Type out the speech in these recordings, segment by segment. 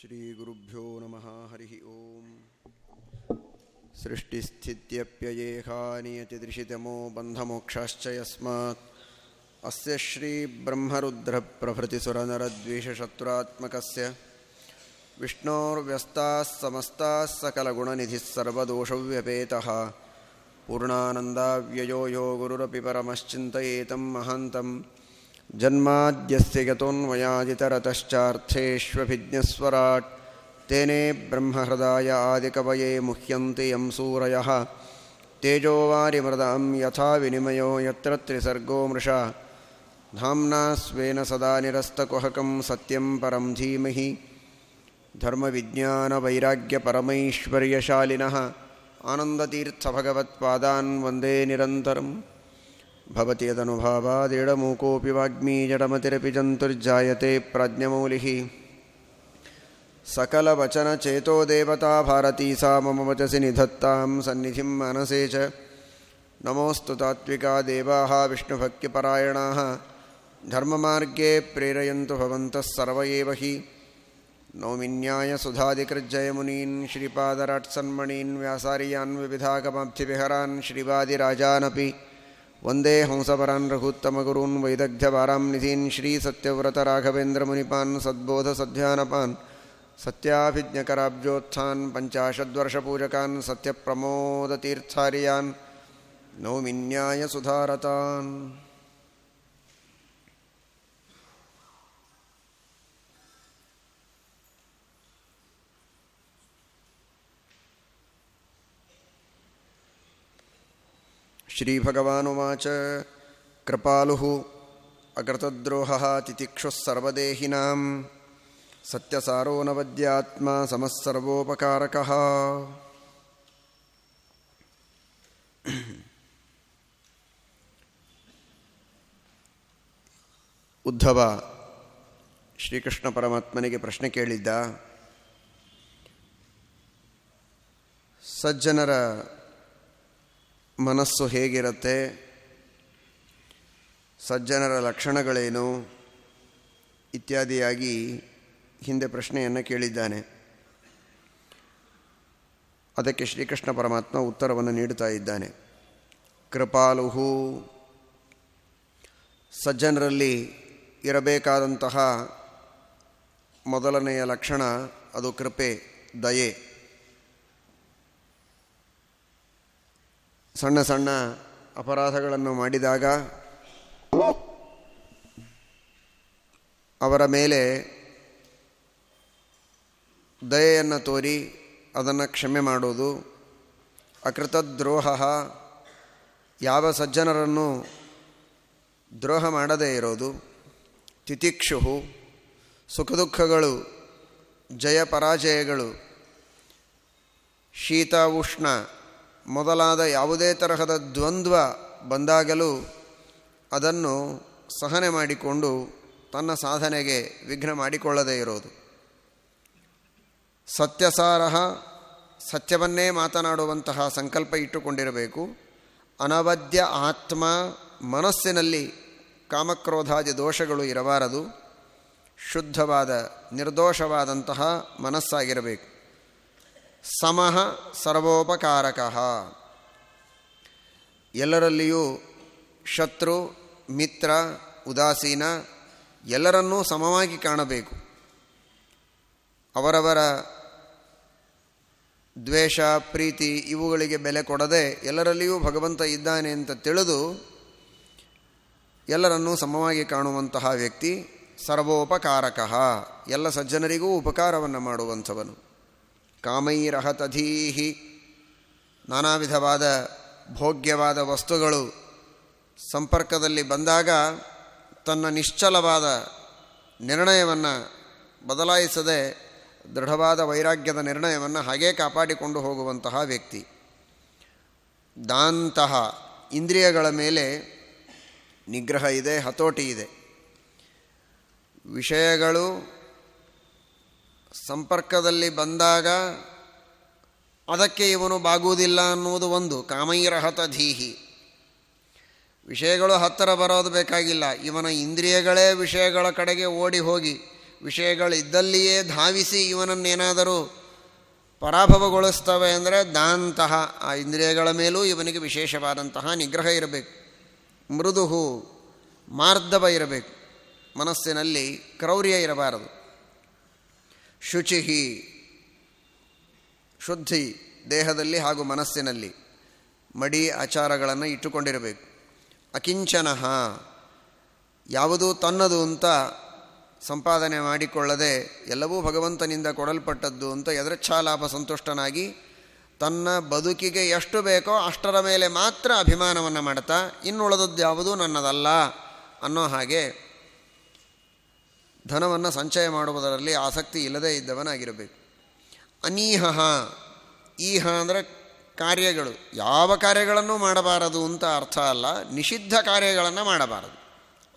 श्रीगुरुभ्यो नमः, हरिः ॐ सृष्टिस्थित्यप्ययेहानियतिदृशितमो बन्धमोक्षाश्च यस्मात् अस्य श्रीब्रह्मरुद्रप्रभृतिसुरनरद्वेषशत्रुरात्मकस्य विष्णोर्व्यस्ताः समस्ताः सकलगुणनिधिः सर्वदोषव्यपेतः। पूर्णानन्दाव्ययो यो गुरुरपि परमश्चिन्तयेतं महान्तम् जन्माद्यस्य यतोऽन्वयादितरतश्चार्थेष्वभिज्ञस्वराट् तेने ब्रह्महृदाय आदिकवये मुह्यन्ति यं सूरयः तेजोवारिमृदां यथा विनिमयो यत्र त्रिसर्गो मृषा धाम्ना स्वेन सदा निरस्तकुहकं सत्यं परं धीमहि धर्मविज्ञानवैराग्यपरमैश्वर्यशालिनः आनन्दतीर्थभगवत्पादान् वन्दे निरन्तरम् भवति यदनुभावादेडमूकोऽपि वाग्मी जडमतिरपि जन्तुर्जायते प्राज्ञमौलिः। सकलवचनचेतो देवता भारती सा मम वचसि निधत्तां सन्निधिं मनसे च। नमोऽस्तु तात्विका देवाः विष्णुभक्तिपरायणाः। धर्ममार्गे प्रेरयन्तु भवन्तः सर्व एव हि। नौमिन्यायसुधादिकृज्जयमुनीन् श्रीपादराट्सन्मणीन्, व्यासार्यान्, विविधागमब्धिविहरान्, श्रीवादिराजानपि वन्दे हंसपरान् रघुत्तमगुरून् वैदग्ध्यवारां निधीन् श्रीसत्यव्रतराघवेन्द्रमुनिपान् सद्बोधसध्यानपान् सत्याभिज्ञकराब्जोत्थान् पञ्चाशद्वर्षपूजकान् सत्यप्रमोदतीर्थार्यान् नौमिन्यायसुधारतान् श्रीभगवानुवाच कृपालुः अकृतद्रोहः तितिक्षुः सर्वदेहिनां सत्यसारो नवद्यात्मा समः सर्वोपकारकः ಉದ್ಧವ ಶ್ರೀಕೃಷ್ಣ ಪರಮಾತ್ಮನಿಗೆ ಪ್ರಶ್ನೆ ಕೇಳಿದ್ದ ಸಜ್ಜನರ ಮನಸ್ಸು ಹೇಗಿರುತ್ತೆ? ಸಜ್ಜನರ ಲಕ್ಷಣಗಳೇನು? ಇತ್ಯಾದಿಯಾಗಿ ಹಿಂದೆ ಪ್ರಶ್ನೆಯನ್ನು ಕೇಳಿದ್ದಾನೆ. ಅದಕ್ಕೆ ಶ್ರೀಕೃಷ್ಣ ಪರಮಾತ್ಮ ಉತ್ತರವನ್ನು ನೀಡುತ್ತಾ ಇದ್ದಾನೆ. ಕೃಪಾಲುಹು. ಸಜ್ಜನರಲ್ಲಿ ಇರಬೇಕಾದಂತಹ ಮೊದಲನೆಯ ಲಕ್ಷಣ ಅದು ಕೃಪೆ, ದಯೆ. ಸಣ್ಣ ಸಣ್ಣ ಅಪರಾಧಗಳನ್ನು ಮಾಡಿದಾಗ ಅವರ ಮೇಲೆ ದಯೆಯನ್ನು ತೋರಿ ಅದನ್ನು ಕ್ಷಮೆ ಮಾಡೋದು ಅಕೃತದ್ರೋಹ ಯಾವ ಸಜ್ಜನರನ್ನು ದ್ರೋಹ ಮಾಡದೇ ಇರೋದು. ತಿತಿಕ್ಷು ಸುಖ ದುಃಖಗಳು ಜಯ ಪರಾಜಯಗಳು ಶೀತ ಉಷ್ಣ ಮೊದಲಾದ ಯಾವುದೇ ತರಹದ ದ್ವಂದ್ವ ಬಂದಾಗಲೂ ಅದನ್ನು ಸಹನೆ ಮಾಡಿಕೊಂಡು ತನ್ನ ಸಾಧನೆಗೆ ವಿಘ್ನ ಮಾಡಿಕೊಳ್ಳದೇ ಇರೋದು. ಸತ್ಯಸಾರ ಸತ್ಯವನ್ನೇ ಮಾತನಾಡುವಂತಹ ಸಂಕಲ್ಪ ಇಟ್ಟುಕೊಂಡಿರಬೇಕು. ಅನವದ್ಯ ಆತ್ಮ ಮನಸ್ಸಿನಲ್ಲಿ ಕಾಮಕ್ರೋಧಾದಿ ದೋಷಗಳು ಇರಬಾರದು. ಶುದ್ಧವಾದ ನಿರ್ದೋಷವಾದಂತಹ ಮನಸ್ಸಾಗಿರಬೇಕು. ಸಮಃ ಸರ್ವೋಪಕಾರಕ. ಎಲ್ಲರಲ್ಲಿಯೂ ಶತ್ರು, ಮಿತ್ರ, ಉದಾಸೀನ ಎಲ್ಲರನ್ನೂ ಸಮವಾಗಿ ಕಾಣಬೇಕು. ಅವರವರ ದ್ವೇಷ, ಪ್ರೀತಿ ಇವುಗಳಿಗೆ ಬೆಲೆ ಕೊಡದೆ ಎಲ್ಲರಲ್ಲಿಯೂ ಭಗವಂತ ಇದ್ದಾನೆ ಅಂತ ತಿಳಿದು ಎಲ್ಲರನ್ನೂ ಸಮವಾಗಿ ಕಾಣುವಂತಹ ವ್ಯಕ್ತಿ ಸರ್ವೋಪಕಾರಕಃ. ಎಲ್ಲ ಸಜ್ಜನರಿಗೂ ಉಪಕಾರವನ್ನು ಮಾಡುವಂಥವನು. ಕಾಮೈರಹತಧೀಹಿ. ನಾನಾ ವಿಧವಾದ ಭೋಗ್ಯವಾದ ವಸ್ತುಗಳು ಸಂಪರ್ಕದಲ್ಲಿ ಬಂದಾಗ ತನ್ನ ನಿಶ್ಚಲವಾದ ನಿರ್ಣಯವನ್ನು ಬದಲಾಯಿಸದೆ ದೃಢವಾದ ವೈರಾಗ್ಯದ ನಿರ್ಣಯವನ್ನು ಹಾಗೇ ಕಾಪಾಡಿಕೊಂಡು ಹೋಗುವಂತಹ ವ್ಯಕ್ತಿ. ದಾಂತಹ ಇಂದ್ರಿಯಗಳ ಮೇಲೆ ನಿಗ್ರಹ ಇದೆ, ಹತೋಟಿ ಇದೆ. ವಿಷಯಗಳು ಸಂಪರ್ಕದಲ್ಲಿ ಬಂದಾಗ ಅದಕ್ಕೆ ಇವನು ಬಾಗುವುದಿಲ್ಲ ಅನ್ನುವುದು ಒಂದು. ಕಾಮೈರಹತ ಧೀಹಿ. ವಿಷಯಗಳು ಹತ್ತಿರ ಬರೋದು ಬೇಕಾಗಿಲ್ಲ. ಇವನ ಇಂದ್ರಿಯಗಳೇ ವಿಷಯಗಳ ಕಡೆಗೆ ಓಡಿ ಹೋಗಿ, ವಿಷಯಗಳಿದ್ದಲ್ಲಿಯೇ ಧಾವಿಸಿ ಇವನನ್ನೇನಾದರೂ ಪರಾಭವಗೊಳಿಸ್ತವೆ ಅಂದರೆ ದಾಂತಹ ಆ ಇಂದ್ರಿಯಗಳ ಮೇಲೂ ಇವನಿಗೆ ವಿಶೇಷವಾದಂತಹ ನಿಗ್ರಹ ಇರಬೇಕು. ಮೃದುಹು ಮಾರ್ಧವ ಇರಬೇಕು. ಮನಸ್ಸಿನಲ್ಲಿ ಕ್ರೌರ್ಯ ಇರಬಾರದು. ಶುಚಿಹಿ, ಶುದ್ಧಿ ದೇಹದಲ್ಲಿ ಹಾಗೂ ಮನಸ್ಸಿನಲ್ಲಿ ಮಡಿ ಆಚಾರಗಳನ್ನು ಇಟ್ಟುಕೊಂಡಿರಬೇಕು. ಅಕಿಂಚನಃ ಯಾವುದೂ ತನ್ನದು ಅಂತ ಸಂಪಾದನೆ ಮಾಡಿಕೊಳ್ಳದೆ ಎಲ್ಲವೂ ಭಗವಂತನಿಂದ ಕೊಡಲ್ಪಟ್ಟದ್ದು ಅಂತ ಎದರಚ್ಛಾಲಾಭ ಸಂತುಷ್ಟನಾಗಿ ತನ್ನ ಬದುಕಿಗೆ ಎಷ್ಟು ಬೇಕೋ ಅಷ್ಟರ ಮೇಲೆ ಮಾತ್ರ ಅಭಿಮಾನವನ್ನು ಮಾಡ್ತಾ ಇನ್ನುಳಿದದ್ದು ಯಾವುದೂ ನನ್ನದಲ್ಲ ಅನ್ನೋ ಹಾಗೆ ಧನವನ್ನು ಸಂಚಯ ಮಾಡುವುದರಲ್ಲಿ ಆಸಕ್ತಿ ಇಲ್ಲದೇ ಇದ್ದವನಾಗಿರಬೇಕು. ಅನೀಹ ಈಹ ಅಂದರೆ ಕಾರ್ಯಗಳು. ಯಾವ ಕಾರ್ಯಗಳನ್ನು ಮಾಡಬಾರದು ಅಂತ ಅರ್ಥ ಅಲ್ಲ, ನಿಷಿದ್ಧ ಕಾರ್ಯಗಳನ್ನು ಮಾಡಬಾರದು.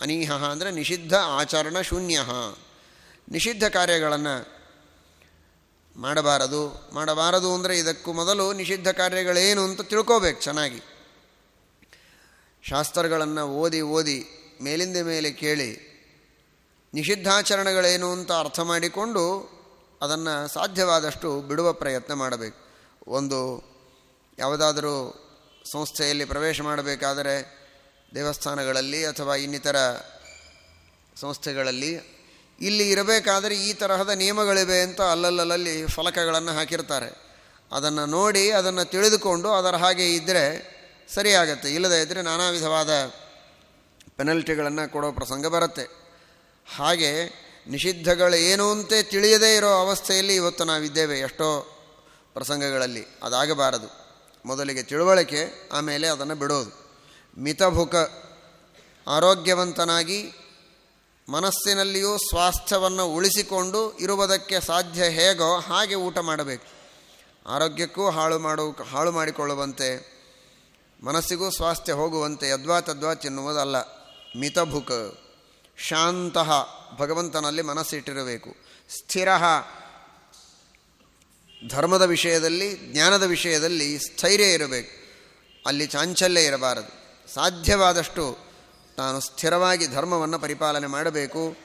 ಅನೀಹ ಅಂದರೆ ನಿಷಿದ್ಧ ಆಚರಣ ಶೂನ್ಯ ನಿಷಿದ್ಧ ಕಾರ್ಯಗಳನ್ನು ಮಾಡಬಾರದು. ಮಾಡಬಾರದು ಅಂದರೆ ಇದಕ್ಕೂ ಮೊದಲು ನಿಷಿದ್ಧ ಕಾರ್ಯಗಳೇನು ಅಂತ ತಿಳ್ಕೋಬೇಕು ಚೆನ್ನಾಗಿ. ಶಾಸ್ತ್ರಗಳನ್ನು ಓದಿ ಓದಿ ಮೇಲಿಂದ ಮೇಲೆ ಕೇಳಿ ನಿಷಿದ್ಧಾಚರಣೆಗಳೇನು ಅಂತ ಅರ್ಥ ಮಾಡಿಕೊಂಡು ಅದನ್ನು ಸಾಧ್ಯವಾದಷ್ಟು ಬಿಡುವ ಪ್ರಯತ್ನ ಮಾಡಬೇಕು. ಒಂದು ಯಾವುದಾದರೂ ಸಂಸ್ಥೆಯಲ್ಲಿ ಪ್ರವೇಶ ಮಾಡಬೇಕಾದರೆ ದೇವಸ್ಥಾನಗಳಲ್ಲಿ ಅಥವಾ ಇನ್ನಿತರ ಸಂಸ್ಥೆಗಳಲ್ಲಿ ಇಲ್ಲಿ ಇರಬೇಕಾದರೆ ಈ ತರಹದ ನಿಯಮಗಳಿವೆ ಅಂತ ಅಲ್ಲಲ್ಲಲ್ಲಿ ಫಲಕಗಳನ್ನು ಹಾಕಿರ್ತಾರೆ. ಅದನ್ನು ನೋಡಿ ಅದನ್ನು ತಿಳಿದುಕೊಂಡು ಅದರ ಹಾಗೆ ಇದ್ದರೆ ಸರಿಯಾಗತ್ತೆ. ಇಲ್ಲದೇ ಇದ್ದರೆ ನಾನಾ ವಿಧವಾದ ಪೆನಲ್ಟಿಗಳನ್ನು ಕೊಡೋ ಪ್ರಸಂಗ ಬರುತ್ತೆ. ಹಾಗೆ ನಿಷಿದ್ಧಗಳು ಏನು ಅಂತೆ ತಿಳಿಯದೇ ಇರೋ ಅವಸ್ಥೆಯಲ್ಲಿ ಇವತ್ತು ನಾವಿದ್ದೇವೆ ಎಷ್ಟೋ ಪ್ರಸಂಗಗಳಲ್ಲಿ. ಅದಾಗಬಾರದು. ಮೊದಲಿಗೆ ತಿಳುವಳಿಕೆ, ಆಮೇಲೆ ಅದನ್ನು ಬಿಡೋದು. ಮಿತಭುಕ, ಆರೋಗ್ಯವಂತನಾಗಿ ಮನಸ್ಸಿನಲ್ಲಿಯೂ ಸ್ವಾಸ್ಥ್ಯವನ್ನು ಉಳಿಸಿಕೊಂಡು ಇರುವುದಕ್ಕೆ ಸಾಧ್ಯ ಹೇಗೋ ಹಾಗೆ ಊಟ ಮಾಡಬೇಕು. ಆರೋಗ್ಯಕ್ಕೂ ಹಾಳು ಮಾಡು, ಹಾಳು ಮಾಡಿಕೊಳ್ಳುವಂತೆ, ಮನಸ್ಸಿಗೂ ಸ್ವಾಸ್ಥ್ಯ ಹೋಗುವಂತೆ ಯದ್ವಾ ತದ್ವಾ ತಿನ್ನುವುದಲ್ಲ. ಮಿತಭುಕ. ಶಾಂತ ಭಗವಂತನಲ್ಲಿ ಮನಸ್ಸಿಟ್ಟಿರಬೇಕು. ಸ್ಥಿರ ಧರ್ಮದ ವಿಷಯದಲ್ಲಿ, ಜ್ಞಾನದ ವಿಷಯದಲ್ಲಿ ಸ್ಥೈರ್ಯ ಇರಬೇಕು. ಅಲ್ಲಿ ಚಾಂಚಲ್ಯ ಇರಬಾರದು. ಸಾಧ್ಯವಾದಷ್ಟು ತಾನು ಸ್ಥಿರವಾಗಿ ಧರ್ಮವನ್ನು ಪರಿಪಾಲನೆ ಮಾಡಬೇಕು.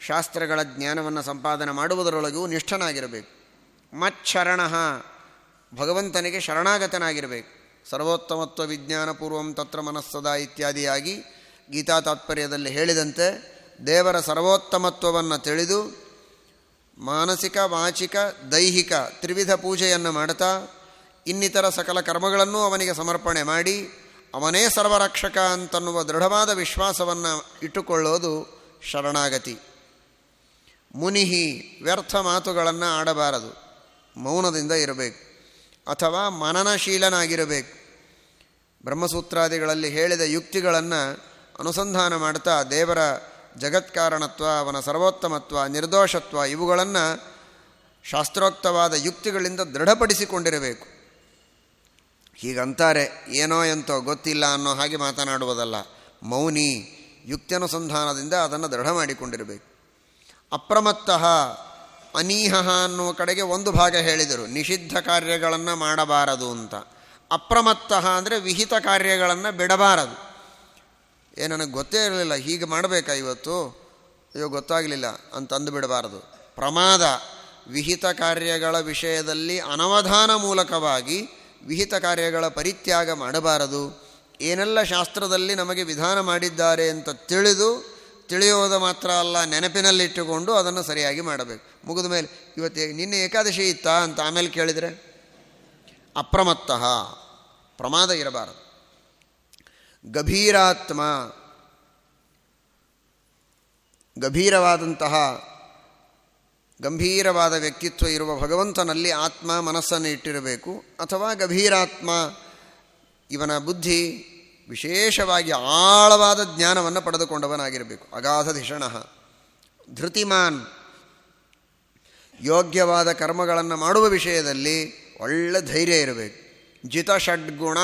ಶಾಸ್ತ್ರಗಳ ಜ್ಞಾನವನ್ನು ಸಂಪಾದನೆ ಮಾಡುವುದರೊಳಗೂ ನಿಷ್ಠನಾಗಿರಬೇಕು. ಮಚ್ಛರಣ ಭಗವಂತನಿಗೆ ಶರಣಾಗತನಾಗಿರಬೇಕು. ಸರ್ವೋತ್ತಮತ್ವ ವಿಜ್ಞಾನಪೂರ್ವಂ ತತ್ರ ಮನಸ್ಸದ ಇತ್ಯಾದಿಯಾಗಿ ಗೀತಾ ತಾತ್ಪರ್ಯದಲ್ಲಿ ಹೇಳಿದಂತೆ ದೇವರ ಸರ್ವೋತ್ತಮತ್ವವನ್ನು ತಿಳಿದು ಮಾನಸಿಕ, ವಾಚಿಕ, ದೈಹಿಕ ತ್ರಿವಿಧ ಪೂಜೆಯನ್ನು ಮಾಡ್ತಾ ಇನ್ನಿತರ ಸಕಲ ಕರ್ಮಗಳನ್ನೂ ಅವನಿಗೆ ಸಮರ್ಪಣೆ ಮಾಡಿ ಅವನೇ ಸರ್ವರಕ್ಷಕ ಅಂತನ್ನುವ ದೃಢವಾದ ವಿಶ್ವಾಸವನ್ನು ಇಟ್ಟುಕೊಳ್ಳೋದು ಶರಣಾಗತಿ. ಮುನಿಹಿ ವ್ಯರ್ಥ ಮಾತುಗಳನ್ನು ಆಡಬಾರದು. ಮೌನದಿಂದ ಇರಬೇಕು. ಅಥವಾ ಮನನಶೀಲನಾಗಿರಬೇಕು. ಬ್ರಹ್ಮಸೂತ್ರಾದಿಗಳಲ್ಲಿ ಹೇಳಿದ ಯುಕ್ತಿಗಳನ್ನು ಅನುಸಂಧಾನ ಮಾಡ್ತಾ ದೇವರ ಜಗತ್ಕಾರಣತ್ವ, ಅವನ ಸರ್ವೋತ್ತಮತ್ವ, ನಿರ್ದೋಷತ್ವ ಇವುಗಳನ್ನು ಶಾಸ್ತ್ರೋಕ್ತವಾದ ಯುಕ್ತಿಗಳಿಂದ ದೃಢಪಡಿಸಿಕೊಂಡಿರಬೇಕು. ಹೀಗಂತಾರೆ, ಏನೋ ಎಂತೋ ಗೊತ್ತಿಲ್ಲ ಅನ್ನೋ ಹಾಗೆ ಮಾತನಾಡುವುದಲ್ಲ. ಮೌನಿ, ಯುಕ್ತಿಯನುಸಂಧಾನದಿಂದ ಅದನ್ನು ದೃಢ ಮಾಡಿಕೊಂಡಿರಬೇಕು. ಅಪ್ರಮತ್ತಃ ಅನೀಹ ಅನ್ನುವ ಕಡೆಗೆ ಒಂದು ಭಾಗ ಹೇಳಿದರು. ನಿಷಿದ್ಧ ಕಾರ್ಯಗಳನ್ನು ಮಾಡಬಾರದು ಅಂತ. ಅಪ್ರಮತ್ತಃ ಅಂದರೆ ವಿಹಿತ ಕಾರ್ಯಗಳನ್ನು ಬಿಡಬಾರದು. ಏ, ನನಗೆ ಗೊತ್ತೇ ಇರಲಿಲ್ಲ, ಹೀಗೆ ಮಾಡಬೇಕಾ ಇವತ್ತು? ಅಯ್ಯೋ, ಗೊತ್ತಾಗಲಿಲ್ಲ ಅಂತಂದು ಬಿಡಬಾರದು. ಪ್ರಮಾದ ವಿಹಿತ ಕಾರ್ಯಗಳ ವಿಷಯದಲ್ಲಿ ಅನವಧಾನ ಮೂಲಕವಾಗಿ ವಿಹಿತ ಕಾರ್ಯಗಳ ಪರಿತ್ಯಾಗ ಮಾಡಬಾರದು. ಏನೆಲ್ಲ ಶಾಸ್ತ್ರದಲ್ಲಿ ನಮಗೆ ವಿಧಾನ ಮಾಡಿದ್ದಾರೆ ಅಂತ ತಿಳಿದು, ತಿಳಿಯೋದು ಮಾತ್ರ ಅಲ್ಲ, ನೆನಪಿನಲ್ಲಿಟ್ಟುಕೊಂಡು ಅದನ್ನು ಸರಿಯಾಗಿ ಮಾಡಬೇಕು. ಮುಗಿದ ಮೇಲೆ, ಇವತ್ತು ನಿನ್ನೆ ಏಕಾದಶಿ ಇತ್ತಾ ಅಂತ ಆಮೇಲೆ ಕೇಳಿದರೆ, ಅಪ್ರಮತ್ತಃ, ಪ್ರಮಾದ ಇರಬಾರದು. ಗಭೀರಾತ್ಮ. ಗಭೀರವಾದಂತಹ ಗಂಭೀರವಾದ ವ್ಯಕ್ತಿತ್ವ ಇರುವ ಭಗವಂತನಲ್ಲಿ ಆತ್ಮ ಮನಸ್ಸನ್ನು ಇಟ್ಟಿರಬೇಕು. ಅಥವಾ ಗಭೀರಾತ್ಮ ಇವನ ಬುದ್ಧಿ ವಿಶೇಷವಾಗಿ ಆಳವಾದ ಜ್ಞಾನವನ್ನು ಪಡೆದುಕೊಂಡವನಾಗಿರಬೇಕು. ಅಗಾಧ ಧಿಷಣ. ಧೃತಿಮಾನ್. ಯೋಗ್ಯವಾದ ಕರ್ಮಗಳನ್ನು ಮಾಡುವ ವಿಷಯದಲ್ಲಿ ಒಳ್ಳೆ ಧೈರ್ಯ ಇರಬೇಕು. ಜಿತ ಷಡ್ಗುಣ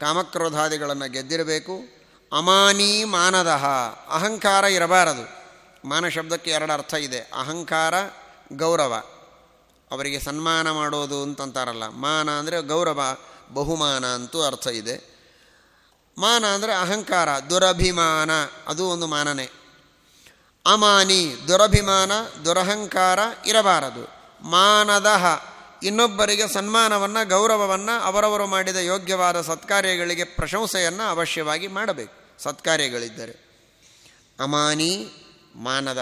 ಕಾಮಕ್ರೋಧಾದಿಗಳನ್ನು ಗೆದ್ದಿರಬೇಕು. ಅಮಾನಿ ಮಾನದ. ಅಹಂಕಾರ ಇರಬಾರದು. ಮಾನ ಶಬ್ದಕ್ಕೆ ಎರಡು ಅರ್ಥ ಇದೆ. ಅಹಂಕಾರ, ಗೌರವ. ಅವರಿಗೆ ಸನ್ಮಾನ ಮಾಡೋದು ಅಂತಂತಾರಲ್ಲ. ಮಾನ ಅಂದರೆ ಗೌರವ, ಬಹುಮಾನ ಅಂತೂ ಅರ್ಥ ಇದೆ. ಮಾನ ಅಂದರೆ ಅಹಂಕಾರ, ದುರಭಿಮಾನ. ಅದು ಒಂದು ಮಾನನೆ. ಅಮಾನಿ, ದುರಭಿಮಾನ, ದುರಹಂಕಾರ ಇರಬಾರದು. ಮಾನದಹ ಇನ್ನೊಬ್ಬರಿಗೆ ಸನ್ಮಾನವನ್ನು, ಗೌರವವನ್ನು, ಅವರವರು ಮಾಡಿದ ಯೋಗ್ಯವಾದ ಸತ್ಕಾರ್ಯಗಳಿಗೆ ಪ್ರಶಂಸೆಯನ್ನು ಅವಶ್ಯವಾಗಿ ಮಾಡಬೇಕು. ಸತ್ಕಾರ್ಯಗಳಿದ್ದರೆ. ಅಮಾನಿ ಮಾನದ.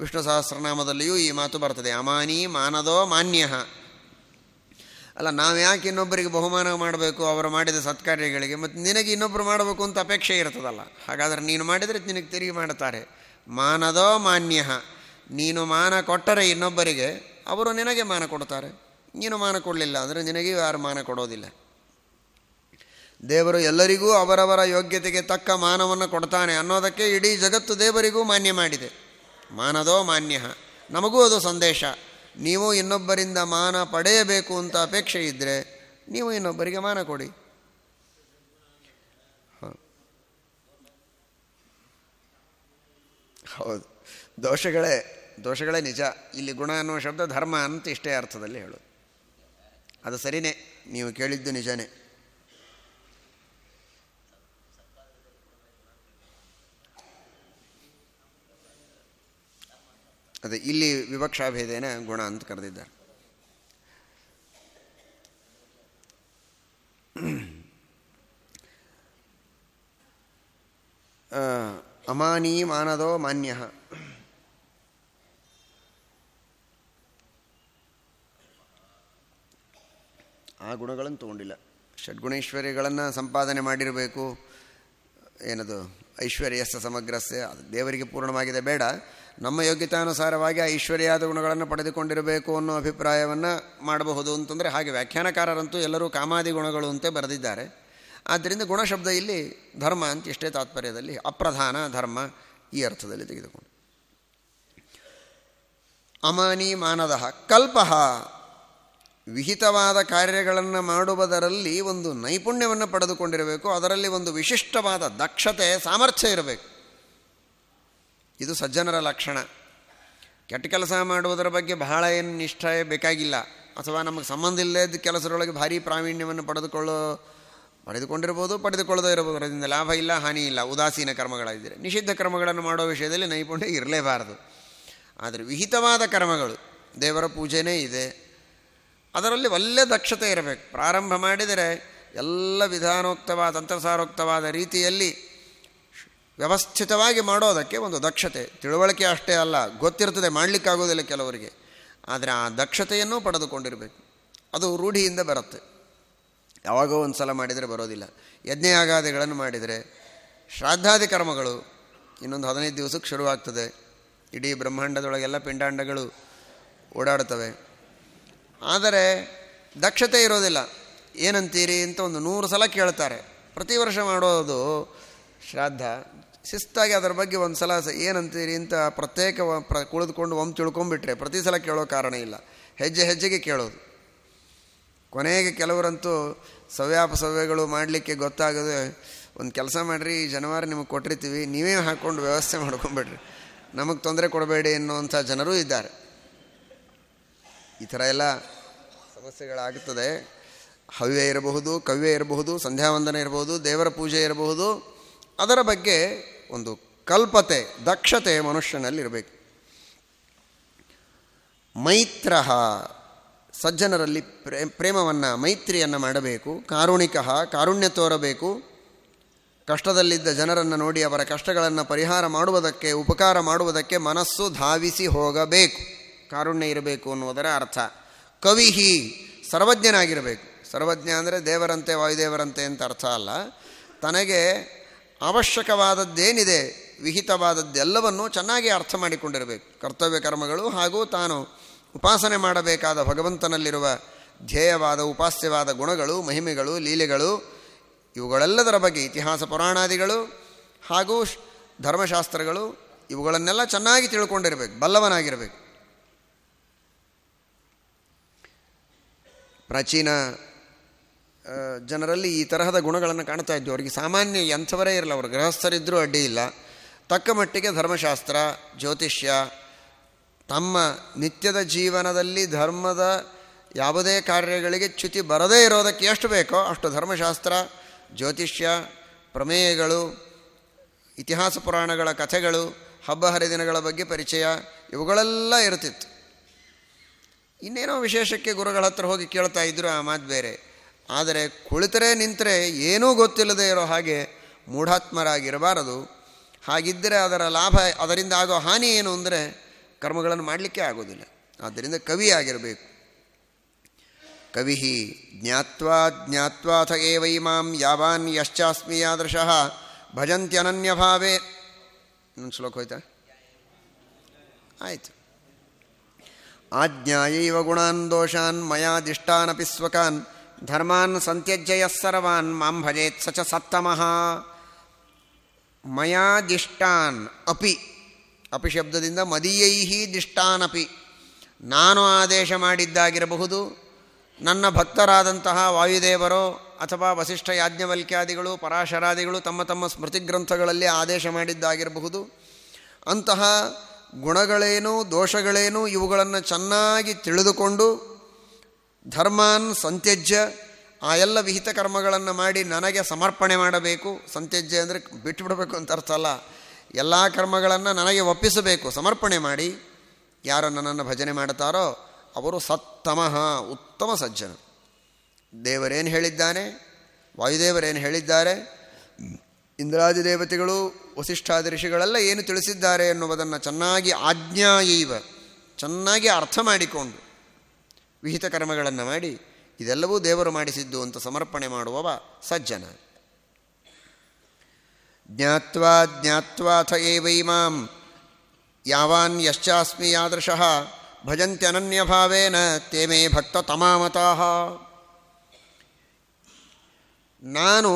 ವಿಷ್ಣು ಸಹಸ್ರನಾಮದಲ್ಲಿಯೂ ಈ ಮಾತು ಬರ್ತದೆ. ಅಮಾನಿ ಮಾನದೋ ಮಾನ್ಯ. ಅಲ್ಲ, ನಾವು ಯಾಕೆ ಇನ್ನೊಬ್ಬರಿಗೆ ಬಹುಮಾನ ಮಾಡಬೇಕು? ಅವರು ಮಾಡಿದ ಸತ್ಕಾರ್ಯಗಳಿಗೆ. ಮತ್ತು ನಿನಗೆ ಇನ್ನೊಬ್ಬರು ಮಾಡಬೇಕು ಅಂತ ಅಪೇಕ್ಷೆ ಇರ್ತದಲ್ಲ. ಹಾಗಾದರೆ ನೀನು ಮಾಡಿದರೆ ನಿನಗೆ ತಿರುಗಿ ಮಾಡುತ್ತಾರೆ ಮಾನದೋ ಮಾನ್ಯ. ನೀನು ಮಾನ ಕೊಟ್ಟರೆ ಇನ್ನೊಬ್ಬರಿಗೆ ಅವರು ನಿನಗೆ ಮಾನ ಕೊಡ್ತಾರೆ. ನೀನು ಮಾನ ಕೊಡಲಿಲ್ಲ ಅಂದರೆ ನಿನಗೆ ಯಾರು ಮಾನ ಕೊಡೋದಿಲ್ಲ. ದೇವರು ಎಲ್ಲರಿಗೂ ಅವರವರ ಯೋಗ್ಯತೆಗೆ ತಕ್ಕ ಮಾನವನ್ನು ಕೊಡ್ತಾನೆ ಅನ್ನೋದಕ್ಕೆ ಇಡೀ ಜಗತ್ತು ದೇವರಿಗೂ ಮಾನ್ಯ ಮಾಡಿದೆ. ಮಾನದೋ ಮಾನ್ಯ. ನಮಗೂ ಅದು ಸಂದೇಶ. ನೀವು ಇನ್ನೊಬ್ಬರಿಂದ ಮಾನ ಪಡೆಯಬೇಕು ಅಂತ ಅಪೇಕ್ಷೆ ಇದ್ದರೆ ನೀವು ಇನ್ನೊಬ್ಬರಿಗೆ ಮಾನ ಕೊಡಿ. ಹೌದು. ದೋಷಗಳೇ ದೋಷಗಳೇ ನಿಜ. ಇಲ್ಲಿ ಗುಣ ಅನ್ನುವ ಶಬ್ದ ಧರ್ಮ ಅಂತ ಇಷ್ಟೇ ಅರ್ಥದಲ್ಲಿ ಹೇಳೋದು. ಅದು ಸರಿನೇ ನೀವು ಕೇಳಿದ್ದು ನಿಜನೇ. ಅದೇ ಇಲ್ಲಿ ವಿವಕ್ಷಾಭೇದೇನ ಗುಣ ಅಂತ ಕರೆದಿದ್ದಾರೆ. ಅಮಾನೀ ಮಾನದೋ ಮಾನ್ಯ. ಆ ಗುಣಗಳನ್ನು ತಗೊಂಡಿಲ್ಲ. ಷಡ್ಗುಣೇಶ್ವರಿಗಳನ್ನು ಸಂಪಾದನೆ ಮಾಡಿರಬೇಕು. ಏನದು? ಐಶ್ವರ್ಯಸ್ಥ ಸಮಗ್ರಸ್ಯ, ಅದು ದೇವರಿಗೆ ಪೂರ್ಣವಾಗಿದೆ ಬೇಡ. ನಮ್ಮ ಯೋಗ್ಯತಾನುಸಾರವಾಗಿ ಐಶ್ವರ್ಯಾದ ಗುಣಗಳನ್ನು ಪಡೆದುಕೊಂಡಿರಬೇಕು ಅನ್ನೋ ಅಭಿಪ್ರಾಯವನ್ನು ಮಾಡಬಹುದು ಅಂತಂದರೆ ಹಾಗೆ ವ್ಯಾಖ್ಯಾನಕಾರರಂತೂ ಎಲ್ಲರೂ ಕಾಮಾದಿ ಗುಣಗಳು ಅಂತ ಬರೆದಿದ್ದಾರೆ. ಆದ್ದರಿಂದ ಗುಣಶಬ್ದ ಇಲ್ಲಿ ಧರ್ಮ ಅಂತ ಇಷ್ಟೇ ತಾತ್ಪರ್ಯದಲ್ಲಿ ಅಪ್ರಧಾನ ಧರ್ಮ ಈ ಅರ್ಥದಲ್ಲಿ ತೆಗೆದುಕೊಂಡು. ಅಮಾನಿ ಮಾನದ ಕಲ್ಪಃ ವಿಹಿತವಾದ ಕಾರ್ಯಗಳನ್ನು ಮಾಡುವುದರಲ್ಲಿ ಒಂದು ನೈಪುಣ್ಯವನ್ನು ಪಡೆದುಕೊಂಡಿರಬೇಕು, ಅದರಲ್ಲಿ ಒಂದು ವಿಶಿಷ್ಟವಾದ ದಕ್ಷತೆ, ಸಾಮರ್ಥ್ಯ ಇರಬೇಕು. ಇದು ಸಜ್ಜನರ ಲಕ್ಷಣ. ಕೆಟ್ಟ ಕೆಲಸ ಮಾಡುವುದರ ಬಗ್ಗೆ ಬಹಳ ಏನು ನಿಷ್ಠ ಬೇಕಾಗಿಲ್ಲ. ಅಥವಾ ನಮಗೆ ಸಂಬಂಧ ಇಲ್ಲದ ಕೆಲಸದೊಳಗೆ ಭಾರಿ ಪ್ರಾವೀಣ್ಯವನ್ನು ಪಡೆದುಕೊಳ್ಳೋ, ಪಡೆದುಕೊಂಡಿರ್ಬೋದು, ಪಡೆದುಕೊಳ್ಳದೇ ಇರಬಹುದು ಅದರಿಂದ ಲಾಭ ಇಲ್ಲ, ಹಾನಿ ಇಲ್ಲ. ಉದಾಸೀನ ಕರ್ಮಗಳಿದ್ದರೆ ನಿಷಿದ್ಧ ಕರ್ಮಗಳನ್ನು ಮಾಡೋ ವಿಷಯದಲ್ಲಿ ನೈಪುಣ್ಯ ಇರಲೇಬಾರದು. ಆದರೆ ವಿಹಿತವಾದ ಕರ್ಮಗಳು, ದೇವರ ಪೂಜೆನೇ ಇದೆ. ಅದರಲ್ಲಿ ಒಳ್ಳೆ ದಕ್ಷತೆ ಇರಬೇಕು. ಪ್ರಾರಂಭ ಮಾಡಿದರೆ ಎಲ್ಲ ವಿಧಾನೋಕ್ತವಾದ, ತಂತ್ರಸಾರೋಕ್ತವಾದ ರೀತಿಯಲ್ಲಿ ವ್ಯವಸ್ಥಿತವಾಗಿ ಮಾಡೋದಕ್ಕೆ ಒಂದು ದಕ್ಷತೆ. ತಿಳುವಳಿಕೆ ಅಷ್ಟೇ ಅಲ್ಲ, ಗೊತ್ತಿರ್ತದೆ, ಮಾಡಲಿಕ್ಕಾಗೋದಿಲ್ಲ ಕೆಲವರಿಗೆ. ಆದರೆ ಆ ದಕ್ಷತೆಯನ್ನು ಪಡೆದುಕೊಂಡಿರಬೇಕು. ಅದು ರೂಢಿಯಿಂದ ಬರುತ್ತೆ. ಯಾವಾಗೋ ಒಂದು ಸಲ ಮಾಡಿದರೆ ಬರೋದಿಲ್ಲ. ಯಜ್ಞಯಾಗಾದಿಗಳನ್ನು ಮಾಡಿದರೆ ಶ್ರಾದ್ದಾದಿ ಕರ್ಮಗಳು ಇನ್ನೊಂದು ಹದಿನೈದು ದಿವಸಕ್ಕೆ ಶುರುವಾಗ್ತದೆ. ಇಡೀ ಬ್ರಹ್ಮಾಂಡದೊಳಗೆಲ್ಲ ಪಿಂಡಾಂಡಗಳು ಓಡಾಡ್ತವೆ ಆದರೆ ದಕ್ಷತೆ ಇರೋದಿಲ್ಲ. ಏನಂತೀರಿ ಅಂತ ಒಂದು ನೂರು ಸಲ ಕೇಳ್ತಾರೆ. ಪ್ರತಿ ವರ್ಷ ಮಾಡೋದು ಶ್ರಾದ್ದ. ಶಿಸ್ತಾಗಿ ಅದರ ಬಗ್ಗೆ ಒಂದು ಸಲ ಏನಂತೀರಿ ಅಂತ ಪ್ರತ್ಯೇಕ ಪ್ರ ಕುಳಿದುಕೊಂಡು ಒಮ್ಮೆ ತಿಳ್ಕೊಂಬಿಟ್ರೆ ಪ್ರತಿ ಸಲ ಕೇಳೋ ಕಾರಣ ಇಲ್ಲ. ಹೆಜ್ಜೆ ಹೆಜ್ಜೆಗೆ ಕೇಳೋದು. ಕೊನೆಗೆ ಕೆಲವರಂತೂ ಸವ್ಯಾಪ ಸವ್ಯಗಳು ಮಾಡಲಿಕ್ಕೆ ಗೊತ್ತಾಗದೆ ಒಂದು ಕೆಲಸ ಮಾಡಿರಿ ಜನವಾರ ನಿಮಗೆ ಕೊಟ್ಟಿರ್ತೀವಿ, ನೀವೇ ಹಾಕ್ಕೊಂಡು ವ್ಯವಸ್ಥೆ ಮಾಡ್ಕೊಂಬಿಡ್ರಿ ನಮಗೆ ತೊಂದರೆ ಕೊಡಬೇಡಿ ಎನ್ನುವಂಥ ಜನರೂ ಇದ್ದಾರೆ. ಈ ಥರ ಎಲ್ಲ ಸಮಸ್ಯೆಗಳಾಗುತ್ತದೆ. ಹವ್ಯ ಇರಬಹುದು, ಕವ್ಯ ಇರಬಹುದು, ಸಂಧ್ಯಾವಂದನ ಇರಬಹುದು, ದೇವರ ಪೂಜೆ ಇರಬಹುದು. ಅದರ ಬಗ್ಗೆ ಒಂದು ಕಲ್ಪತೆ, ದಕ್ಷತೆ ಮನುಷ್ಯನಲ್ಲಿರಬೇಕು. ಮೈತ್ರ ಸಜ್ಜನರಲ್ಲಿ ಪ್ರೇ ಪ್ರೇಮವನ್ನು, ಮೈತ್ರಿಯನ್ನು ಮಾಡಬೇಕು ಕಾರುಣಿಕ ಕಾರುಣ್ಯ ತೋರಬೇಕು. ಕಷ್ಟದಲ್ಲಿದ್ದ ಜನರನ್ನು ನೋಡಿ ಅವರ ಕಷ್ಟಗಳನ್ನು ಪರಿಹಾರ ಮಾಡುವುದಕ್ಕೆ, ಉಪಕಾರ ಮಾಡುವುದಕ್ಕೆ ಮನಸ್ಸು ಧಾವಿಸಿ ಹೋಗಬೇಕು. ಕಾರುಣ್ಯ ಇರಬೇಕು ಅನ್ನುವುದರ ಅರ್ಥ. ಕವಿಹಿ ಸರ್ವಜ್ಞನಾಗಿರಬೇಕು. ಸರ್ವಜ್ಞ ಅಂದರೆ ದೇವರಂತೆ, ವಾಯುದೇವರಂತೆ ಅಂತ ಅರ್ಥ ಅಲ್ಲ. ತನಗೆ ಅವಶ್ಯಕವಾದದ್ದೇನಿದೆ, ವಿಹಿತವಾದದ್ದೆಲ್ಲವನ್ನೂ ಚೆನ್ನಾಗಿ ಅರ್ಥ ಮಾಡಿಕೊಂಡಿರಬೇಕು. ಕರ್ತವ್ಯ ಕರ್ಮಗಳು ಹಾಗೂ ತಾನು ಉಪಾಸನೆ ಮಾಡಬೇಕಾದ ಭಗವಂತನಲ್ಲಿರುವ ಧ್ಯೇಯವಾದ, ಉಪಾಸ್ಯವಾದ ಗುಣಗಳು, ಮಹಿಮೆಗಳು, ಲೀಲೆಗಳು, ಇವುಗಳೆಲ್ಲದರ ಬಗ್ಗೆ ಇತಿಹಾಸ ಪುರಾಣಾದಿಗಳು ಹಾಗೂ ಧರ್ಮಶಾಸ್ತ್ರಗಳು ಇವುಗಳನ್ನೆಲ್ಲ ಚೆನ್ನಾಗಿ ತಿಳ್ಕೊಂಡಿರಬೇಕು. ಬಲ್ಲವನಾಗಿರಬೇಕು. ಪ್ರಾಚೀನ ಜನರಲ್ಲಿ ಈ ತರಹದ ಗುಣಗಳನ್ನು ಕಾಣ್ತಾ ಇದ್ವಿ. ಅವರಿಗೆ ಸಾಮಾನ್ಯ ಎಂಥವರೇ ಇರಲ್ಲ. ಅವರು ಗೃಹಸ್ಥರಿದ್ದರೂ ಅಡ್ಡಿ ಇಲ್ಲ. ತಕ್ಕ ಮಟ್ಟಿಗೆ ಧರ್ಮಶಾಸ್ತ್ರ, ಜ್ಯೋತಿಷ್ಯ, ತಮ್ಮ ನಿತ್ಯದ ಜೀವನದಲ್ಲಿ ಧರ್ಮದ ಯಾವುದೇ ಕಾರ್ಯಗಳಿಗೆ ಚ್ಯುತಿ ಬರದೇ ಇರೋದಕ್ಕೆ ಎಷ್ಟು ಬೇಕೋ ಅಷ್ಟು ಧರ್ಮಶಾಸ್ತ್ರ, ಜ್ಯೋತಿಷ್ಯ, ಪ್ರಮೇಯಗಳು, ಇತಿಹಾಸ ಪುರಾಣಗಳ ಕಥೆಗಳು, ಹಬ್ಬ ಹರಿದಿನಗಳ ಬಗ್ಗೆ ಪರಿಚಯ, ಇವುಗಳೆಲ್ಲ ಇರ್ತಿತ್ತು ಇನ್ನೇನೋ ವಿಶೇಷಕ್ಕೆ ಗುರುಗಳ ಹತ್ರ ಹೋಗಿ ಕೇಳ್ತಾ ಇದ್ರು ಆ ಮಾತು ಬೇರೆ. ಆದರೆ ಕುಳಿತರೆ ನಿಂತರೆ ಏನೂ ಗೊತ್ತಿಲ್ಲದೆ ಇರೋ ಹಾಗೆ ಮೂಢಾತ್ಮರಾಗಿರಬಾರದು. ಹಾಗಿದ್ದರೆ ಅದರ ಲಾಭ, ಅದರಿಂದ ಆಗೋ ಹಾನಿ ಏನು ಅಂದರೆ ಕರ್ಮಗಳನ್ನು ಮಾಡಲಿಕ್ಕೆ ಆಗೋದಿಲ್ಲ. ಆದ್ದರಿಂದ ಕವಿಯಾಗಿರಬೇಕು ಕವಿ ಜ್ಞಾತ್ವಾ ಜ್ಞಾತ್ವಾಥ ಏವೈಮಾಂ ಯಾವಾನ್ ಯಶ್ಚಾಸ್ಮಿ ಯಾದೃಶಃ ಭಜಂತ್ಯನನ್ಯಭಾವೇ. ನನ್ನ ಶ್ಲೋಕ ಹೋಯ್ತಾ? ಆಯಿತು. ಆಜ್ಞಾಯೈವ ಗುಣಾನ್ ದೋಷಾನ್ ಮಯಾದಿಷ್ಟಾನಪಿ ಸ್ವಕಾನ್ ಧರ್ಮಾನ್ ಸಂತ್ಯಜ್ಯ ಸರ್ವಾನ್ ಮಾಂ ಭಜೇತ್ ಸ ಚ ಸತ್ತಮಃ ಮಯಾದಿಷ್ಟಾನ್ ಅಪಿ ಅಪಿ ಶಬ್ದದಿಂದ ಮದೀಯೈಹಿ ದಿಷ್ಟಾನಪಿ ನಾನು ಆದೇಶ ಮಾಡಿದ್ದಾಗಿರಬಹುದು। ನನ್ನ ಭಕ್ತರಾದಂತಹ ವಾಯುದೇವರೋ ಅಥವಾ ವಸಿಷ್ಠ ಯಾಜ್ಞವಲ್ಕ್ಯಾದಿಗಳು, ಪರಾಶರಾದಿಗಳು ತಮ್ಮ ತಮ್ಮ ಸ್ಮೃತಿ ಗ್ರಂಥಗಳಲ್ಲಿ ಆದೇಶ ಮಾಡಿದ್ದಾಗಿರಬಹುದು। ಅಂತಹ ಗುಣಗಳೇನು, ದೋಷಗಳೇನು, ಇವುಗಳನ್ನು ಚೆನ್ನಾಗಿ ತಿಳಿದುಕೊಂಡು ಧರ್ಮಾನ್ ಸಂತ್ಯಜ್ಯ, ಆ ಎಲ್ಲ ವಿಹಿತ ಕರ್ಮಗಳನ್ನು ಮಾಡಿ ನನಗೆ ಸಮರ್ಪಣೆ ಮಾಡಬೇಕು. ಸಂತ್ಯಜ್ಯ ಅಂದರೆ ಬಿಟ್ಟುಬಿಡಬೇಕು ಅಂತ ಅರ್ಥ ಅಲ್ಲ. ಎಲ್ಲ ಕರ್ಮಗಳನ್ನು ನನಗೆ ಒಪ್ಪಿಸಬೇಕು. ಸಮರ್ಪಣೆ ಮಾಡಿ ಯಾರು ನನ್ನನ್ನು ಭಜನೆ ಮಾಡ್ತಾರೋ ಅವರು ಸತ್ತಮಃ, ಉತ್ತಮ ಸಜ್ಜನ ದೇವರೇನು ಹೇಳಿದ್ದಾನೆ? ವಾಯುದೇವರೇನು ಹೇಳಿದ್ದಾರೆ? ಇಂದ್ರಾದಿ ದೇವತೆಗಳು ವಸಿಷ್ಠಾದಿ ಋಷಿಗಳೆಲ್ಲ ಏನು ತಿಳಿಸಿದ್ದಾರೆ ಎನ್ನುವುದನ್ನು ಚೆನ್ನಾಗಿ ಆಜ್ಞಾಯೈವ, ಚೆನ್ನಾಗಿ ಅರ್ಥ ಮಾಡಿಕೊಂಡು ವಿಹಿತ ಕರ್ಮಗಳನ್ನು ಮಾಡಿ ಇದೆಲ್ಲವೂ ದೇವರು ಮಾಡಿಸಿದ್ದು ಅಂತ ಸಮರ್ಪಣೆ ಮಾಡುವವ ಸಜ್ಜನ. ಜ್ಞಾತ್ವಾ ಜ್ಞಾತ್ವಾಥ ಏವೈಮಾಂ, ಯಾವಾನ್ ಯಶ್ಚಾಸ್ಮಿ ಯಾದೃಶಃ ಭಜಂತ್ಯನನ್ಯಭಾವೇನ ಭಾವೇನ ತೇಮೇ ಭಕ್ತ ತಮಾಮತಾಹ ನಾನು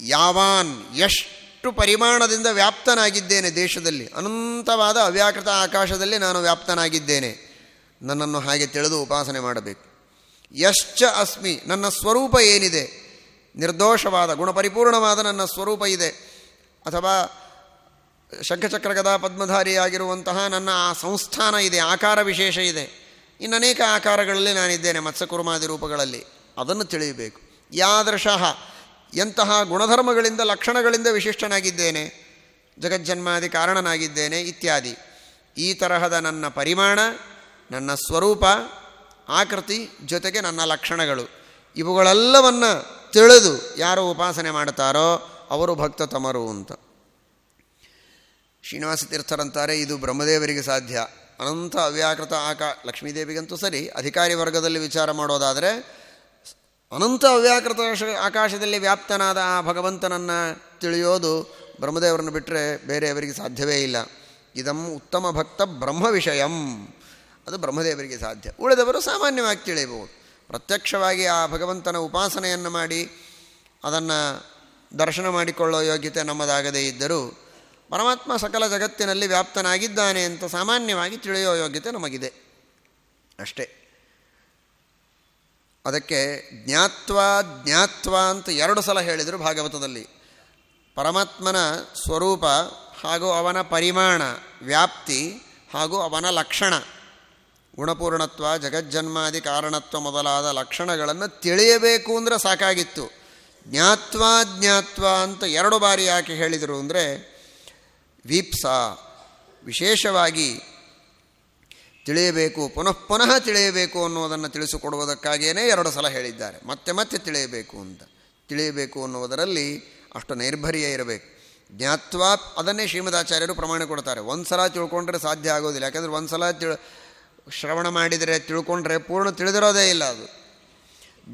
ಯಾವಾನ್ ಎಷ್ಟು ಪರಿಮಾಣದಿಂದ ವ್ಯಾಪ್ತನಾಗಿದ್ದೇನೆ ದೇಶದಲ್ಲಿ, ಅನಂತವಾದ ಅವ್ಯಾಕೃತ ಆಕಾಶದಲ್ಲಿ ನಾನು ವ್ಯಾಪ್ತನಾಗಿದ್ದೇನೆ, ನನ್ನನ್ನು ಹಾಗೆ ತಿಳಿದು ಉಪಾಸನೆ ಮಾಡಬೇಕು. ಯಶ್ಚ ಅಸ್ಮಿ, ನನ್ನ ಸ್ವರೂಪ ಏನಿದೆ? ನಿರ್ದೋಷವಾದ, ಗುಣಪರಿಪೂರ್ಣವಾದ ನನ್ನ ಸ್ವರೂಪ ಇದೆ. ಅಥವಾ ಶಂಖಚಕ್ರ ಗದಾ ಪದ್ಮಧಾರಿಯಾಗಿರುವಂತಹ ನನ್ನ ಆ ಸಂಸ್ಥಾನ ಇದೆ, ಆಕಾರ ವಿಶೇಷ ಇದೆ. ಇನ್ನು ಅನೇಕ ಆಕಾರಗಳಲ್ಲಿ ನಾನಿದ್ದೇನೆ ಮತ್ಸ್ಯಕುರ್ಮಾದಿ ರೂಪಗಳಲ್ಲಿ. ಅದನ್ನು ತಿಳಿಯಬೇಕು. ಯಾದೃಶಃ ಎಂತಹ ಗುಣಧರ್ಮಗಳಿಂದ, ಲಕ್ಷಣಗಳಿಂದ ವಿಶಿಷ್ಟನಾಗಿದ್ದೇನೆ, ಜಗಜ್ಜನ್ಮಾದಿ ಕಾರಣನಾಗಿದ್ದೇನೆ ಇತ್ಯಾದಿ. ಈ ತರಹದ ನನ್ನ ಪರಿಮಾಣ, ನನ್ನ ಸ್ವರೂಪ, ಆಕೃತಿ ಜೊತೆಗೆ ನನ್ನ ಲಕ್ಷಣಗಳು. ಇವುಗಳೆಲ್ಲವನ್ನು ತಿಳಿದು ಯಾರು ಉಪಾಸನೆ ಮಾಡ್ತಾರೋ ಅವರು ಭಕ್ತ ತಮರು ಅಂತ. ಶ್ರೀನಿವಾಸ ತೀರ್ಥರಂತಾರೆ, ಇದು ಬ್ರಹ್ಮದೇವರಿಗೆ ಸಾಧ್ಯ. ಅನಂತ ಅವ್ಯಾಕೃತ ಆಕ, ಲಕ್ಷ್ಮೀದೇವಿಗಂತೂ ಸರಿ, ಅಧಿಕಾರಿ ವರ್ಗದಲ್ಲಿ ವಿಚಾರ ಮಾಡೋದಾದರೆ ಅನಂತ ಅವ್ಯಾಕೃತ ಆಕಾಶದಲ್ಲಿ ವ್ಯಾಪ್ತನಾದ ಆ ಭಗವಂತನನ್ನು ತಿಳಿಯೋದು ಬ್ರಹ್ಮದೇವರನ್ನು ಬಿಟ್ಟರೆ ಬೇರೆಯವರಿಗೆ ಸಾಧ್ಯವೇ ಇಲ್ಲ. ಇದಂ ಉತ್ತಮ ಭಕ್ತ ಬ್ರಹ್ಮ ವಿಷಯಂ. ಅದು ಬ್ರಹ್ಮದೇವರಿಗೆ ಸಾಧ್ಯ. ಉಳಿದವರು ಸಾಮಾನ್ಯವಾಗಿ ತಿಳಿಯಬಹುದು. ಪ್ರತ್ಯಕ್ಷವಾಗಿ ಆ ಭಗವಂತನ ಉಪಾಸನೆಯನ್ನು ಮಾಡಿ, ಅದನ್ನು ದರ್ಶನ ಮಾಡಿಕೊಳ್ಳೋ ಯೋಗ್ಯತೆ ನಮ್ಮದಾಗದೇ ಇದ್ದರೂ, ಪರಮಾತ್ಮ ಸಕಲ ಜಗತ್ತಿನಲ್ಲಿ ವ್ಯಾಪ್ತನಾಗಿದ್ದಾನೆ ಅಂತ ಸಾಮಾನ್ಯವಾಗಿ ತಿಳಿಯೋ ಯೋಗ್ಯತೆ ನಮಗಿದೆ. ಅಷ್ಟೇ. ಅದಕ್ಕೆ ಜ್ಞಾತ್ವ ಜ್ಞಾತ್ವ ಅಂತ ಎರಡು ಸಲ ಹೇಳಿದರು ಭಾಗವತದಲ್ಲಿ. ಪರಮಾತ್ಮನ ಸ್ವರೂಪ ಹಾಗೂ ಅವನ ಪರಿಮಾಣ, ವ್ಯಾಪ್ತಿ ಹಾಗೂ ಅವನ ಲಕ್ಷಣ, ಗುಣಪೂರ್ಣತ್ವ, ಜಗಜ್ಜನ್ಮಾದಿ ಕಾರಣತ್ವ ಮೊದಲಾದ ಲಕ್ಷಣಗಳನ್ನು ತಿಳಿಯಬೇಕು ಅಂದರೆ ಸಾಕಾಗಿತ್ತು. ಜ್ಞಾತ್ವ ಜ್ಞಾತ್ವ ಅಂತ ಎರಡು ಬಾರಿ ಯಾಕೆ ಹೇಳಿದರು ಅಂದರೆ ವೀಪ್ಸ, ವಿಶೇಷವಾಗಿ ತಿಳಿಯಬೇಕು, ಪುನಃ ಪುನಃ ತಿಳಿಯಬೇಕು ಅನ್ನುವುದನ್ನು ತಿಳಿಸಿಕೊಡುವುದಕ್ಕಾಗಿಯೇ ಎರಡು ಸಲ ಹೇಳಿದ್ದಾರೆ. ಮತ್ತೆ ಮತ್ತೆ ತಿಳಿಯಬೇಕು ಅಂತ. ತಿಳಿಯಬೇಕು ಅನ್ನುವುದರಲ್ಲಿ ಅಷ್ಟು ನೈರ್ಭರ್ಯ ಇರಬೇಕು. ಜ್ಞಾತ್ವಾ ಅದನ್ನೇ ಶ್ರೀಮದಾಚಾರ್ಯರು ಪ್ರಮಾಣ ಕೊಡ್ತಾರೆ. ಒಂದು ಸಲ ತಿಳ್ಕೊಂಡ್ರೆ ಸಾಧ್ಯ ಆಗೋದಿಲ್ಲ. ಯಾಕಂದರೆ ಒಂದು ಸಲ ತಿಳ್ ಶ್ರವಣ ಮಾಡಿದರೆ ತಿಳ್ಕೊಂಡ್ರೆ ಪೂರ್ಣ ತಿಳಿದಿರೋದೇ ಇಲ್ಲ ಅದು.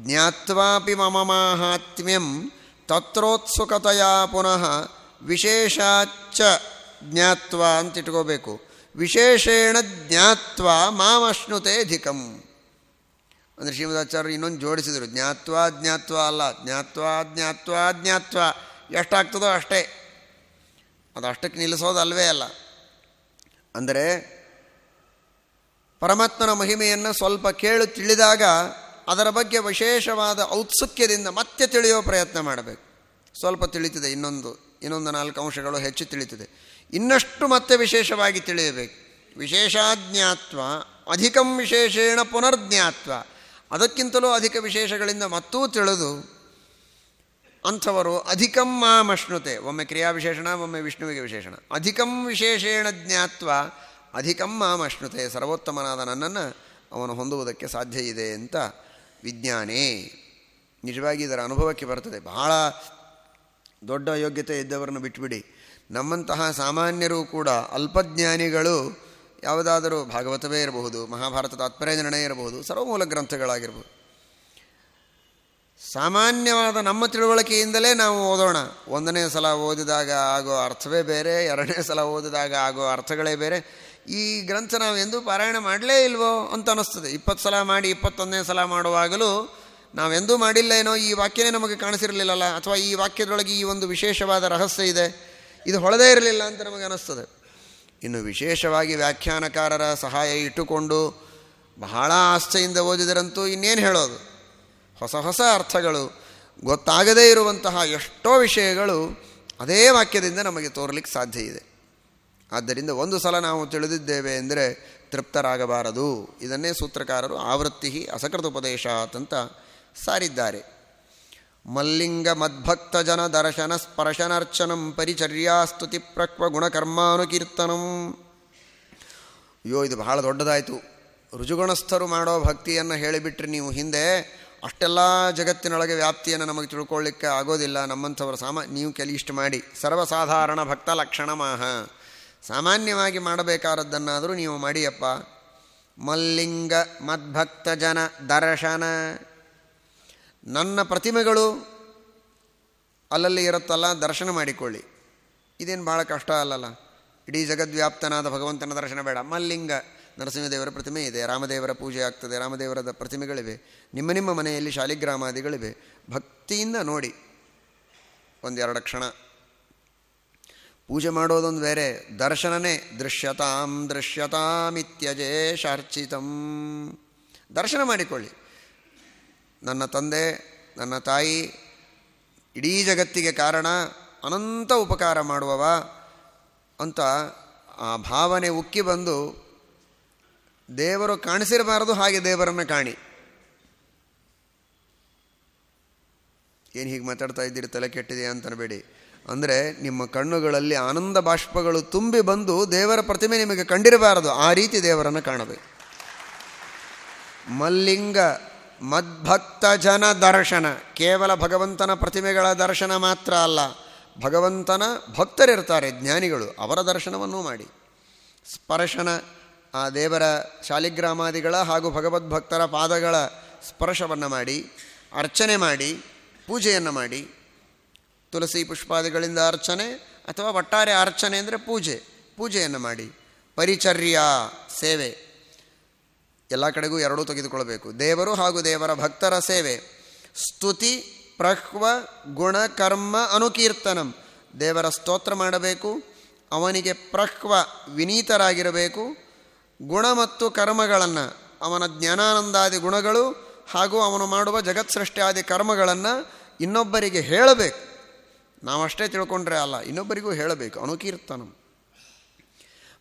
ಜ್ಞಾತ್ವಾಪಿ ಮಮ ಮಾಹಾತ್ಮ್ಯಂ ತತ್ರೋತ್ಸುಕತೆಯ ಪುನಃ ವಿಶೇಷಾಚ ಜ್ಞಾತ್ವ ಅಂತ ಇಟ್ಕೋಬೇಕು. ವಿಶೇಷೇಣ ಜ್ಞಾತ್ವ ಮಾಮಶ್ನುತೆ ಧಿಕಂ ಅಂದರೆ ಶ್ರೀಮದಾಚಾರ್ಯರು ಇನ್ನೊಂದು ಜೋಡಿಸಿದರು. ಜ್ಞಾತ್ವ ಜ್ಞಾತ್ವ ಅಲ್ಲ. ಜ್ಞಾತ್ವ ಜ್ಞಾತ್ವ ಜ್ಞಾತ್ವ. ಎಷ್ಟಾಗ್ತದೋ ಅಷ್ಟೇ. ಅದು ಅಷ್ಟಕ್ಕೆ ನಿಲ್ಲಿಸೋದು ಅಲ್ವೇ ಅಲ್ಲ. ಅಂದರೆ ಪರಮಾತ್ಮನ ಮಹಿಮೆಯನ್ನು ಸ್ವಲ್ಪ ಕೇಳು ತಿಳಿದಾಗ ಅದರ ಬಗ್ಗೆ ವಿಶೇಷವಾದ ಔತ್ಸುಕ್ಯದಿಂದ ಮತ್ತೆ ತಿಳಿಯೋ ಪ್ರಯತ್ನ ಮಾಡಬೇಕು. ಸ್ವಲ್ಪ ತಿಳಿತಿದೆ ಇನ್ನೊಂದು ಇನ್ನೊಂದು ನಾಲ್ಕು ಅಂಶಗಳು ಹೆಚ್ಚು ತಿಳಿತಿದೆ. ಇನ್ನಷ್ಟು ಮತ್ತೆ ವಿಶೇಷವಾಗಿ ತಿಳಿಯಬೇಕು. ವಿಶೇಷಾಜ್ಞಾತ್ವ, ಅಧಿಕಂ ವಿಶೇಷೇಣ ಪುನರ್ಜ್ಞಾತ್ವ. ಅದಕ್ಕಿಂತಲೂ ಅಧಿಕ ವಿಶೇಷಗಳಿಂದ ಮತ್ತೂ ತಿಳಿದು ಅಂಥವರು ಅಧಿಕಂ ಮಾಮಶ್ನುತೆ ಒಮ್ಮೆ ಕ್ರಿಯಾವಿಶೇಷಣ, ಒಮ್ಮೆ ವಿಷ್ಣುವಿಗೆ ವಿಶೇಷಣ. ಅಧಿಕಂ ವಿಶೇಷೇಣ ಜ್ಞಾತ್ವ, ಅಧಿಕಂ ಮಾಮಶ್ನುತೆ ಸರ್ವೋತ್ತಮನಾದ ನನ್ನನ್ನು ಅವನು ಹೊಂದುವುದಕ್ಕೆ ಸಾಧ್ಯ ಇದೆ ಅಂತ ವಿಜ್ಞಾನೇ. ನಿಜವಾಗಿ ಇದರ ಅನುಭವಕ್ಕೆ ಬರ್ತದೆ. ಬಹಳ ದೊಡ್ಡ ಯೋಗ್ಯತೆ ಇದ್ದವರನ್ನು ಬಿಟ್ಟುಬಿಡಿ ನಮ್ಮಂತಹ ಸಾಮಾನ್ಯರು ಕೂಡ ಅಲ್ಪಜ್ಞಾನಿಗಳು ಯಾವುದಾದರೂ ಭಾಗವತವೇ ಇರಬಹುದು ಮಹಾಭಾರತ ತಾತ್ಪರ್ಯ ನಿರ್ಣಯ ಇರಬಹುದು, ಸರ್ವಮೂಲ ಗ್ರಂಥಗಳಾಗಿರ್ಬೋದು. ಸಾಮಾನ್ಯವಾದ ನಮ್ಮ ತಿಳುವಳಿಕೆಯಿಂದಲೇ ನಾವು ಓದೋಣ. ಒಂದನೇ ಸಲ ಓದಿದಾಗ ಆಗೋ ಅರ್ಥವೇ ಬೇರೆ, ಎರಡನೇ ಸಲ ಓದಿದಾಗ ಆಗೋ ಅರ್ಥಗಳೇ ಬೇರೆ. ಈ ಗ್ರಂಥ ನಾವು ಎಂದೂ ಪಾರಾಯಣ ಮಾಡಲೇ ಇಲ್ವೋ ಅಂತ ಅನ್ನಿಸ್ತದೆ. ಇಪ್ಪತ್ತು ಸಲ ಮಾಡಿ, ಇಪ್ಪತ್ತೊಂದನೇ ಸಲ ಮಾಡುವಾಗಲೂ ನಾವೆಂದೂ ಮಾಡಿಲ್ಲ ಏನೋ, ಈ ವಾಕ್ಯನೇ ನಮಗೆ ಕಾಣಿಸಿರಲಿಲ್ಲಲ್ಲ, ಅಥವಾ ಈ ವಾಕ್ಯದೊಳಗೆ ಈ ಒಂದು ವಿಶೇಷವಾದ ರಹಸ್ಯ ಇದೆ. ಇದು ಹೊಳದೇ ಇರಲಿಲ್ಲ ಅಂತ ನಮಗೆ ಅನ್ನಿಸ್ತದೆ ಇನ್ನು ವಿಶೇಷವಾಗಿ ವ್ಯಾಖ್ಯಾನಕಾರರ ಸಹಾಯ ಇಟ್ಟುಕೊಂಡು ಬಹಳ ಆಸ್ಥೆಯಿಂದ ಓದಿದರಂತೂ ಇನ್ನೇನು ಹೇಳೋದು? ಹೊಸ ಹೊಸ ಅರ್ಥಗಳು, ಗೊತ್ತಾಗದೇ ಇರುವಂತಹ ಎಷ್ಟೋ ವಿಷಯಗಳು ಅದೇ ವಾಕ್ಯದಿಂದ ನಮಗೆ ತೋರಲಿಕ್ಕೆ ಸಾಧ್ಯ ಇದೆ. ಆದ್ದರಿಂದ ಒಂದು ಸಲ ನಾವು ತಿಳಿದಿದ್ದೇವೆ ಅಂದರೆ ತೃಪ್ತರಾಗಬಾರದು. ಇದನ್ನೇ ಸೂತ್ರಕಾರರು ಆವೃತ್ತಿ ಅಸಕೃತ ಉಪದೇಶ ಅಂತ ಸಾರಿದ್ದಾರೆ. ಮಲ್ಲಿಂಗ ಮದ್ಭಕ್ತ ಜನ ದರ್ಶನ ಸ್ಪರ್ಶನರ್ಚನಂ ಪರಿಚರ್ಯಾ ಸ್ತುತಿ ಪ್ರಕ್ವ ಗುಣಕರ್ಮಾನುಕೀರ್ತನಂ ಅಯ್ಯೋ, ಇದು ಬಹಳ ದೊಡ್ಡದಾಯಿತು. ರುಜುಗುಣಸ್ಥರು ಮಾಡೋ ಭಕ್ತಿಯನ್ನು ಹೇಳಿಬಿಟ್ರೆ ನೀವು ಹಿಂದೆ. ಅಷ್ಟೆಲ್ಲ ಜಗತ್ತಿನೊಳಗೆ ವ್ಯಾಪ್ತಿಯನ್ನು ನಮಗೆ ತಿಳ್ಕೊಳ್ಳಿಕ್ಕೆ ಆಗೋದಿಲ್ಲ. ನಮ್ಮಂಥವರು ಸಾಮ, ನೀವು ಕೆಲವಿಷ್ಟು ಮಾಡಿ. ಸರ್ವಸಾಧಾರಣ ಭಕ್ತ ಲಕ್ಷಣಮಾಹ. ಸಾಮಾನ್ಯವಾಗಿ ಮಾಡಬೇಕಾದದ್ದನ್ನಾದರೂ ನೀವು ಮಾಡಿಯಪ್ಪ. ಮಲ್ಲಿಂಗ ಮದ್ಭಕ್ತ ಜನ ದರ್ಶನ. ನನ್ನ ಪ್ರತಿಮೆಗಳು ಅಲ್ಲಲ್ಲಿ ಇರುತ್ತಲ್ಲ, ದರ್ಶನ ಮಾಡಿಕೊಳ್ಳಿ. ಇದೇನು ಭಾಳ ಕಷ್ಟ ಅಲ್ಲಲ್ಲ? ಇಡೀ ಜಗದ್ವ್ಯಾಪ್ತನಾದ ಭಗವಂತನ ದರ್ಶನ ಬೇಡ. ಮಲ್ಲಿಂಗ ನರಸಿಂಹದೇವರ ಪ್ರತಿಮೆ ಇದೆ, ರಾಮದೇವರ ಪೂಜೆ ಆಗ್ತದೆ ರಾಮದೇವರದ ಪ್ರತಿಮೆಗಳಿವೆ, ನಿಮ್ಮ ನಿಮ್ಮ ಮನೆಯಲ್ಲಿ ಶಾಲಿಗ್ರಾಮಾದಿಗಳಿವೆ. ಭಕ್ತಿಯಿಂದ ನೋಡಿ. ಒಂದೆರಡು ಕ್ಷಣ. ಪೂಜೆ ಮಾಡೋದೊಂದು ಬೇರೆ, ದರ್ಶನನೇ ದೃಶ್ಯತಾಂ ದೃಶ್ಯತಾಮಿತ್ಯಜೇ ಶಾರ್ಚಿತಂ ದರ್ಶನ ಮಾಡಿಕೊಳ್ಳಿ. ನನ್ನ ತಂದೆ, ನನ್ನ ತಾಯಿ ಇಡೀ ಜಗತ್ತಿಗೆ ಕಾರಣ ಅನಂತ ಉಪಕಾರ ಮಾಡುವವ ಅಂತ ಆ ಭಾವನೆ ಉಕ್ಕಿ ಬಂದು ದೇವರು ಕಾಣಿಸಿರಬಾರದು ಹಾಗೆ ದೇವರನ್ನು ಕಾಣಿ. ಏನು ಹೀಗೆ ಮಾತಾಡ್ತಾ ಇದ್ದೀರಿ, ತಲೆ ಕೆಟ್ಟಿದೆ ಅಂತನಬೇಡಿ. ಅಂದರೆ ನಿಮ್ಮ ಕಣ್ಣುಗಳಲ್ಲಿ ಆನಂದ ಬಾಷ್ಪಗಳು ತುಂಬಿ ಬಂದು ದೇವರ ಪ್ರತಿಮೆ ನಿಮಗೆ ಕಂಡಿರಬಾರದು, ಆ ರೀತಿ ದೇವರನ್ನು ಕಾಣಬೇಕು. ಮಲ್ಲಿಂಗ ಮದ್ಭಕ್ತ ಜನ ದರ್ಶನ. ಕೇವಲ ಭಗವಂತನ ಪ್ರತಿಮೆಗಳ ದರ್ಶನ ಮಾತ್ರ ಅಲ್ಲ, ಭಗವಂತನ ಭಕ್ತರಿರ್ತಾರೆ, ಜ್ಞಾನಿಗಳು, ಅವರ ದರ್ಶನವನ್ನೂ ಮಾಡಿ. ಸ್ಪರ್ಶನ, ಆ ದೇವರ ಶಾಲಿಗ್ರಾಮಾದಿಗಳ ಹಾಗೂ ಭಗವದ್ಭಕ್ತರ ಪಾದಗಳ ಸ್ಪರ್ಶವನ್ನು ಮಾಡಿ, ಅರ್ಚನೆ ಮಾಡಿ, ಪೂಜೆಯನ್ನು ಮಾಡಿ. ತುಳಸಿ ಪುಷ್ಪಾದಿಗಳಿಂದ ಅರ್ಚನೆ ಅಥವಾ ಒಟ್ಟಾರೆ ಅರ್ಚನೆ ಅಂದರೆ ಪೂಜೆ, ಪೂಜೆಯನ್ನು ಮಾಡಿ. ಪರಿಚರ್ಯ, ಸೇವೆ. ಎಲ್ಲ ಕಡೆಗೂ ಎರಡೂ ತೆಗೆದುಕೊಳ್ಳಬೇಕು ದೇವರು ಹಾಗೂ ದೇವರ ಭಕ್ತರ ಸೇವೆ. ಸ್ತುತಿ, ಪ್ರಹ್ವ, ಗುಣ, ಕರ್ಮ, ಅನುಕೀರ್ತನಂ. ದೇವರ ಸ್ತೋತ್ರ ಮಾಡಬೇಕು. ಅವನಿಗೆ ಪ್ರಹ್ವ ವಿನೀತರಾಗಿರಬೇಕು. ಗುಣ ಮತ್ತು ಕರ್ಮಗಳನ್ನು, ಅವನ ಜ್ಞಾನಾನಂದಾದಿ ಗುಣಗಳು ಹಾಗೂ ಅವನು ಮಾಡುವ ಜಗತ್ ಸೃಷ್ಟಿಯಾದಿ ಕರ್ಮಗಳನ್ನು ಇನ್ನೊಬ್ಬರಿಗೆ ಹೇಳಬೇಕು. ನಾವಷ್ಟೇ ತಿಳ್ಕೊಂಡ್ರೆ ಅಲ್ಲ, ಇನ್ನೊಬ್ಬರಿಗೂ ಹೇಳಬೇಕು. ಅನುಕೀರ್ತನಂ.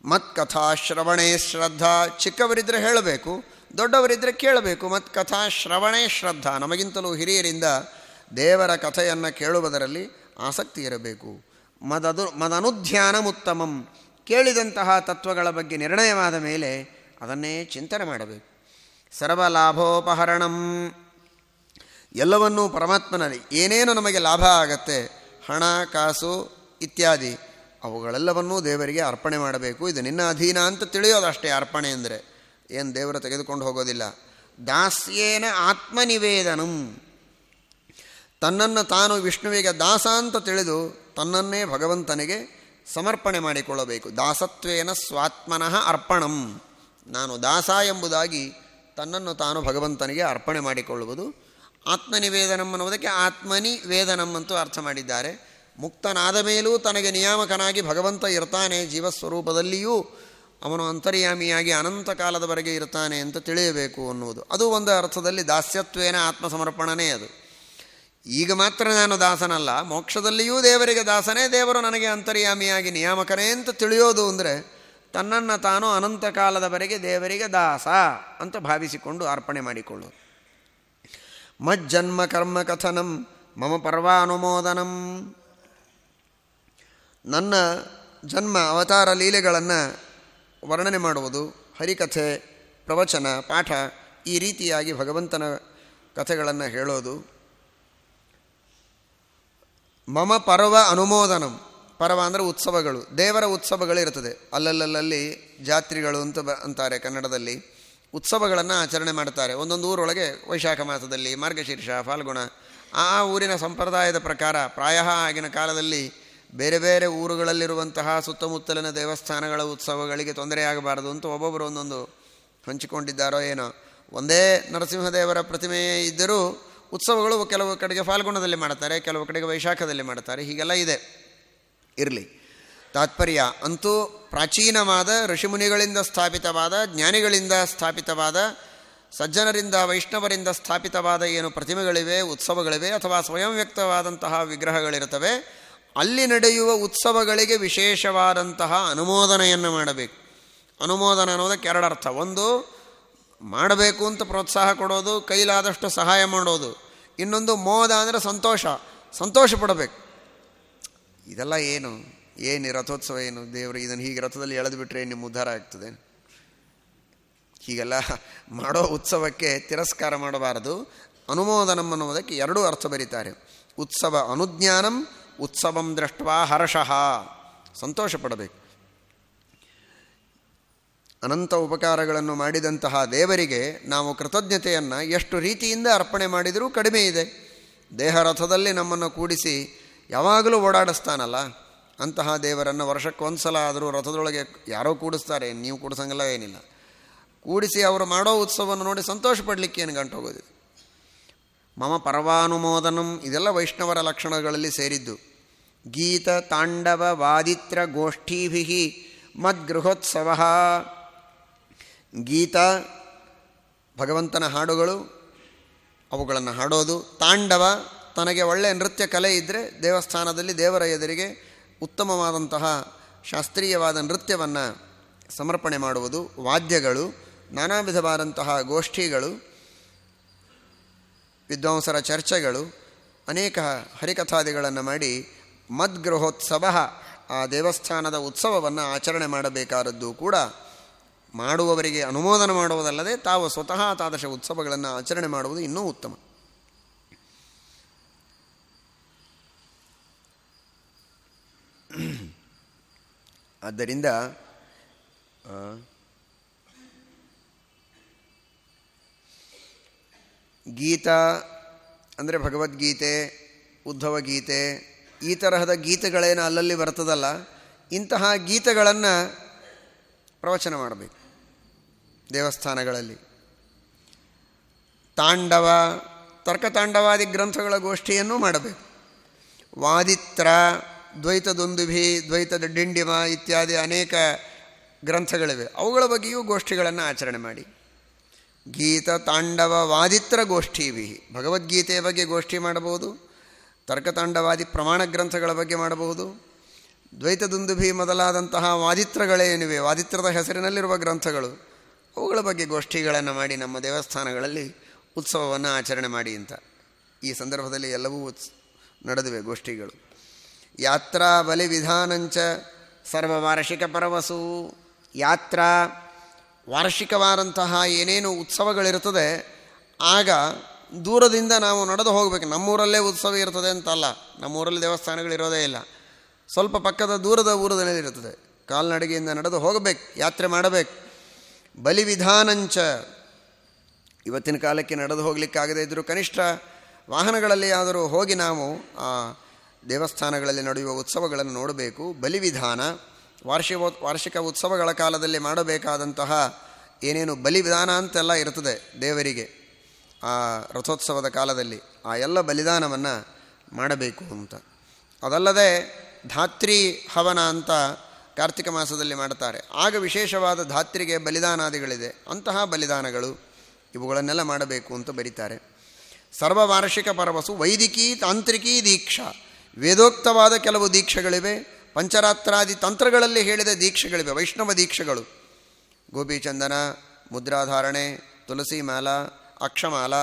ಮತ್ ಕಥಾಶ್ರವಣೇ ಶ್ರದ್ಧಾ. ಚಿಕ್ಕವರಿದ್ದರೆ ಹೇಳಬೇಕು ದೊಡ್ಡವರಿದ್ದರೆ ಕೇಳಬೇಕು. ಮತ್ ಕಥಾ ಶ್ರವಣೇ ಶ್ರದ್ಧಾ. ನಮಗಿಂತಲೂ ಹಿರಿಯರಿಂದ ದೇವರ ಕಥೆಯನ್ನು ಕೇಳುವುದರಲ್ಲಿ ಆಸಕ್ತಿ ಇರಬೇಕು. ಮದದು ಮದನುಧ್ಯಾನಮುತ್ತಮಂ ಕೇಳಿದಂತಹ ತತ್ವಗಳ ಬಗ್ಗೆ ನಿರ್ಣಯವಾದ ಮೇಲೆ ಅದನ್ನೇ ಚಿಂತನೆ ಮಾಡಬೇಕು. ಸರ್ವಲಾಭೋಪಹರಣಂ. ಎಲ್ಲವನ್ನೂ ಪರಮಾತ್ಮನಲ್ಲಿ ಏನೇನು ನಮಗೆ ಲಾಭ ಆಗತ್ತೆ, ಹಣ, ಕಾಸು ಇತ್ಯಾದಿ ಅವುಗಳೆಲ್ಲವನ್ನೂ ದೇವರಿಗೆ ಅರ್ಪಣೆ ಮಾಡಬೇಕು. ಇದು ನಿನ್ನ ಅಧೀನ ಅಂತ ತಿಳಿಯೋದಷ್ಟೇ ಅರ್ಪಣೆ ಅಂದರೆ. ಏನು ದೇವರು ತೆಗೆದುಕೊಂಡು ಹೋಗೋದಿಲ್ಲ. ದಾಸ್ಯೇನ ಆತ್ಮನಿವೇದನಂ. ತನ್ನನ್ನು ತಾನು ವಿಷ್ಣುವಿಗೆ ದಾಸ ಅಂತ ತಿಳಿದು ತನ್ನನ್ನೇ ಭಗವಂತನಿಗೆ ಸಮರ್ಪಣೆ ಮಾಡಿಕೊಳ್ಳಬೇಕು. ದಾಸತ್ವೇನ ಸ್ವಾತ್ಮನಃ ಅರ್ಪಣಂ. ನಾನು ದಾಸ ಎಂಬುದಾಗಿ ತನ್ನನ್ನು ತಾನು ಭಗವಂತನಿಗೆ ಅರ್ಪಣೆ ಮಾಡಿಕೊಳ್ಳುವುದು. ಆತ್ಮನಿವೇದನಂ ಅನ್ನುವುದಕ್ಕೆ ಆತ್ಮನಿ ವೇದನಂ ಅಂತೂ ಅರ್ಥ ಮಾಡಿದ್ದಾರೆ. ಮುಕ್ತನಾದ ಮೇಲೂ ತನಗೆ ನಿಯಾಮಕನಾಗಿ ಭಗವಂತ ಇರ್ತಾನೆ ಜೀವಸ್ವರೂಪದಲ್ಲಿಯೂ ಅವನು ಅಂತರ್ಯಾಮಿಯಾಗಿ ಅನಂತ ಕಾಲದವರೆಗೆ ಇರ್ತಾನೆ ಅಂತ ತಿಳಿಯಬೇಕು ಅನ್ನುವುದು. ಅದು ಒಂದು ಅರ್ಥದಲ್ಲಿ ದಾಸ್ಯತ್ವೇನ ಆತ್ಮಸಮರ್ಪಣನೇ ಅದು. ಈಗ ಮಾತ್ರ ನಾನು ದಾಸನಲ್ಲ, ಮೋಕ್ಷದಲ್ಲಿಯೂ ದೇವರಿಗೆ ದಾಸನೇ, ದೇವರು ನನಗೆ ಅಂತರ್ಯಾಮಿಯಾಗಿ ನಿಯಾಮಕನೇ ಅಂತ ತಿಳಿಯೋದು ಅಂದರೆ ತನ್ನನ್ನು ತಾನು ಅನಂತ ಕಾಲದವರೆಗೆ ದೇವರಿಗೆ ದಾಸ ಅಂತ ಭಾವಿಸಿಕೊಂಡು ಅರ್ಪಣೆ ಮಾಡಿಕೊಳ್ಳೋದು. ಮಜ್ಜನ್ಮ ಕರ್ಮ ಕಥನಂ, ಮಮ ಪರ್ವ ಅನುಮೋದನಂ ನನ್ನ ಜನ್ಮ ಅವತಾರ ಲೀಲೆಗಳನ್ನು ವರ್ಣನೆ ಮಾಡುವುದು, ಹರಿಕಥೆ, ಪ್ರವಚನ, ಪಾಠ, ಈ ರೀತಿಯಾಗಿ ಭಗವಂತನ ಕಥೆಗಳನ್ನು ಹೇಳೋದು. ಮಮ ಪರ್ವ ಅನುಮೋದನಂ. ಪರ್ವ ಅಂದರೆ ಉತ್ಸವಗಳು. ದೇವರ ಉತ್ಸವಗಳಿರುತ್ತದೆ ಅಲ್ಲಲ್ಲಲ್ಲಿ ಜಾತ್ರಿಗಳು ಅಂತ ಅಂತಾರೆ ಕನ್ನಡದಲ್ಲಿ. ಉತ್ಸವಗಳನ್ನು ಆಚರಣೆ ಮಾಡ್ತಾರೆ. ಒಂದೊಂದು ಊರೊಳಗೆ ವೈಶಾಖ ಮಾಸದಲ್ಲಿ ಮಾರ್ಗಶೀರ್ಷ, ಫಾಲ್ಗುಣ. ಆ ಊರಿನ ಸಂಪ್ರದಾಯದ ಪ್ರಕಾರ ಪ್ರಾಯ ಆಗಿನ ಕಾಲದಲ್ಲಿ ಬೇರೆ ಬೇರೆ ಊರುಗಳಲ್ಲಿರುವಂತಹ ಸುತ್ತಮುತ್ತಲಿನ ದೇವಸ್ಥಾನಗಳ ಉತ್ಸವಗಳಿಗೆ ತೊಂದರೆಯಾಗಬಾರದು ಅಂತ ಒಬ್ಬೊಬ್ಬರು ಒಂದೊಂದು ಹಂಚಿಕೊಂಡಿದ್ದಾರೋ ಏನೋ. ಒಂದೇ ನರಸಿಂಹದೇವರ ಪ್ರತಿಮೆಯೇ ಇದ್ದರೂ ಉತ್ಸವಗಳು ಕೆಲವು ಕಡೆಗೆ ಫಾಲ್ಗುಣದಲ್ಲಿ ಮಾಡ್ತಾರೆ, ಕೆಲವು ಕಡೆಗೆ ವೈಶಾಖದಲ್ಲಿ ಮಾಡ್ತಾರೆ, ಹೀಗೆಲ್ಲ ಇದೆ. ಇರಲಿ. ತಾತ್ಪರ್ಯ. ಅಂತೂ ಪ್ರಾಚೀನವಾದ, ಋಷಿಮುನಿಗಳಿಂದ ಸ್ಥಾಪಿತವಾದ, ಜ್ಞಾನಿಗಳಿಂದ ಸ್ಥಾಪಿತವಾದ, ಸಜ್ಜನರಿಂದ, ವೈಷ್ಣವರಿಂದ ಸ್ಥಾಪಿತವಾದ ಏನು ಪ್ರತಿಮೆಗಳಿವೆ, ಉತ್ಸವಗಳಿವೆ ಅಥವಾ ಸ್ವಯಂ ವ್ಯಕ್ತವಾದಂತಹ ವಿಗ್ರಹಗಳಿರ್ತವೆ ಅಲ್ಲಿ ನಡೆಯುವ ಉತ್ಸವಗಳಿಗೆ ವಿಶೇಷವಾದಂತಹ ಅನುಮೋದನೆಯನ್ನು ಮಾಡಬೇಕು. ಅನುಮೋದನ ಅನ್ನೋದಕ್ಕೆ ಎರಡರ್ಥ ಒಂದು, ಮಾಡಬೇಕು ಅಂತ ಪ್ರೋತ್ಸಾಹ ಕೊಡೋದು, ಕೈಲಾದಷ್ಟು ಸಹಾಯ ಮಾಡೋದು. ಇನ್ನೊಂದು, ಮೋದ ಅಂದರೆ ಸಂತೋಷ. ಸಂತೋಷ ಪಡಬೇಕು. ಇದೆಲ್ಲ ಏನು? ಏನು ರಥೋತ್ಸವ ಏನು? ದೇವರು ಇದನ್ನು ಹೀಗೆ ರಥದಲ್ಲಿ ಎಳೆದು ಬಿಟ್ಟರೆ ನಿಮ್ಮ ಉದ್ಧಾರ ಆಗ್ತದೆ? ಹೀಗೆಲ್ಲ ಮಾಡೋ ಉತ್ಸವಕ್ಕೆ ತಿರಸ್ಕಾರ ಮಾಡಬಾರದು. ಅನುಮೋದನಂ ಅನ್ನುವುದಕ್ಕೆ ಎರಡೂ ಅರ್ಥ ಬರೀತಾರೆ. ಉತ್ಸವ ಅನುಜ್ಞಾನಂ ಉತ್ಸವಂ ದೃಷ್ಟ್ವ ಹರ್ಷಃ. ಸಂತೋಷ ಪಡಬೇಕು ಅನಂತ ಉಪಕಾರಗಳನ್ನು ಮಾಡಿದಂತಹ ದೇವರಿಗೆ ನಾವು ಕೃತಜ್ಞತೆಯನ್ನು ಎಷ್ಟು ರೀತಿಯಿಂದ ಅರ್ಪಣೆ ಮಾಡಿದರೂ ಕಡಿಮೆ ಇದೆ. ದೇಹ ರಥದಲ್ಲಿ ನಮ್ಮನ್ನು ಕೂಡಿಸಿ ಯಾವಾಗಲೂ ಓಡಾಡಿಸ್ತಾನಲ್ಲ, ಅಂತಹ ದೇವರನ್ನು ವರ್ಷಕ್ಕೊಂದು ಸಲ ಆದರೂ ರಥದೊಳಗೆ ಯಾರೋ ಕೂಡಿಸ್ತಾರೆ, ನೀವು ಕೂಡಿಸಂಗಲ್ಲ ಏನಿಲ್ಲ. ಕೂಡಿಸಿ ಅವರು ಮಾಡೋ ಉತ್ಸವವನ್ನು ನೋಡಿ ಸಂತೋಷ ಪಡಲಿಕ್ಕೆ ಏನು ಗಂಟು ಹೋಗೋದಿದೆ ಮಮ ಪರವಾನುಮೋದನಂ ಇದೆಲ್ಲ ವೈಷ್ಣವರ ಲಕ್ಷಣಗಳಲ್ಲಿ ಸೇರಿದ್ದು. ಗೀತ, ತಾಂಡವ, ವಾದಿತ್ರ ಗೋಷ್ಠೀಭಿ ಮದ್ಗೃಹೋತ್ಸವ. ಗೀತ, ಭಗವಂತನ ಹಾಡುಗಳು, ಅವುಗಳನ್ನು ಹಾಡೋದು. ತಾಂಡವ, ತನಗೆ ಒಳ್ಳೆಯ ನೃತ್ಯ ಕಲೆ ಇದ್ದರೆ ದೇವಸ್ಥಾನದಲ್ಲಿ ದೇವರ ಎದುರಿಗೆ ಉತ್ತಮವಾದಂತಹ ಶಾಸ್ತ್ರೀಯವಾದ ನೃತ್ಯವನ್ನು ಸಮರ್ಪಣೆ ಮಾಡುವುದು. ವಾದ್ಯಗಳು ನಾನಾ ವಿಧವಾದಂತಹ ಗೋಷ್ಠಿಗಳು ವಿದ್ವಾಂಸರ ಚರ್ಚೆಗಳು ಅನೇಕ ಹರಿಕಥಾದಿಗಳನ್ನು ಮಾಡಿ ಮದ್ಗೃಹೋತ್ಸವ ಆ ದೇವಸ್ಥಾನದ ಉತ್ಸವವನ್ನು ಆಚರಣೆ ಮಾಡಬೇಕಾದದ್ದು ಕೂಡ ಮಾಡುವವರಿಗೆ ಅನುಮೋದನ ಮಾಡುವುದಲ್ಲದೆ ತಾವು ಸ್ವತಃ ತಾದಶ ಉತ್ಸವಗಳನ್ನು ಆಚರಣೆ ಮಾಡುವುದು ಇನ್ನೂ ಉತ್ತಮ. ಆದ್ದರಿಂದ ಗೀತಾ ಅಂದರೆ ಭಗವದ್ಗೀತೆ ಉದ್ಧವ ಗೀತೆ ಈ ತರಹದ ಗೀತೆಗಳೇನು ಅಲ್ಲಲ್ಲಿ ಬರ್ತದಲ್ಲ, ಇಂತಹ ಗೀತೆಗಳನ್ನು ಪ್ರವಚನ ಮಾಡಬೇಕು ದೇವಸ್ಥಾನಗಳಲ್ಲಿ. ತಾಂಡವ, ತರ್ಕತಾಂಡವಾದಿ ಗ್ರಂಥಗಳ ಗೋಷ್ಠಿಯನ್ನು ಮಾಡಬೇಕು. ವಾದಿತ್ರ, ದ್ವೈತದೊಂದುಭಿ ದ್ವೈತದ ಡಿಂಡಿಮ ಇತ್ಯಾದಿ ಅನೇಕ ಗ್ರಂಥಗಳಿವೆ. ಅವುಗಳ ಬಗ್ಗೆಯೂ ಗೋಷ್ಠಿಗಳನ್ನು ಆಚರಣೆ ಮಾಡಿ. ಗೀತ ತಾಂಡವ ವಾದಿತ್ರ ಗೋಷ್ಠಿಭಿ. ಭಗವದ್ಗೀತೆಯ ಬಗ್ಗೆ ಗೋಷ್ಠಿ ಮಾಡಬಹುದು, ತರ್ಕತಾಂಡವಾದಿ ಪ್ರಮಾಣ ಗ್ರಂಥಗಳ ಬಗ್ಗೆ ಮಾಡಬಹುದು. ದ್ವೈತದುಂದುಭಿ ಮೊದಲಾದಂತಹ ವಾದಿತ್ರಗಳೇನಿವೆ ವಾದಿತ್ರದ ಹೆಸರಿನಲ್ಲಿರುವ ಗ್ರಂಥಗಳು, ಅವುಗಳ ಬಗ್ಗೆ ಗೋಷ್ಠಿಗಳನ್ನು ಮಾಡಿ ನಮ್ಮ ದೇವಸ್ಥಾನಗಳಲ್ಲಿ ಉತ್ಸವವನ್ನು ಆಚರಣೆ ಮಾಡಿ ಅಂತ. ಈ ಸಂದರ್ಭದಲ್ಲಿ ಎಲ್ಲವೂ ನಡೆದಿವೆ ಗೋಷ್ಠಿಗಳು. ಯಾತ್ರಾ ಬಲಿ ವಿಧಾನಂಚ ಸರ್ವವಾರ್ಷಿಕ ಪರವಸು, ಯಾತ್ರಾ ವಾರ್ಷಿಕವಾದಂತಹ ಏನೇನು ಉತ್ಸವಗಳಿರ್ತದೆ ಆಗ ದೂರದಿಂದ ನಾವು ನಡೆದು ಹೋಗಬೇಕು. ನಮ್ಮೂರಲ್ಲೇ ಉತ್ಸವ ಇರ್ತದೆ ಅಂತಲ್ಲ, ನಮ್ಮೂರಲ್ಲಿ ದೇವಸ್ಥಾನಗಳಿರೋದೇ ಇಲ್ಲ. ಸ್ವಲ್ಪ ಪಕ್ಕದ ದೂರದ ಊರದಲ್ಲಿರುತ್ತದೆ ಕಾಲ್ನಡಿಗೆಯಿಂದ ನಡೆದು ಹೋಗಬೇಕು, ಯಾತ್ರೆ ಮಾಡಬೇಕು. ಬಲಿವಿಧಾನಂಚ. ಇವತ್ತಿನ ಕಾಲಕ್ಕೆ ನಡೆದು ಹೋಗಲಿಕ್ಕಾಗದೇ ಇದ್ದರೂ ಕನಿಷ್ಠ ವಾಹನಗಳಲ್ಲಿ ಆದರೂ ಹೋಗಿ ನಾವು ಆ ದೇವಸ್ಥಾನಗಳಲ್ಲಿ ನಡೆಯುವ ಉತ್ಸವಗಳನ್ನು ನೋಡಬೇಕು. ಬಲಿವಿಧಾನ. ವಾರ್ಷಿಕ ವಾರ್ಷಿಕ ಉತ್ಸವಗಳ ಕಾಲದಲ್ಲಿ ಮಾಡಬೇಕಾದಂತಹ ಏನೇನು ಬಲಿವಿಧಾನ ಅಂತೆಲ್ಲ ಇರ್ತದೆ ದೇವರಿಗೆ ಆ ರಥೋತ್ಸವದ ಕಾಲದಲ್ಲಿ. ಆ ಎಲ್ಲ ಬಲಿದಾನವನ್ನು ಮಾಡಬೇಕು ಅಂತ. ಅದಲ್ಲದೆ ಧಾತ್ರಿ ಹವನ ಅಂತ ಕಾರ್ತಿಕ ಮಾಸದಲ್ಲಿ ಮಾಡ್ತಾರೆ. ಆಗ ವಿಶೇಷವಾದ ಧಾತ್ರಿಗೆ ಬಲಿದಾನಾದಿಗಳಿದೆ. ಅಂತಹ ಬಲಿದಾನಗಳು ಇವುಗಳನ್ನೆಲ್ಲ ಮಾಡಬೇಕು ಅಂತ ಬರೀತಾರೆ. ಸರ್ವವಾರ್ಷಿಕ ಪರವಸು ವೈದಿಕಿ ತಾಂತ್ರಿಕೀ ದೀಕ್ಷಾ. ವೇದೋಕ್ತವಾದ ಕೆಲವು ದೀಕ್ಷೆಗಳಿವೆ. ಪಂಚರಾತ್ರಾದಿ ತಂತ್ರಗಳಲ್ಲಿ ಹೇಳಿದ ದೀಕ್ಷೆಗಳಿವೆ, ವೈಷ್ಣವ ದೀಕ್ಷೆಗಳು. ಗೋಪಿಚಂದನ, ಮುದ್ರಾಧಾರಣೆ ತುಳಸಿ ಮಾಲ ಅಕ್ಷಮಾಲ,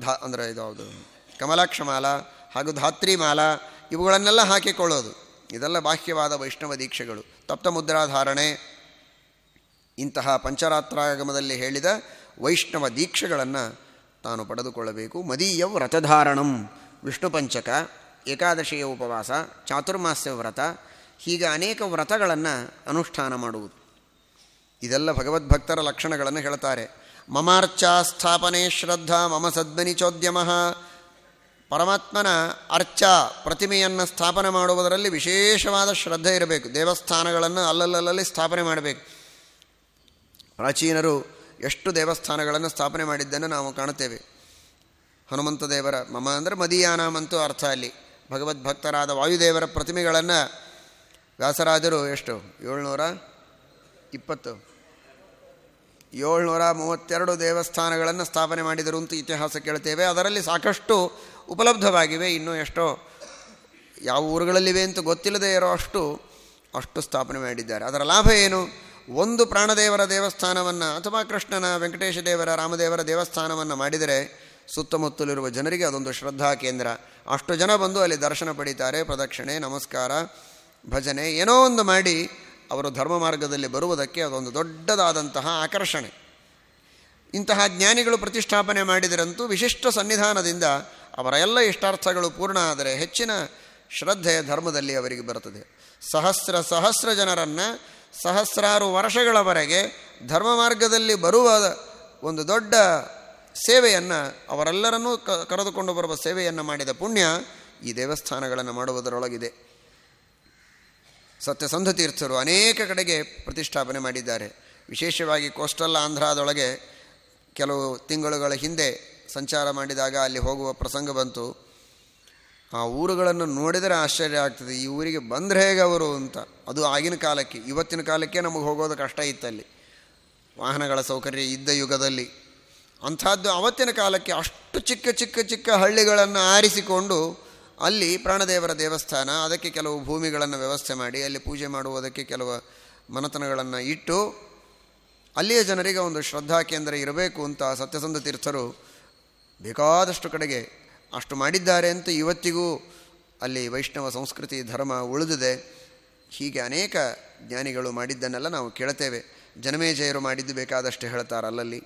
ಧಾ, ಅಂದರೆ ಇದಾವುದು ಕಮಲಾಕ್ಷಮಾಲ ಹಾಗೂ ಧಾತ್ರಿಮಾಲ, ಇವುಗಳನ್ನೆಲ್ಲ ಹಾಕಿಕೊಳ್ಳೋದು. ಇದೆಲ್ಲ ಬಾಹ್ಯವಾದ ವೈಷ್ಣವ ದೀಕ್ಷೆಗಳು. ತಪ್ತ ಮುದ್ರಾಧಾರಣೆ, ಇಂತಹ ಪಂಚರಾತ್ರಾಗಮದಲ್ಲಿ ಹೇಳಿದ ವೈಷ್ಣವ ದೀಕ್ಷೆಗಳನ್ನು ತಾನು ಪಡೆದುಕೊಳ್ಳಬೇಕು. ಮದೀಯ ವ್ರತಧಾರಣಂ ವಿಷ್ಣು ಪಂಚಕ ಏಕಾದಶಿಯ ಉಪವಾಸ, ಚಾತುರ್ಮಾಸ್ಯ ವ್ರತ ಹೀಗೆ ಅನೇಕ ವ್ರತಗಳನ್ನು ಅನುಷ್ಠಾನ ಮಾಡುವುದು. ಇದೆಲ್ಲ ಭಗವದ್ಭಕ್ತರ ಲಕ್ಷಣಗಳನ್ನು ಹೇಳ್ತಾರೆ. ಮಮಾರ್ಚಾ ಸ್ಥಾಪನೆ ಶ್ರದ್ಧಾ ಮಮ ಸದ್ಮನಿ ಚೋದ್ಯಮ. ಪರಮಾತ್ಮನ ಅರ್ಚ ಪ್ರತಿಮೆಯನ್ನು ಸ್ಥಾಪನೆ ಮಾಡುವುದರಲ್ಲಿ ವಿಶೇಷವಾದ ಶ್ರದ್ಧೆ ಇರಬೇಕು. ದೇವಸ್ಥಾನಗಳನ್ನು ಅಲ್ಲಲ್ಲಲ್ಲಿ ಸ್ಥಾಪನೆ ಮಾಡಬೇಕು. ಪ್ರಾಚೀನರು ಎಷ್ಟು ದೇವಸ್ಥಾನಗಳನ್ನು ಸ್ಥಾಪನೆ ಮಾಡಿದ್ದನ್ನು ನಾವು ಕಾಣುತ್ತೇವೆ. ಹನುಮಂತ ದೇವರ ಮಮ ಅಂದರೆ ಮದೀಯಾನಾಮಂತೂ ಅರ್ಥ ಅಲ್ಲಿ. ಭಗವದ್ಭಕ್ತರಾದ ವಾಯುದೇವರ ಪ್ರತಿಮೆಗಳನ್ನು ವ್ಯಾಸರಾಜರು ಎಷ್ಟು? ಏಳ್ನೂರ ಇಪ್ಪತ್ತು. ಏಳ್ನೂರ ಮೂವತ್ತೆರಡು ದೇವಸ್ಥಾನಗಳನ್ನು ಸ್ಥಾಪನೆ ಮಾಡಿದರು ಅಂತ ಇತಿಹಾಸ ಕೇಳ್ತೇವೆ. ಅದರಲ್ಲಿ ಸಾಕಷ್ಟು ಉಪಲಬ್ಧವಾಗಿವೆ. ಇನ್ನೂ ಎಷ್ಟೋ ಯಾವ ಊರುಗಳಲ್ಲಿವೆ ಅಂತ ಗೊತ್ತಿಲ್ಲದೆ ಇರೋ ಅಷ್ಟು ಅಷ್ಟು ಸ್ಥಾಪನೆ ಮಾಡಿದ್ದಾರೆ. ಅದರ ಲಾಭ ಏನು? ಒಂದು ಪ್ರಾಣದೇವರ ದೇವಸ್ಥಾನವನ್ನು ಅಥವಾ ಕೃಷ್ಣನ ವೆಂಕಟೇಶ ದೇವರ ರಾಮದೇವರ ದೇವಸ್ಥಾನವನ್ನು ಮಾಡಿದರೆ ಸುತ್ತಮುತ್ತಲಿರುವ ಜನರಿಗೆ ಅದೊಂದು ಶ್ರದ್ಧಾ ಕೇಂದ್ರ. ಅಷ್ಟು ಜನ ಬಂದು ಅಲ್ಲಿ ದರ್ಶನ ಪಡೀತಾರೆ. ಪ್ರದಕ್ಷಿಣೆ, ನಮಸ್ಕಾರ. ಭಜನೆ ಏನೋ ಒಂದು ಮಾಡಿ ಅವರು ಧರ್ಮ ಮಾರ್ಗದಲ್ಲಿ ಬರುವುದಕ್ಕೆ ಅದೊಂದು ದೊಡ್ಡದಾದಂತಹ ಆಕರ್ಷಣೆ. ಇಂತಹ ಜ್ಞಾನಿಗಳು ಪ್ರತಿಷ್ಠಾಪನೆ ಮಾಡಿದರಂತೂ ವಿಶಿಷ್ಟ ಸನ್ನಿಧಾನದಿಂದ ಅವರ ಎಲ್ಲ ಇಷ್ಟಾರ್ಥಗಳು ಪೂರ್ಣ ಆದರೆ ಹೆಚ್ಚಿನ ಶ್ರದ್ಧೆ ಧರ್ಮದಲ್ಲಿ ಅವರಿಗೆ ಬರುತ್ತದೆ. ಸಹಸ್ರ ಸಹಸ್ರ ಜನರನ್ನು ಸಹಸ್ರಾರು ವರ್ಷಗಳವರೆಗೆ ಧರ್ಮ ಮಾರ್ಗದಲ್ಲಿ ಬರುವ ಒಂದು ದೊಡ್ಡ ಸೇವೆಯನ್ನು ಅವರೆಲ್ಲರನ್ನೂ ಕರೆದುಕೊಂಡು ಬರುವ ಸೇವೆಯನ್ನು ಮಾಡಿದ ಪುಣ್ಯ ಈ ದೇವಸ್ಥಾನಗಳನ್ನು ಮಾಡುವುದರೊಳಗಿದೆ. ಸತ್ಯಸಂಧ ತೀರ್ಥರು ಅನೇಕ ಕಡೆಗೆ ಪ್ರತಿಷ್ಠಾಪನೆ ಮಾಡಿದ್ದಾರೆ. ವಿಶೇಷವಾಗಿ ಕೋಸ್ಟಲ್ ಆಂಧ್ರದೊಳಗೆ ಕೆಲವು ತಿಂಗಳುಗಳ ಹಿಂದೆ ಸಂಚಾರ ಮಾಡಿದಾಗ ಅಲ್ಲಿ ಹೋಗುವ ಪ್ರಸಂಗ ಬಂತು. ಆ ಊರುಗಳನ್ನು ನೋಡಿದರೆ ಆಶ್ಚರ್ಯ ಆಗ್ತದೆ. ಈ ಊರಿಗೆ ಬಂದರೆ ಹೇಗೆ ಅವರು ಅಂತ. ಅದು ಆಗಿನ ಕಾಲಕ್ಕೆ, ಇವತ್ತಿನ ಕಾಲಕ್ಕೆ ನಮಗೆ ಹೋಗೋದು ಕಷ್ಟ ಇತ್ತಲ್ಲಿ. ವಾಹನಗಳ ಸೌಕರ್ಯ ಇದ್ದ ಯುಗದಲ್ಲಿ. ಅಂಥದ್ದು ಅವತ್ತಿನ ಕಾಲಕ್ಕೆ ಅಷ್ಟು ಚಿಕ್ಕ ಚಿಕ್ಕ ಚಿಕ್ಕ ಹಳ್ಳಿಗಳನ್ನು ಆರಿಸಿಕೊಂಡು ಅಲ್ಲಿ ಪ್ರಾಣದೇವರ ದೇವಸ್ಥಾನ, ಅದಕ್ಕೆ ಕೆಲವು ಭೂಮಿಗಳನ್ನು ವ್ಯವಸ್ಥೆ ಮಾಡಿ, ಅಲ್ಲಿ ಪೂಜೆ ಮಾಡುವುದಕ್ಕೆ ಕೆಲವು ಮನತನಗಳನ್ನು ಇಟ್ಟು, ಅಲ್ಲಿಯ ಜನರಿಗೆ ಒಂದು ಶ್ರದ್ಧಾ ಕೇಂದ್ರ ಇರಬೇಕು ಅಂತ ಸತ್ಯಸಂಧ ತೀರ್ಥರು ಬೇಕಾದಷ್ಟು ಕಡೆಗೆ ಅಷ್ಟು ಮಾಡಿದ್ದಾರೆ ಅಂತ ಇವತ್ತಿಗೂ ಅಲ್ಲಿ ವೈಷ್ಣವ ಸಂಸ್ಕೃತಿ, ಧರ್ಮ ಉಳಿದಿದೆ. ಹೀಗೆ ಅನೇಕ ಜ್ಞಾನಿಗಳು ಮಾಡಿದ್ದನ್ನೆಲ್ಲ ನಾವು ಕೇಳ್ತೇವೆ. ಜನಮೇಜಯರು ಮಾಡಿದ್ದು ಬೇಕಾದಷ್ಟು ಹೇಳ್ತಾರೆ ಅಲ್ಲಲ್ಲಿ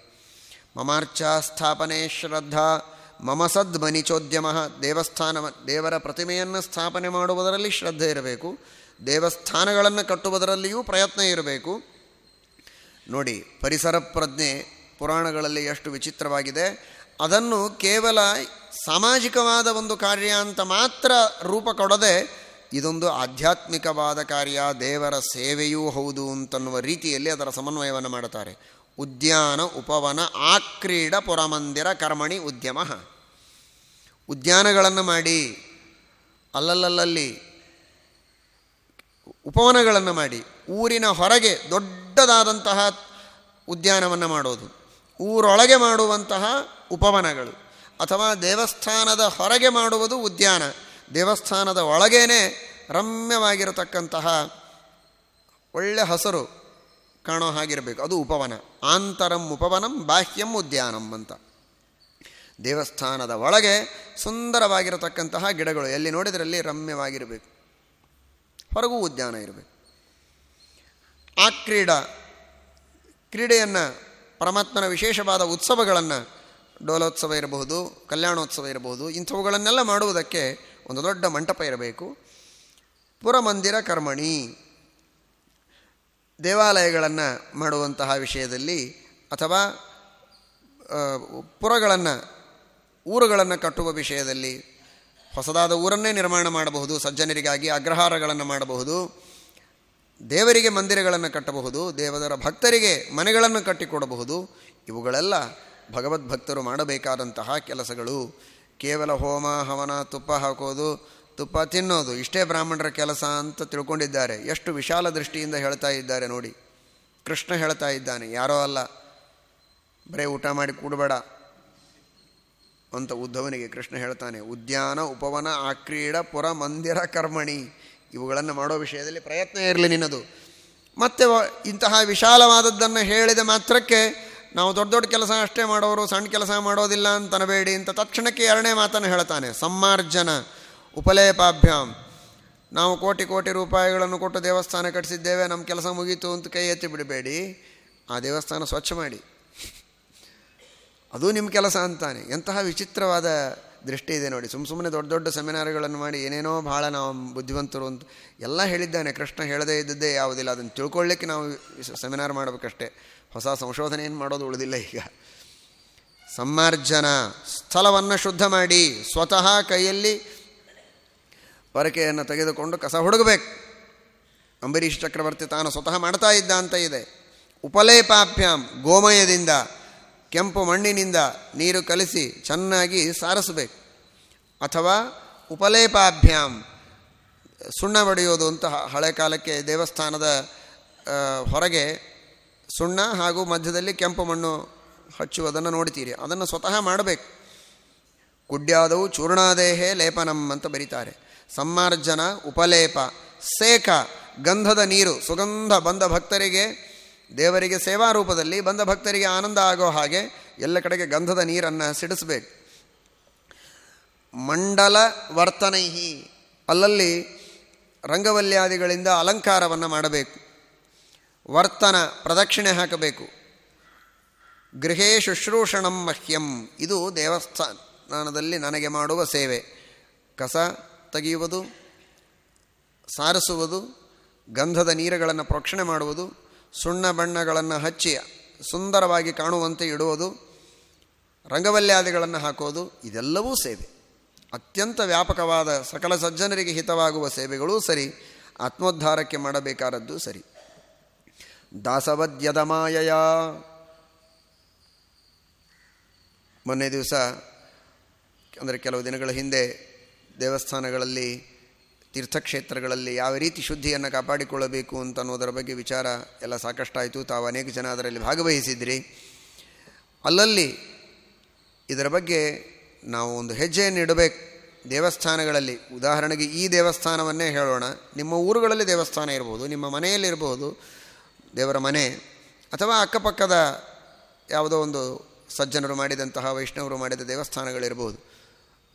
ಮಮಾರ್ಚಾ ಸ್ಥಾಪನೆ ಶ್ರದ್ಧಾ ಮಮ ಸದ್ಮನಿ ಚೋದ್ಯಮ ದೇವಸ್ಥಾನ ದೇವರ ಪ್ರತಿಮೆಯನ್ನು ಸ್ಥಾಪನೆ ಮಾಡುವುದರಲ್ಲಿ ಶ್ರದ್ಧೆ ಇರಬೇಕು. ದೇವಸ್ಥಾನಗಳನ್ನು ಕಟ್ಟುವುದರಲ್ಲಿಯೂ ಪ್ರಯತ್ನ ಇರಬೇಕು. ನೋಡಿ, ಪರಿಸರ ಪ್ರಜ್ಞೆ ಪುರಾಣಗಳಲ್ಲಿ ಎಷ್ಟು ವಿಚಿತ್ರವಾಗಿದೆ. ಅದನ್ನು ಕೇವಲ ಸಾಮಾಜಿಕವಾದ ಒಂದು ಕಾರ್ಯ ಅಂತ ಮಾತ್ರ ರೂಪ ಕೊಡದೆ, ಇದೊಂದು ಆಧ್ಯಾತ್ಮಿಕವಾದ ಕಾರ್ಯ, ದೇವರ ಸೇವೆಯೂ ಹೌದು ಅಂತನ್ನುವ ರೀತಿಯಲ್ಲಿ ಅದರ ಸಮನ್ವಯವನ್ನು ಮಾಡುತ್ತಾರೆ. ಉದ್ಯಾನ ಉಪವನ ಆಕ್ರೀಡ ಪುರಮಂದಿರ ಕರ್ಮಣಿ ಉದ್ಯಮ. ಉದ್ಯಾನಗಳನ್ನು ಮಾಡಿ, ಅಲ್ಲಲ್ಲಲ್ಲಿ ಉಪವನಗಳನ್ನು ಮಾಡಿ, ಊರಿನ ಹೊರಗೆ ದೊಡ್ಡದಾದಂತಹ ಉದ್ಯಾನವನ್ನು ಮಾಡೋದು. ಊರೊಳಗೆ ಮಾಡುವಂತಹ ಉಪವನಗಳು. ಅಥವಾ ದೇವಸ್ಥಾನದ ಹೊರಗೆ ಮಾಡುವುದು ಉದ್ಯಾನ. ದೇವಸ್ಥಾನದ ಒಳಗೇನೆ ರಮ್ಯವಾಗಿರತಕ್ಕಂತಹ ಒಳ್ಳೆ ಹಸರು ಕಾಣೋ ಹಾಗಿರಬೇಕು. ಅದು ಉಪವನ. ಆಂತರಂ ಉಪವನಂ ಬಾಹ್ಯಂ ಉದ್ಯಾನಂ ಅಂತ. ದೇವಸ್ಥಾನದ ಒಳಗೆ ಸುಂದರವಾಗಿರತಕ್ಕಂತಹ ಗಿಡಗಳು, ಎಲ್ಲಿ ನೋಡಿದರಲ್ಲಿ ರಮ್ಯವಾಗಿರಬೇಕು. ಹೊರಗೂ ಉದ್ಯಾನ ಇರಬೇಕು. ಆ ಕ್ರೀಡಾ, ಕ್ರೀಡೆಯನ್ನು, ಪರಮಾತ್ಮನ ವಿಶೇಷವಾದ ಉತ್ಸವಗಳನ್ನು, ಡೋಲೋತ್ಸವ ಇರಬಹುದು, ಕಲ್ಯಾಣೋತ್ಸವ ಇರಬಹುದು, ಇಂಥವುಗಳನ್ನೆಲ್ಲ ಮಾಡುವುದಕ್ಕೆ ಒಂದು ದೊಡ್ಡ ಮಂಟಪ ಇರಬೇಕು. ಪುರಮಂದಿರ ಕರ್ಮಣಿ. ದೇವಾಲಯಗಳನ್ನು ಮಾಡುವಂತಹ ವಿಷಯದಲ್ಲಿ ಅಥವಾ ಪುರಗಳನ್ನು, ಊರುಗಳನ್ನು ಕಟ್ಟುವ ವಿಷಯದಲ್ಲಿ ಹೊಸದಾದ ಊರನ್ನೇ ನಿರ್ಮಾಣ ಮಾಡಬಹುದು, ಸಜ್ಜನರಿಗಾಗಿ ಅಗ್ರಹಾರಗಳನ್ನು ಮಾಡಬಹುದು, ದೇವರಿಗೆ ಮಂದಿರಗಳನ್ನು ಕಟ್ಟಬಹುದು ದೇವದರ ಭಕ್ತರಿಗೆ ಮನೆಗಳನ್ನು ಕಟ್ಟಿಕೊಡಬಹುದು, ಇವುಗಳೆಲ್ಲ ಭಗವದ್ಭಕ್ತರು ಮಾಡಬೇಕಾದಂತಹ ಕೆಲಸಗಳು. ಕೇವಲ ಹೋಮ, ಹವನ, ತುಪ್ಪ ಹಾಕೋದು ತುಪ್ಪ ತಿನ್ನೋದು, ಇಷ್ಟೇ ಬ್ರಾಹ್ಮಣರ ಕೆಲಸ ಅಂತ ತಿಳ್ಕೊಂಡಿದ್ದಾರೆ. ಎಷ್ಟು ವಿಶಾಲ ದೃಷ್ಟಿಯಿಂದ ಹೇಳ್ತಾ ಇದ್ದಾರೆ ನೋಡಿ. ಕೃಷ್ಣ ಹೇಳ್ತಾ ಇದ್ದಾನೆ, ಯಾರೋ ಅಲ್ಲ. ಬರೇ ಊಟ ಮಾಡಿ ಕೂಡಬೇಡ ಅಂತ ಉದ್ಧವನಿಗೆ ಕೃಷ್ಣ ಹೇಳ್ತಾನೆ. ಉದ್ಯಾನ, ಉಪವನ, ಆಕ್ರೀಡ, ಪುರ, ಮಂದಿರ, ಕರ್ಮಣಿ, ಇವುಗಳನ್ನು ಮಾಡೋ ವಿಷಯದಲ್ಲಿ ಪ್ರಯತ್ನ ಇರಲಿ ನಿನ್ನದು. ಮತ್ತೆ ಇಂತಹ ವಿಶಾಲವಾದದ್ದನ್ನು ಹೇಳಿದ ಮಾತ್ರಕ್ಕೆ ನಾವು ದೊಡ್ಡ ದೊಡ್ಡ ಕೆಲಸ ಅಷ್ಟೇ ಮಾಡೋರು, ಸಣ್ಣ ಕೆಲಸ ಮಾಡೋದಿಲ್ಲ ಅಂತನಬೇಡಿ ಅಂತ ತಕ್ಷಣಕ್ಕೆ ಎರಡನೇ ಮಾತನ್ನು ಹೇಳ್ತಾನೆ. ಸಮ್ಮಾರ್ಜನ. ಉಪಲೇಪಾಭ್ಯಾಮ್ ನಾವು ಕೋಟಿ ಕೋಟಿ ರೂಪಾಯಿಗಳನ್ನು ಕೊಟ್ಟು ದೇವಸ್ಥಾನ ಕಟ್ಟಿಸಿದ್ದೇವೆ, ನಮ್ಮ ಕೆಲಸ ಮುಗೀತು ಅಂತ ಕೈ ಎತ್ತಿ ಬಿಡಬೇಡಿ. ಆ ದೇವಸ್ಥಾನ ಸ್ವಚ್ಛ ಮಾಡಿ. ಅದು ನಿಮ್ಮ ಕೆಲಸ ಅಂತಾನೆ. ಎಂತಹ ವಿಚಿತ್ರವಾದ ದೃಷ್ಟಿ ಇದೆ ನೋಡಿ. ಸುಮ್ಮ ಸುಮ್ಮನೆ ದೊಡ್ಡ ದೊಡ್ಡ ಸೆಮಿನಾರ್ಗಳನ್ನು ಮಾಡಿ ಏನೇನೋ ಭಾಳ ನಾವು ಬುದ್ಧಿವಂತರು ಅಂತ ಎಲ್ಲ ಹೇಳಿದ್ದಾನೆ. ಕೃಷ್ಣ ಹೇಳದೇ ಇದ್ದದ್ದೇ ಯಾವುದಿಲ್ಲ. ಅದನ್ನು ತಿಳ್ಕೊಳ್ಳಿಕ್ಕೆ ನಾವು ಸೆಮಿನಾರ್ ಮಾಡಬೇಕಷ್ಟೇ. ಹೊಸ ಸಂಶೋಧನೆ ಏನು ಮಾಡೋದು ಉಳಿದಿಲ್ಲ ಈಗ. ಸಮ್ಮಾರ್ಜನ. ಸ್ಥಳವನ್ನು ಶುದ್ಧ ಮಾಡಿ. ಸ್ವತಃ ಕೈಯಲ್ಲಿ ಪರಕೆಯನ್ನು ತೆಗೆದುಕೊಂಡು ಕಸ ಹುಡುಗಬೇಕು. ಅಂಬರೀಷ್ ಚಕ್ರವರ್ತಿ ತಾನು ಸ್ವತಃ ಮಾಡ್ತಾ ಇದ್ದ ಅಂತ ಇದೆ. ಉಪಲೇಪಾಭ್ಯಾಮ್ ಗೋಮಯದಿಂದ, ಕೆಂಪು ಮಣ್ಣಿನಿಂದ ನೀರು ಕಲಿಸಿ ಚೆನ್ನಾಗಿ ಸಾರಿಸಬೇಕು. ಅಥವಾ ಉಪಲೇಪಾಭ್ಯಾಮ್ ಸುಣ್ಣ ಬಡಿಯೋದು ಅಂತ ಹಳೆ ಕಾಲಕ್ಕೆ ದೇವಸ್ಥಾನದ ಹೊರಗೆ ಸುಣ್ಣ ಹಾಗೂ ಮಧ್ಯದಲ್ಲಿ ಕೆಂಪು ಮಣ್ಣು ಹಚ್ಚುವುದನ್ನು ನೋಡ್ತೀರಿ. ಅದನ್ನು ಸ್ವತಃ ಮಾಡಬೇಕು. ಕುಡ್ಯಾದವು ಚೂರ್ಣಾದೇಹೇ ಲೇಪನಂ ಅಂತ ಬರೀತಾರೆ. ಸಮ್ಮಾರ್ಜನ, ಉಪಲೇಪ, ಸೇಕ, ಗಂಧದ ನೀರು, ಸುಗಂಧ ಬಂದ ಭಕ್ತರಿಗೆ, ದೇವರಿಗೆ ಸೇವಾ ರೂಪದಲ್ಲಿ ಬಂದ ಭಕ್ತರಿಗೆ ಆನಂದ ಆಗೋ ಹಾಗೆ ಎಲ್ಲ ಕಡೆಗೆ ಗಂಧದ ನೀರನ್ನು ಸಿಡಿಸಬೇಕು. ಮಂಡಲ ವರ್ತನೈಹಿ, ಅಲ್ಲಲ್ಲಿ ರಂಗವಲ್ಯಾದಿಗಳಿಂದ ಅಲಂಕಾರವನ್ನು ಮಾಡಬೇಕು. ವರ್ತನ ಪ್ರದಕ್ಷಿಣೆ ಹಾಕಬೇಕು. ಗೃಹೇ ಶುಶ್ರೂಷಣಂ ಮಹ್ಯಂ, ಇದು ದೇವಸ್ಥಾನದಲ್ಲಿ ನನಗೆ ಮಾಡುವ ಸೇವೆ. ಕಸ ತೆಗೆಯುವುದು, ಸಾರಿಸುವುದು, ಗಂಧದ ನೀರುಗಳನ್ನು ಪ್ರೋಕ್ಷಣೆ ಮಾಡುವುದು, ಸುಣ್ಣ ಬಣ್ಣಗಳನ್ನು ಹಚ್ಚಿ ಸುಂದರವಾಗಿ ಕಾಣುವಂತೆ ಇಡುವುದು, ರಂಗವಲ್ಯಾದಿಗಳನ್ನು ಹಾಕೋದು ಇದೆಲ್ಲವೂ ಸೇವೆ. ಅತ್ಯಂತ ವ್ಯಾಪಕವಾದ ಸಕಲ ಸಜ್ಜನರಿಗೆ ಹಿತವಾಗುವ ಸೇವೆಗಳೂ ಸರಿ, ಆತ್ಮೋದ್ಧಾರಕ್ಕೆ ಮಾಡಬೇಕಾದದ್ದು ಸರಿ. ದಾಸವದ್ಯದಮಾಯಯ ಮೊನ್ನೆ ದಿವಸ, ಅಂದರೆ ಕೆಲವು ದಿನಗಳ ಹಿಂದೆ ದೇವಸ್ಥಾನಗಳಲ್ಲಿ, ತೀರ್ಥಕ್ಷೇತ್ರಗಳಲ್ಲಿ ಯಾವ ರೀತಿ ಶುದ್ಧಿಯನ್ನು ಕಾಪಾಡಿಕೊಳ್ಳಬೇಕು ಅಂತ ಅನ್ನೋದರ ಬಗ್ಗೆ ವಿಚಾರ ಎಲ್ಲ ಸಾಕಷ್ಟಾಯಿತು. ತಾವು ಅನೇಕ ಜನ ಅದರಲ್ಲಿ ಭಾಗವಹಿಸಿದ್ರಿ. ಅಲ್ಲಲ್ಲಿ ಇದರ ಬಗ್ಗೆ ನಾವು ಒಂದು ಹೆಜ್ಜೆಯನ್ನು ಇಡಬೇಕು. ದೇವಸ್ಥಾನಗಳಲ್ಲಿ, ಉದಾಹರಣೆಗೆ ಈ ದೇವಸ್ಥಾನವನ್ನೇ ಹೇಳೋಣ. ನಿಮ್ಮ ಊರುಗಳಲ್ಲಿ ದೇವಸ್ಥಾನ ಇರ್ಬೋದು, ನಿಮ್ಮ ಮನೆಯಲ್ಲಿರ್ಬೋದು ದೇವರ ಮನೆ, ಅಥವಾ ಅಕ್ಕಪಕ್ಕದ ಯಾವುದೋ ಒಂದು ಸಜ್ಜನರು ಮಾಡಿದಂತಹ, ವೈಷ್ಣವರು ಮಾಡಿದ ದೇವಸ್ಥಾನಗಳಿರ್ಬೋದು.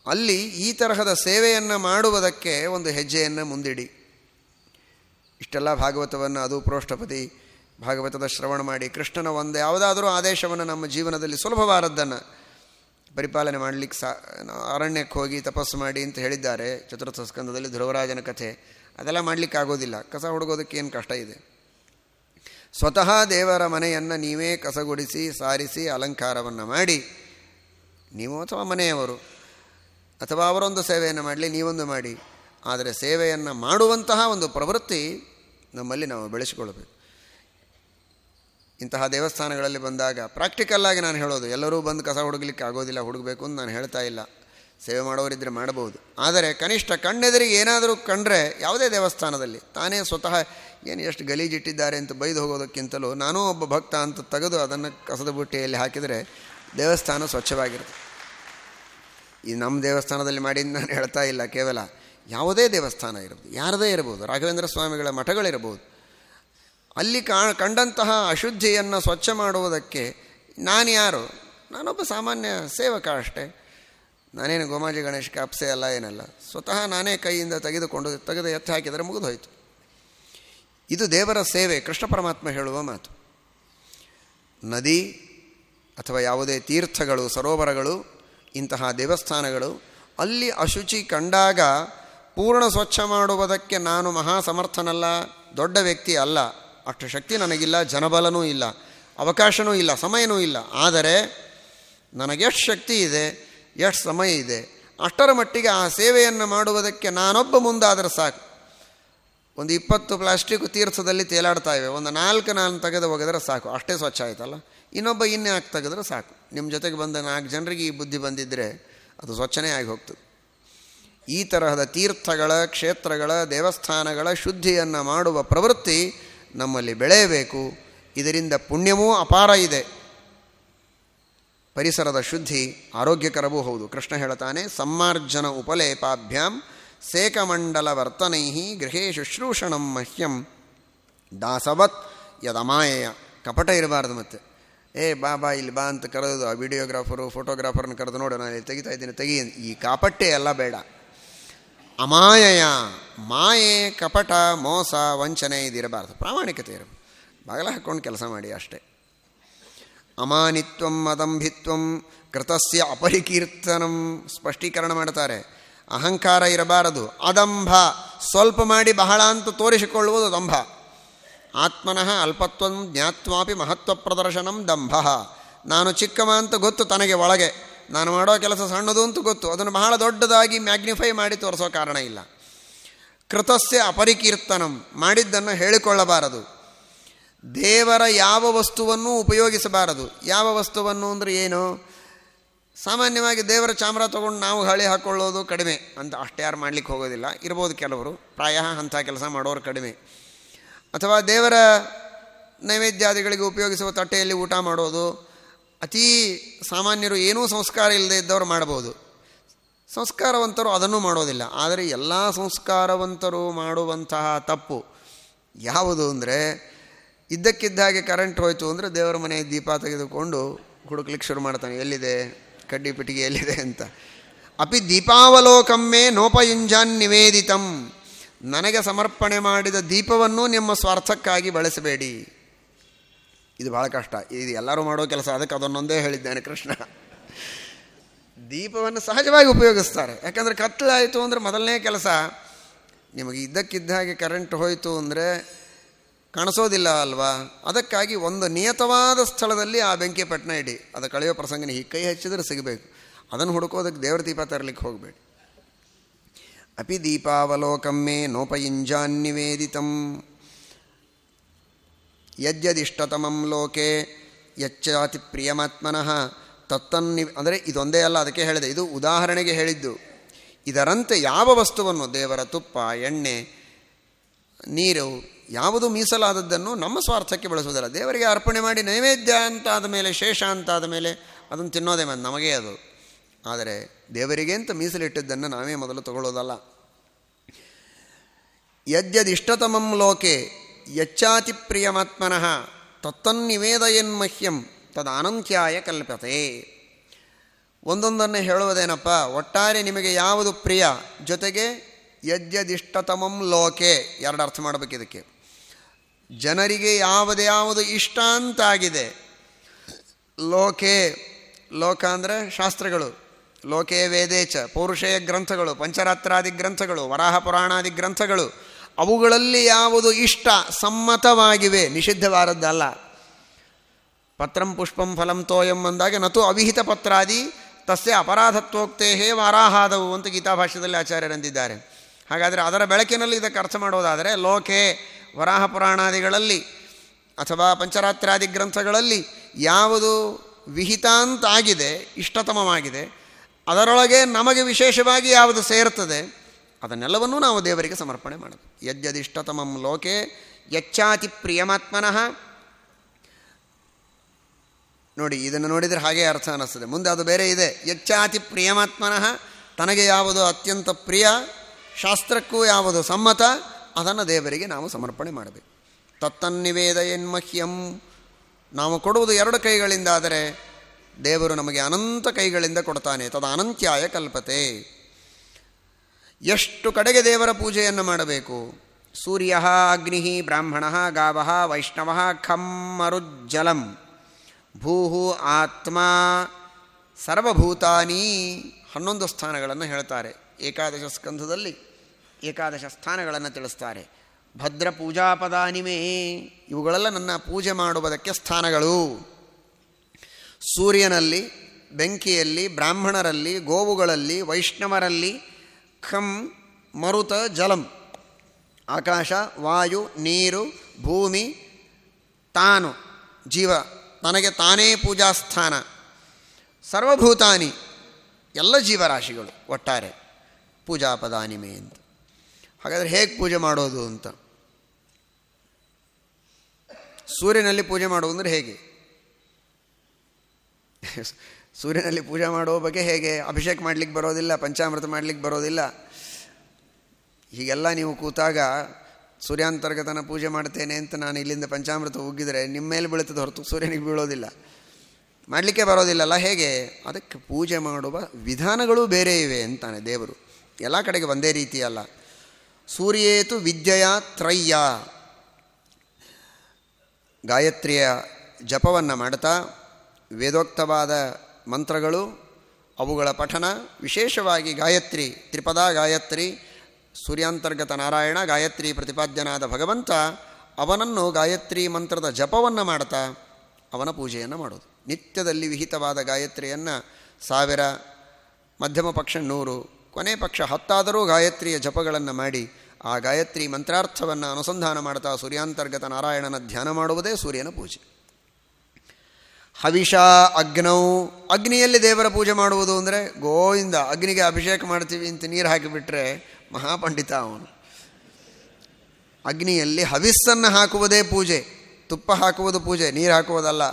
ಅಲ್ಲಿ ಈ ತರಹದ ಸೇವೆಯನ್ನು ಮಾಡುವುದಕ್ಕೆ ಒಂದು ಹೆಜ್ಜೆಯನ್ನು ಮುಂದಿಡಿ. ಇಷ್ಟೆಲ್ಲ ಭಾಗವತವನ್ನು ಅದು ಪ್ರೋಷ್ಠಪತಿ ಭಾಗವತದ ಶ್ರವಣ ಮಾಡಿ, ಕೃಷ್ಣನ ಒಂದು ಯಾವುದಾದರೂ ಆದೇಶವನ್ನು ನಮ್ಮ ಜೀವನದಲ್ಲಿ ಸುಲಭವಾದದ್ದನ್ನು ಪರಿಪಾಲನೆ ಮಾಡಲಿಕ್ಕೆ ಸಾ, ಅರಣ್ಯಕ್ಕೆ ಹೋಗಿ ತಪಸ್ಸು ಮಾಡಿ ಅಂತ ಹೇಳಿದ್ದಾರೆ. ಚತುರ್ಥ ಸ್ಕಂದದಲ್ಲಿ ಧ್ರುವರಾಜನ ಕಥೆ. ಅದೆಲ್ಲ ಮಾಡಲಿಕ್ಕೆ ಆಗೋದಿಲ್ಲ. ಕಸ ಹುಡುಗೋದಕ್ಕೆ ಏನು ಕಷ್ಟ ಇದೆ? ಸ್ವತಃ ದೇವರ ಮನೆಯನ್ನು ನೀವೇ ಕಸಗುಡಿಸಿ, ಸಾರಿಸಿ, ಅಲಂಕಾರವನ್ನು ಮಾಡಿ. ನೀವು ಅಥವಾ ಮನೆಯವರು? ಅಥವಾ ಅವರೊಂದು ಸೇವೆಯನ್ನು ಮಾಡಲಿ, ನೀವೊಂದು ಮಾಡಿ. ಆದರೆ ಸೇವೆಯನ್ನು ಮಾಡುವಂತಹ ಒಂದು ಪ್ರವೃತ್ತಿ ನಮ್ಮಲ್ಲಿ ನಾವು ಬೆಳೆಸಿಕೊಳ್ಳಬೇಕು. ಇಂತಹ ದೇವಸ್ಥಾನಗಳಲ್ಲಿ ಬಂದಾಗ ಪ್ರಾಕ್ಟಿಕಲ್ಲಾಗಿ ನಾನು ಹೇಳೋದು, ಎಲ್ಲರೂ ಬಂದು ಕಸ ಹುಡುಗಲಿಕ್ಕೆ ಆಗೋದಿಲ್ಲ, ಹುಡುಗಬೇಕು ಅಂತ ನಾನು ಹೇಳ್ತಾ ಇಲ್ಲ. ಸೇವೆ ಮಾಡೋರಿದ್ದರೆ ಮಾಡಬಹುದು. ಆದರೆ ಕನಿಷ್ಠ ಕಣ್ಣೆದರಿಗೆ ಏನಾದರೂ ಕಂಡ್ರೆ ಯಾವುದೇ ದೇವಸ್ಥಾನದಲ್ಲಿ, ತಾನೇ ಸ್ವತಃ ಏನು ಎಷ್ಟು ಗಲೀಜಿಟ್ಟಿದ್ದಾರೆ ಅಂತ ಬೈದು ಹೋಗೋದಕ್ಕಿಂತಲೂ ನಾನೂ ಒಬ್ಬ ಭಕ್ತ ಅಂತ ತೆಗೆದು ಅದನ್ನು ಕಸದ ಬುಟ್ಟಿಯಲ್ಲಿ ಹಾಕಿದರೆ ದೇವಸ್ಥಾನ ಸ್ವಚ್ಛವಾಗಿರುತ್ತೆ. ಈ ನಮ್ಮ ದೇವಸ್ಥಾನದಲ್ಲಿ ಮಾಡಿದ್ದು ನಾನು ಹೇಳ್ತಾ ಇಲ್ಲ, ಕೇವಲ ಯಾವುದೇ ದೇವಸ್ಥಾನ ಇರ್ಬೋದು, ಯಾರದೇ ಇರ್ಬೋದು, ರಾಘವೇಂದ್ರ ಸ್ವಾಮಿಗಳ ಮಠಗಳಿರ್ಬೋದು. ಅಲ್ಲಿ ಕಂಡಂತಹ ಅಶುದ್ಧಿಯನ್ನು ಸ್ವಚ್ಛ ಮಾಡುವುದಕ್ಕೆ ನಾನು ಯಾರು? ನಾನೊಬ್ಬ ಸಾಮಾನ್ಯ ಸೇವಕ ಅಷ್ಟೇ. ನಾನೇನು ಗೋಮಾಜಿ ಗಣೇಶ್ ಕಾಪ್ಸೆ ಅಲ್ಲ, ಏನಲ್ಲ. ಸ್ವತಃ ನಾನೇ ಕೈಯಿಂದ ತೆಗೆದುಕೊಂಡು, ತೆಗೆದು ಎತ್ತಿ ಹಾಕಿದರೆ ಮುಗಿದು ಹೋಯಿತು ಇದು ದೇವರ ಸೇವೆ, ಕೃಷ್ಣ ಪರಮಾತ್ಮ ಹೇಳುವ ಮಾತು. ನದಿ ಅಥವಾ ಯಾವುದೇ ತೀರ್ಥಗಳು, ಸರೋವರಗಳು ಇಂತಹ ದೇವಸ್ಥಾನಗಳು. ಅಲ್ಲಿ ಅಶುಚಿ ಕಂಡಾಗ ಪೂರ್ಣ ಸ್ವಚ್ಛ ಮಾಡುವುದಕ್ಕೆ ನಾನು ಮಹಾ ಸಮರ್ಥನಲ್ಲ ದೊಡ್ಡ ವ್ಯಕ್ತಿ ಅಲ್ಲ. ಅಷ್ಟು ಶಕ್ತಿ ನನಗಿಲ್ಲ, ಜನಬಲನೂ ಇಲ್ಲ ಅವಕಾಶವೂ ಇಲ್ಲ, ಸಮಯನೂ ಇಲ್ಲ. ಆದರೆ ನನಗೆಷ್ಟು ಶಕ್ತಿ ಇದೆ, ಎಷ್ಟು ಸಮಯ ಇದೆ. ಅಷ್ಟರ ಮಟ್ಟಿಗೆ ಆ ಸೇವೆಯನ್ನು ಮಾಡುವುದಕ್ಕೆ ನಾನೊಬ್ಬ ಮುಂದಾದರೆ ಸಾಕು. ಒಂದು ಇಪ್ಪತ್ತು ಪ್ಲಾಸ್ಟಿಕ್ ತೀರ್ಥದಲ್ಲಿ ತೇಲಾಡ್ತಾ ಇವೆ. ಒಂದು ನಾಲ್ಕು ನಾನು ತೆಗೆದು ಹೋಗಿದ್ರೆ ಸಾಕು. ಅಷ್ಟೇ ಸ್ವಚ್ಛ ಆಯ್ತಲ್ಲ? ಇನ್ನೊಬ್ಬ ಇನ್ನೇ ಆಗಿ ತೆಗೆದ್ರೆ ಸಾಕು. ನಿಮ್ಮ ಜೊತೆಗೆ ಬಂದ ನಾಲ್ಕು ಜನರಿಗೆ ಈ ಬುದ್ಧಿ ಬಂದಿದ್ದರೆ ಅದು ಸ್ವಚ್ಛನೇ ಆಗಿ ಹೋಗ್ತದೆ. ಈ ತರಹದ ತೀರ್ಥಗಳ, ಕ್ಷೇತ್ರಗಳ, ದೇವಸ್ಥಾನಗಳ ಶುದ್ಧಿಯನ್ನು ಮಾಡುವ ಪ್ರವೃತ್ತಿ ನಮ್ಮಲ್ಲಿ ಬೆಳೆಯಬೇಕು. ಇದರಿಂದ ಪುಣ್ಯವೂ ಅಪಾರ ಇದೆ. ಪರಿಸರದ ಶುದ್ಧಿ ಆರೋಗ್ಯಕರವೂ ಹೌದು. ಕೃಷ್ಣ ಹೇಳ್ತಾನೆ, ಸಮ್ಮಾರ್ಜನ ಉಪಲೇಪಾಭ್ಯಾಂ ಸೇಕಮಂಡಲ ವರ್ತನೈ ಗೃಹೇ ಶುಶ್ರೂಷಣಂ ಮಹ್ಯಂ ದಾಸವತ್ ಯದಮಾಯಯ. ಕಪಟ ಇರಬಾರ್ದು ಮತ್ತೆ. ಏ ಬಾಬಾ ಇಲ್ಲಿ ಬಾ ಅಂತ ಕರೆದು ಆ ವಿಡಿಯೋಗ್ರಾಫರು ಫೋಟೋಗ್ರಾಫರ್ನ ಕರೆದು ನೋಡು, ನಾನು ಇಲ್ಲಿ ತೆಗಿತಾ ಇದ್ದೀನಿ, ತೆಗಿ ಈ ಕಾಪಟ್ಟೆ ಎಲ್ಲ ಬೇಡ. ಅಮಾಯಯ, ಮಾಯೆ, ಕಪಟ, ಮೋಸ, ವಂಚನೆ ಇದಿರಬಾರ್ದು. ಪ್ರಾಮಾಣಿಕತೆ ಇರಬೇಕು ಬಗಲ ಹಾಕ್ಕೊಂಡು ಕೆಲಸ ಮಾಡಿ ಅಷ್ಟೇ. ಅಮಾನಿತ್ವಂ, ಅದಂಭಿತ್ವಂ, ಕೃತಸ್ಯ ಅಪರಿಕೀರ್ತನಂ ಸ್ಪಷ್ಟೀಕರಣ ಮಾಡ್ತಾರೆ. ಅಹಂಕಾರ ಇರಬಾರದು, ಅದಂಭ. ಸ್ವಲ್ಪ ಮಾಡಿ ಬಹಳ ಅಂತ ತೋರಿಸಿಕೊಳ್ಳುವುದು ದಂಭ ಆತ್ಮನಃ ಅಲ್ಪತ್ವ ಜ್ಞಾತ್ವಾಪಿ ಮಹತ್ವ ಪ್ರದರ್ಶನಂ ದಂಭ. ನಾನು ಚಿಕ್ಕವ ಅಂತ ಗೊತ್ತು ತನಗೆ ಒಳಗೆ. ನಾನು ಮಾಡೋ ಕೆಲಸ ಸಣ್ಣದು ಅಂತ ಗೊತ್ತು. ಅದನ್ನು ಬಹಳ ದೊಡ್ಡದಾಗಿ ಮ್ಯಾಗ್ನಿಫೈ ಮಾಡಿ ತೋರಿಸೋ ಕಾರಣ ಇಲ್ಲ. ಕೃತಸ್ಯ ಅಪರಿಕೀರ್ತನಂ. ಮಾಡಿದ್ದನ್ನು ಹೇಳಿಕೊಳ್ಳಬಾರದು. ದೇವರ ಯಾವ ವಸ್ತುವನ್ನು ಉಪಯೋಗಿಸಬಾರದು. ಯಾವ ವಸ್ತುವನ್ನು ಅಂದರೆ ಏನು? ಸಾಮಾನ್ಯವಾಗಿ ದೇವರ ಚಾಮರ ತೊಗೊಂಡು ನಾವು ಹಳಿ ಹಾಕ್ಕೊಳ್ಳೋದು ಕಡಿಮೆ ಅಂತ ಅಷ್ಟು ಯಾರು ಮಾಡಲಿಕ್ಕೆ ಹೋಗೋದಿಲ್ಲ. ಇರ್ಬೋದು ಕೆಲವರು. ಪ್ರಾಯ ಅಂಥ ಕೆಲಸ ಮಾಡೋರು ಕಡಿಮೆ. ಅಥವಾ ದೇವರ ನೈವೇದ್ಯಾದಿಗಳಿಗೆ ಉಪಯೋಗಿಸುವ ತಟ್ಟೆಯಲ್ಲಿ ಊಟ ಮಾಡೋದು, ಅತೀ ಸಾಮಾನ್ಯರು ಏನೂ ಸಂಸ್ಕಾರ ಇಲ್ಲದೆ ಇದ್ದವರು ಮಾಡಬಹುದು. ಸಂಸ್ಕಾರವಂತರು ಅದನ್ನು ಮಾಡೋದಿಲ್ಲ. ಆದರೆ ಎಲ್ಲ ಸಂಸ್ಕಾರವಂತರು ಮಾಡುವಂತಹ ತಪ್ಪು ಯಾವುದು ಅಂದರೆ, ಇದ್ದಕ್ಕಿದ್ದ ಹಾಗೆ ಕರೆಂಟ್ ಹೋಯಿತು ಅಂದರೆ ದೇವರ ಮನೆ ದೀಪ ತೆಗೆದುಕೊಂಡು ಹುಡುಕ್ಲಿಕ್ಕೆ ಶುರು ಮಾಡ್ತಾನೆ. ಎಲ್ಲಿದೆ? ಕಡ್ಡಿ ಪಿಟಿಗೆ ಎಲ್ಲಿದೆ ಅಂತ. ಅಪಿ ದೀಪಾವಲೋಕಮ್ಮೆ ನೋಪಯುಂಜಾನ್ ನಿವೇದಿತಂ. ನನಗೆ ಸಮರ್ಪಣೆ ಮಾಡಿದ ದೀಪವನ್ನು ನಿಮ್ಮ ಸ್ವಾರ್ಥಕ್ಕಾಗಿ ಬಳಸಬೇಡಿ. ಇದು ಭಾಳ ಕಷ್ಟ. ಇದು ಎಲ್ಲರೂ ಮಾಡೋ ಕೆಲಸ, ಅದಕ್ಕೆ ಅದನ್ನೊಂದೇ ಹೇಳಿದ್ದೇನೆ ಕೃಷ್ಣ. ದೀಪವನ್ನು ಸಹಜವಾಗಿ ಉಪಯೋಗಿಸ್ತಾರೆ. ಯಾಕಂದರೆ ಕತ್ತಲಾಯಿತು ಅಂದರೆ ಮೊದಲನೇ ಕೆಲಸ, ನಿಮಗೆ ಇದ್ದಕ್ಕಿದ್ದ ಹಾಗೆ ಕರೆಂಟ್ ಹೋಯಿತು ಅಂದರೆ ಕಾಣಿಸೋದಿಲ್ಲ ಅಲ್ವಾ? ಅದಕ್ಕಾಗಿ ಒಂದು ನಿಯತವಾದ ಸ್ಥಳದಲ್ಲಿ ಆ ಬೆಂಕಿ ಪಟ್ಟಣ ಇಡಿ. ಅದು ಕಳೆಯೋ ಪ್ರಸಂಗನ ಈ ಕೈ ಹಚ್ಚಿದ್ರೆ ಸಿಗಬೇಕು. ಅದನ್ನು ಹುಡುಕೋದಕ್ಕೆ ದೇವ್ರ ದೀಪ ತರಲಿಕ್ಕೆ ಹೋಗಬೇಡಿ. ಅಪಿ ದೀಪಾವಲೋಕಮ್ಮೆ ನೋಪಯುಂಜಾನ್ನಿವೇದಿತಂ ಯದ್ಯದಿಷ್ಟತಮಂ ಲೋಕೆ ಯಚ್ಚಾತಿ ಪ್ರಿಯಮಾತ್ಮನಃ ತತ್ತನ್ನಿ ಅಂದರೆ ಇದೊಂದೇ ಅಲ್ಲ, ಅದಕ್ಕೆ ಹೇಳಿದೆ, ಇದು ಉದಾಹರಣೆಗೆ ಹೇಳಿದ್ದು, ಇದರಂತೆ ಯಾವ ವಸ್ತುವನ್ನು, ದೇವರ ತುಪ್ಪ, ಎಣ್ಣೆ, ನೀರು, ಯಾವುದು ಮೀಸಲಾದದ್ದನ್ನು ನಮ್ಮ ಸ್ವಾರ್ಥಕ್ಕೆ ಬಳಸುವುದಿಲ್ಲ. ದೇವರಿಗೆ ಅರ್ಪಣೆ ಮಾಡಿ ನೈವೇದ್ಯ ಅಂತ ಆದಮೇಲೆ ಶೇಷ ಅಂತ ಆದ ಮೇಲೆ ಅದನ್ನು ತಿನ್ನೋದೇ ಮತ್ತು ನಮಗೇ ಅದು. ಆದರೆ ದೇವರಿಗೆ ಅಂತ ಮೀಸಲಿಟ್ಟಿದ್ದನ್ನು ನಾವೇ ಮೊದಲು ತಗೊಳ್ಳೋದಲ್ಲ. ಯದ್ಯದಿಷ್ಟತಮಂ ಲೋಕೆ ಯಚ್ಚಾತಿ ಪ್ರಿಯಮಾತ್ಮನಃ ತದ ಅನಂತ್ಯಾಯ ಕಲ್ಪತೆ. ಒಂದೊಂದನ್ನು ಹೇಳುವುದೇನಪ್ಪ? ಒಟ್ಟಾರೆ ನಿಮಗೆ ಯಾವುದು ಪ್ರಿಯ? ಜೊತೆಗೆ ಯದ್ಯದಿಷ್ಟತಮಂ ಲೋಕೆ ಎರಡು ಅರ್ಥ ಮಾಡಬೇಕು ಇದಕ್ಕೆ. ಜನರಿಗೆ ಯಾವುದ್ಯಾವುದು ಇಷ್ಟ ಅಂತಾಗಿದೆ. ಲೋಕೆ, ಲೋಕ ಅಂದರೆ ಶಾಸ್ತ್ರಗಳು. ಲೋಕೆ ವೇದೇಚ ಪೌರುಷೇಯ ಗ್ರಂಥಗಳು, ಪಂಚರಾತ್ರಾದಿ ಗ್ರಂಥಗಳು, ವರಾಹ ಪುರಾಣಾದಿ ಗ್ರಂಥಗಳು, ಅವುಗಳಲ್ಲಿ ಯಾವುದು ಇಷ್ಟ ಸಮ್ಮತವಾಗಿವೆ, ನಿಷಿದ್ಧವಾದದ್ದಲ್ಲ. ಪತ್ರಂ ಪುಷ್ಪಂ ಫಲಂ ತೋಯಂ ಅಂದಾಗ ನತು ಅವಿಹಿತ ಪತ್ರಾದಿ, ತಸ್ಯ ಅಪರಾಧತ್ವೋಕ್ತೇ ವಾರಾಹಾದವು ಅಂತ ಗೀತಾಭಾಷ್ಯದಲ್ಲಿ ಆಚಾರ್ಯರಂದಿದ್ದಾರೆ. ಹಾಗಾದರೆ ಅದರ ಬೆಳಕಿನಲ್ಲಿ ಇದಕ್ಕೆ ಅರ್ಥ ಮಾಡೋದಾದರೆ ಲೋಕೆ, ವರಾಹ ಪುರಾಣಾದಿಗಳಲ್ಲಿ ಅಥವಾ ಪಂಚರಾತ್ರಾದಿ ಗ್ರಂಥಗಳಲ್ಲಿ ಯಾವುದು ವಿಹಿತಾಂತಾಗಿದೆ, ಇಷ್ಟತಮವಾಗಿದೆ ಅದರೊಳಗೆ ನಮಗೆ ವಿಶೇಷವಾಗಿ ಯಾವುದು ಸೇರ್ತದೆ, ಅದನ್ನೆಲ್ಲವನ್ನೂ ನಾವು ದೇವರಿಗೆ ಸಮರ್ಪಣೆ ಮಾಡೋದು. ಯದ್ಯದಿಷ್ಟತಮಂ ಲೋಕೆ ಯಚ್ಚಾತಿ ಪ್ರಿಯಮಾತ್ಮನಃ. ನೋಡಿ, ಇದನ್ನು ನೋಡಿದರೆ ಹಾಗೆ ಅರ್ಥ ಅನ್ನಿಸ್ತದೆ. ಮುಂದೆ ಅದು ಬೇರೆ ಇದೆ. ಯಚ್ಚಾತಿ ಪ್ರಿಯಮಾತ್ಮನಃ, ತನಗೆ ಯಾವುದು ಅತ್ಯಂತ ಪ್ರಿಯ, ಶಾಸ್ತ್ರಕ್ಕೂ ಯಾವುದು ಸಮ್ಮತ, ಅದನ್ನು ದೇವರಿಗೆ ನಾವು ಸಮರ್ಪಣೆ ಮಾಡಬೇಕು. ತತ್ತನ್ನಿವೇದ ಎನ್ಮಹ್ಯಂ ನಾವು ಕೊಡುವುದು ಎರಡು ಕೈಗಳಿಂದ ಆದರೆ ದೇವರು ನಮಗೆ ಅನಂತ ಕೈಗಳಿಂದ ಕೊಡ್ತಾನೆ. ತದ ಅನಂತ್ಯಾಯ ಕಲ್ಪತೆ. ಎಷ್ಟು ಕಡೆಗೆ ದೇವರ ಪೂಜೆಯನ್ನು ಮಾಡಬೇಕು? ಸೂರ್ಯ, ಅಗ್ನಿ, ಬ್ರಾಹ್ಮಣ, ಗಾವ, ವೈಷ್ಣವ, ಖಂ ಮರುಜ್ಜಲಂ. ಭೂ ಆತ್ಮ, ಸರ್ವಭೂತಾನಿ ಹನ್ನೊಂದು ಸ್ಥಾನಗಳನ್ನು ಹೇಳ್ತಾರೆ. ಏಕಾದಶ ಸ್ಕಂಧದಲ್ಲಿ ಏಕಾದಶ ಸ್ಥಾನಗಳನ್ನು ತಿಳಿಸ್ತಾರೆ. ಭದ್ರ ಪೂಜಾಪದಾನಿಮೇ ಇವುಗಳೆಲ್ಲ ನನ್ನ ಪೂಜೆ ಮಾಡುವುದಕ್ಕೆ ಸ್ಥಾನಗಳು. ಸೂರ್ಯನಲ್ಲಿ, ಬೆಂಕಿಯಲ್ಲಿ, ಬ್ರಾಹ್ಮಣರಲ್ಲಿ, ಗೋವುಗಳಲ್ಲಿ, ವೈಷ್ಣವರಲ್ಲಿ, ಖಂ, ಮರುತ, ಜಲಂ. ಆಕಾಶ, ವಾಯು, ನೀರು, ಭೂಮಿ, ತಾನು, ಜೀವ. ತನಗೆ ತಾನೇ ಪೂಜಾಸ್ಥಾನ. ಸರ್ವಭೂತಾನಿ, ಎಲ್ಲ ಜೀವರಾಶಿಗಳು ಒಟ್ಟಾರೆ ಪೂಜಾಪದಾನಿಮೆ ಅಂತ. ಹಾಗಾದರೆ ಹೇಗೆ ಪೂಜೆ ಮಾಡೋದು ಅಂತ? ಸೂರ್ಯನಲ್ಲಿ ಪೂಜೆ ಮಾಡೋದು ಅಂದರೆ ಹೇಗೆ? ಸೂರ್ಯನಲ್ಲಿ ಪೂಜೆ ಮಾಡುವ ಬಗ್ಗೆ ಹೇಗೆ ಅಭಿಷೇಕ ಮಾಡಲಿಕ್ಕೆ ಬರೋದಿಲ್ಲ, ಪಂಚಾಮೃತ ಮಾಡಲಿಕ್ಕೆ ಬರೋದಿಲ್ಲ. ಹೀಗೆಲ್ಲ ನೀವು ಕೂತಾಗ ಸೂರ್ಯಾಂತರ್ಗತನ ಪೂಜೆ ಮಾಡ್ತೇನೆ ಅಂತ ನಾನು ಇಲ್ಲಿಂದ ಪಂಚಾಮೃತ ಉಗ್ಗಿದರೆ ನಿಮ್ಮ ಮೇಲೆ ಬೀಳುತ್ತದೆ ಹೊರತು ಸೂರ್ಯನಿಗೆ ಬೀಳೋದಿಲ್ಲ. ಮಾಡಲಿಕ್ಕೆ ಬರೋದಿಲ್ಲಲ್ಲ, ಹೇಗೆ? ಅದಕ್ಕೆ ಪೂಜೆ ಮಾಡುವ ವಿಧಾನಗಳು ಬೇರೆ ಇವೆ ಅಂತಾನೆ ದೇವರು. ಎಲ್ಲ ಕಡೆಗೆ ಒಂದೇ ರೀತಿಯಲ್ಲ ಸೂರ್ಯೇತು ವಿದ್ಯೆಯ ತ್ರಯ್ಯ ಗಾಯತ್ರಿಯ ಜಪವನ್ನು ಮಾಡ್ತಾ ವೇದೋಕ್ತವಾದ ಮಂತ್ರಗಳು, ಅವುಗಳ ಪಠನ, ವಿಶೇಷವಾಗಿ ಗಾಯತ್ರಿ, ತ್ರಿಪದ ಗಾಯತ್ರಿ, ಸೂರ್ಯಾಂತರ್ಗತ ನಾರಾಯಣ, ಗಾಯತ್ರಿ ಪ್ರತಿಪಾದ್ಯನಾದ ಭಗವಂತ, ಅವನನ್ನು ಗಾಯತ್ರಿ ಮಂತ್ರದ ಜಪವನ್ನು ಮಾಡ್ತಾ, ಅವನ ಪೂಜೆಯನ್ನು ಮಾಡೋದು. ನಿತ್ಯದಲ್ಲಿ ವಿಹಿತವಾದ ಗಾಯತ್ರಿಯನ್ನು ಸಾವಿರ, ಮಧ್ಯಮ ಪಕ್ಷ ನೂರು, ಕೊನೆ ಪಕ್ಷ ಹತ್ತಾದರೂ ಗಾಯತ್ರಿಯ ಜಪಗಳನ್ನು ಮಾಡಿ, ಆ ಗಾಯತ್ರಿ ಮಂತ್ರಾರ್ಥವನ್ನು ಅನುಸಂಧಾನ ಮಾಡ್ತಾ ಸೂರ್ಯಾಂತರ್ಗತ ನಾರಾಯಣನ ಧ್ಯಾನ ಮಾಡುವುದೇ ಸೂರ್ಯನ ಪೂಜೆ. ಹವಿಷ ಅಗ್ನೌ. ಅಗ್ನಿಯಲ್ಲಿ ದೇವರ ಪೂಜೆ ಮಾಡುವುದು ಅಂದರೆ ಗೋವಿಂದ ಅಗ್ನಿಗೆ ಅಭಿಷೇಕ ಮಾಡ್ತೀವಿ ಅಂತ ನೀರು ಹಾಕಿಬಿಟ್ರೆ ಮಹಾಪಂಡಿತ ಅವನು. ಅಗ್ನಿಯಲ್ಲಿ ಹವಿಸ್ಸನ್ನು ಹಾಕುವುದೇ ಪೂಜೆ. ತುಪ್ಪ ಹಾಕುವುದು ಪೂಜೆ, ನೀರು ಹಾಕುವುದಲ್ಲ.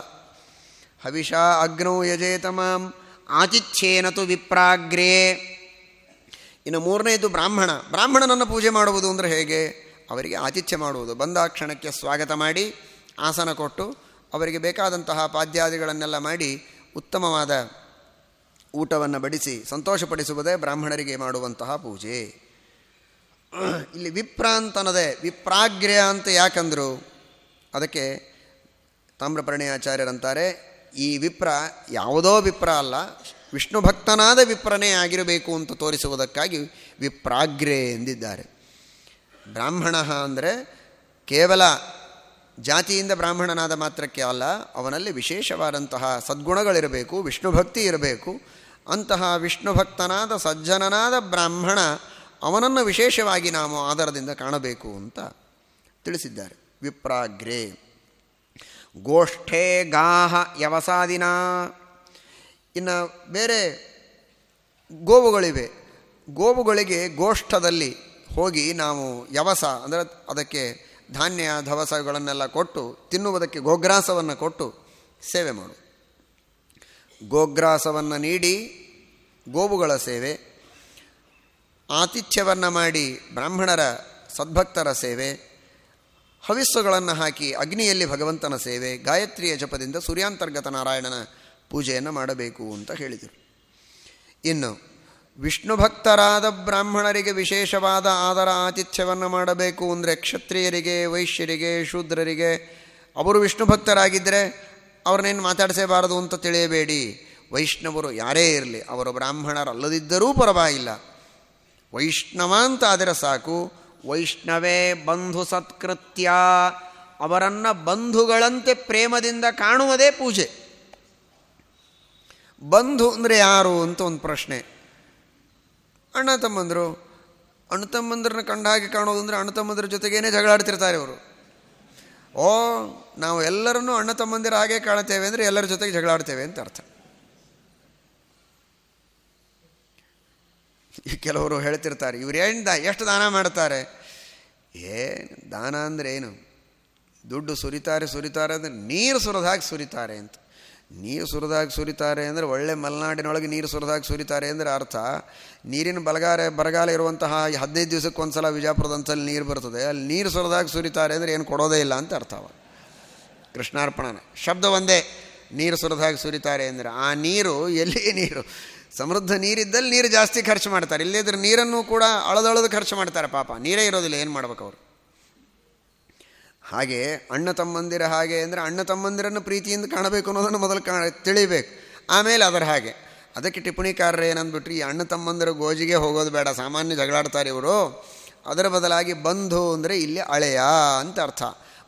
ಹವಿಷಾ ಅಗ್ನೌ ಯಜೇತಮಾಂ ಆತಿಥ್ಯೇನತು ವಿಪ್ರಾಗ್ರೇ. ಇನ್ನು ಮೂರನೇದು ಬ್ರಾಹ್ಮಣ. ಬ್ರಾಹ್ಮಣನನ್ನು ಪೂಜೆ ಮಾಡುವುದು ಅಂದರೆ ಹೇಗೆ? ಅವರಿಗೆ ಆತಿಥ್ಯ ಮಾಡುವುದು. ಬಂದ ಕ್ಷಣಕ್ಕೆ ಸ್ವಾಗತ ಮಾಡಿ, ಆಸನ ಕೊಟ್ಟು ಅವರಿಗೆ ಬೇಕಾದಂತಹ ಪಾದ್ಯಾದಿಗಳನ್ನೆಲ್ಲ ಮಾಡಿ ಉತ್ತಮವಾದ ಊಟವನ್ನು ಬಡಿಸಿ ಸಂತೋಷಪಡಿಸುವುದೇ ಬ್ರಾಹ್ಮಣರಿಗೆ ಮಾಡುವಂತಹ ಪೂಜೆ. ಇಲ್ಲಿ ವಿಪ್ರ ಅಂತನದೇ ವಿಪ್ರಾಗ್ರ್ಯ ಅಂತ ಯಾಕಂದರು ಅದಕ್ಕೆ ತಾಮ್ರಪರ್ಣಿ ಆಚಾರ್ಯರಂತಾರೆ ಈ ವಿಪ್ರ ಯಾವುದೋ ವಿಪ್ರ ಅಲ್ಲ, ವಿಷ್ಣು ಭಕ್ತನಾದ ವಿಪ್ರನೇ ಆಗಿರಬೇಕು ಅಂತ ತೋರಿಸುವುದಕ್ಕಾಗಿ ವಿಪ್ರಾಗ್ರೆ ಎಂದಿದ್ದಾರೆ. ಬ್ರಾಹ್ಮಣ ಅಂದರೆ ಕೇವಲ ಜಾತಿಯಿಂದ ಬ್ರಾಹ್ಮಣನಾದ ಮಾತ್ರಕ್ಕೆ ಅಲ್ಲ, ಅವನಲ್ಲಿ ವಿಶೇಷವಾದಂತಹ ಸದ್ಗುಣಗಳಿರಬೇಕು, ವಿಷ್ಣು ಭಕ್ತಿ ಇರಬೇಕು. ಅಂತಹ ವಿಷ್ಣು ಭಕ್ತನಾದ, ಸಜ್ಜನನಾದ ಬ್ರಾಹ್ಮಣ, ಅವನನ್ನು ವಿಶೇಷವಾಗಿ ನಾವು ಆಧಾರದಿಂದ ಕಾಣಬೇಕು ಅಂತ ತಿಳಿಸಿದ್ದಾರೆ. ವಿಪ್ರಾಗ್ರೇ, ಗೋಷ್ಠೇ ಗಾಹ ಯವಸಾದಿನ ಇನ್ನು ಬೇರೆ ಗೋವುಗಳಿವೆ. ಗೋವುಗಳಿಗೆ ಗೋಷ್ಠದಲ್ಲಿ ಹೋಗಿ ನಾವು ಯವಸ ಅಂದರೆ ಅದಕ್ಕೆ ಧಾನ್ಯ, ಧವಸಗಳನ್ನೆಲ್ಲ ಕೊಟ್ಟು, ತಿನ್ನುವುದಕ್ಕೆ ಗೋಗ್ರಾಸವನ್ನು ಕೊಟ್ಟು ಸೇವೆ ಮಾಡು. ಗೋಗ್ರಾಸವನ್ನು ನೀಡಿ ಗೋವುಗಳ ಸೇವೆ, ಆತಿಥ್ಯವನ್ನು ಮಾಡಿ ಬ್ರಾಹ್ಮಣರ ಸದ್ಭಕ್ತರ ಸೇವೆ, ಹವಿಸ್ಸುಗಳನ್ನು ಹಾಕಿ ಅಗ್ನಿಯಲ್ಲಿ ಭಗವಂತನ ಸೇವೆ ಗಾಯತ್ರಿಯ ಜಪದಿಂದ ಸೂರ್ಯಾಂತರ್ಗತ ನಾರಾಯಣನ ಪೂಜೆಯನ್ನು ಮಾಡಬೇಕು ಅಂತ ಹೇಳಿದರು. ಇನ್ನು ವಿಷ್ಣು ಭಕ್ತರಾದ ಬ್ರಾಹ್ಮಣರಿಗೆ ವಿಶೇಷವಾದ ಆದರ ಆತಿಥ್ಯವನ್ನು ಮಾಡಬೇಕು ಅಂದರೆ ಕ್ಷತ್ರಿಯರಿಗೆ, ವೈಶ್ಯರಿಗೆ, ಶೂದ್ರರಿಗೆ. ಅವರು ವಿಷ್ಣು ಭಕ್ತರಾಗಿದ್ದರೆ ಅವ್ರನ್ನೇನು ಮಾತಾಡಿಸೇಬಾರದು ಅಂತ ತಿಳಿಯಬೇಡಿ. ವೈಷ್ಣವರು ಯಾರೇ ಇರಲಿ, ಅವರು ಬ್ರಾಹ್ಮಣರಲ್ಲದಿದ್ದರೂ ಪರವಾಗಿಲ್ಲ. ವೈಷ್ಣವ ಅಂತ ಆದರೆ ಸಾಕು. ವೈಷ್ಣವೇ ಬಂಧು ಸತ್ಕೃತ್ಯ. ಅವರನ್ನು ಬಂಧುಗಳಂತೆ ಪ್ರೇಮದಿಂದ ಕಾಣುವುದೇ ಪೂಜೆ. ಬಂಧು ಅಂದರೆ ಯಾರು ಅಂತ ಒಂದು ಪ್ರಶ್ನೆ. ಅಣ್ಣ ತಮ್ಮಂದರು. ಅಣ್ಣ ತಮ್ಮಂದ್ರನ್ನ ಕಂಡ ಹಾಗೆ ಕಾಣೋದು ಅಂದರೆ ಅಣ್ಣ ತಮ್ಮಂದ್ರ ಜೊತೆಗೇನೆ ಜಗಳಾಡ್ತಿರ್ತಾರೆ ಅವರು ಓ, ನಾವು ಎಲ್ಲರನ್ನೂ ಅಣ್ಣ ತಮ್ಮಂದಿರ ಹಾಗೆ ಕಾಣ್ತೇವೆ ಅಂದರೆ ಎಲ್ಲರ ಜೊತೆಗೆ ಜಗಳಾಡ್ತೇವೆ ಅಂತ ಅರ್ಥ. ಕೆಲವರು ಹೇಳ್ತಿರ್ತಾರೆ, ಇವ್ರು ಏನು ದಾ, ಎಷ್ಟು ದಾನ ಮಾಡ್ತಾರೆ? ಏ, ದಾನ ಅಂದರೆ ಏನು? ದುಡ್ಡು ಸುರಿತಾರೆ ಸುರಿತಾರೆ ಅಂದರೆ ನೀರು ಸುರಿದಾಗಿ ಸುರಿತಾರೆ ಅಂತ. ನೀರು ಸುರಿದಾಗಿ ಸುರಿತಾರೆ ಅಂದರೆ ಒಳ್ಳೆ ಮಲೆನಾಡಿನೊಳಗೆ ನೀರು ಸುರಿದಾಗಿ ಸುರಿತಾರೆ ಅಂದರೆ ಅರ್ಥ. ನೀರಿನ ಬಲಗಾರೆ ಬರಗಾಲ ಇರುವಂತಹ ಹದಿನೈದು ದಿವಸಕ್ಕೆ ಒಂದು ಸಲ ವಿಜಾಪುರದಂತಲ್ಲಿ ನೀರು ಬರ್ತದೆ. ಅಲ್ಲಿ ನೀರು ಸುರಿದಾಗಿ ಸುರಿತಾರೆ ಅಂದರೆ ಏನು ಕೊಡೋದೇ ಇಲ್ಲ ಅಂತ ಅರ್ಥ ಅವ. ಕೃಷ್ಣಾರ್ಪಣನ. ಶಬ್ದ ಒಂದೇ, ನೀರು ಸುರಿದಾಗಿ ಸುರಿತಾರೆ ಅಂದರೆ ಆ ನೀರು ಎಲ್ಲಿ ನೀರು? ಸಮೃದ್ಧ ನೀರಿದ್ದಲ್ಲಿ ನೀರು ಜಾಸ್ತಿ ಖರ್ಚು ಮಾಡ್ತಾರೆ. ಇಲ್ಲದಿದ್ರೆ ನೀರನ್ನು ಕೂಡ ಅಳದಳದು ಖರ್ಚು ಮಾಡ್ತಾರೆ ಪಾಪ. ನೀರೇ ಇರೋದಿಲ್ಲ, ಏನು ಮಾಡ್ಬೇಕು ಅವರು? ಹಾಗೆ ಅಣ್ಣ ತಮ್ಮಂದಿರ ಹಾಗೆ ಅಂದರೆ ಅಣ್ಣ ತಮ್ಮಂದಿರನ್ನು ಪ್ರೀತಿಯಿಂದ ಕಾಣಬೇಕು ಅನ್ನೋದನ್ನು ಮೊದಲು ಕಾಣ ತಿಳಿಬೇಕು. ಆಮೇಲೆ ಅದರ ಹಾಗೆ. ಅದಕ್ಕೆ ಟಿಪ್ಪಣಿಕಾರರು ಏನಂದ್ಬಿಟ್ರಿ, ಈ ಅಣ್ಣ ತಮ್ಮಂದಿರ ಗೋಜಿಗೆ ಹೋಗೋದು ಬೇಡ, ಸಾಮಾನ್ಯ ಜಗಳಾಡ್ತಾರೆ ಇವರು. ಅದರ ಬದಲಾಗಿ ಬಂಧು ಅಂದರೆ ಇಲ್ಲಿ ಅಳೆಯ ಅಂತ ಅರ್ಥ.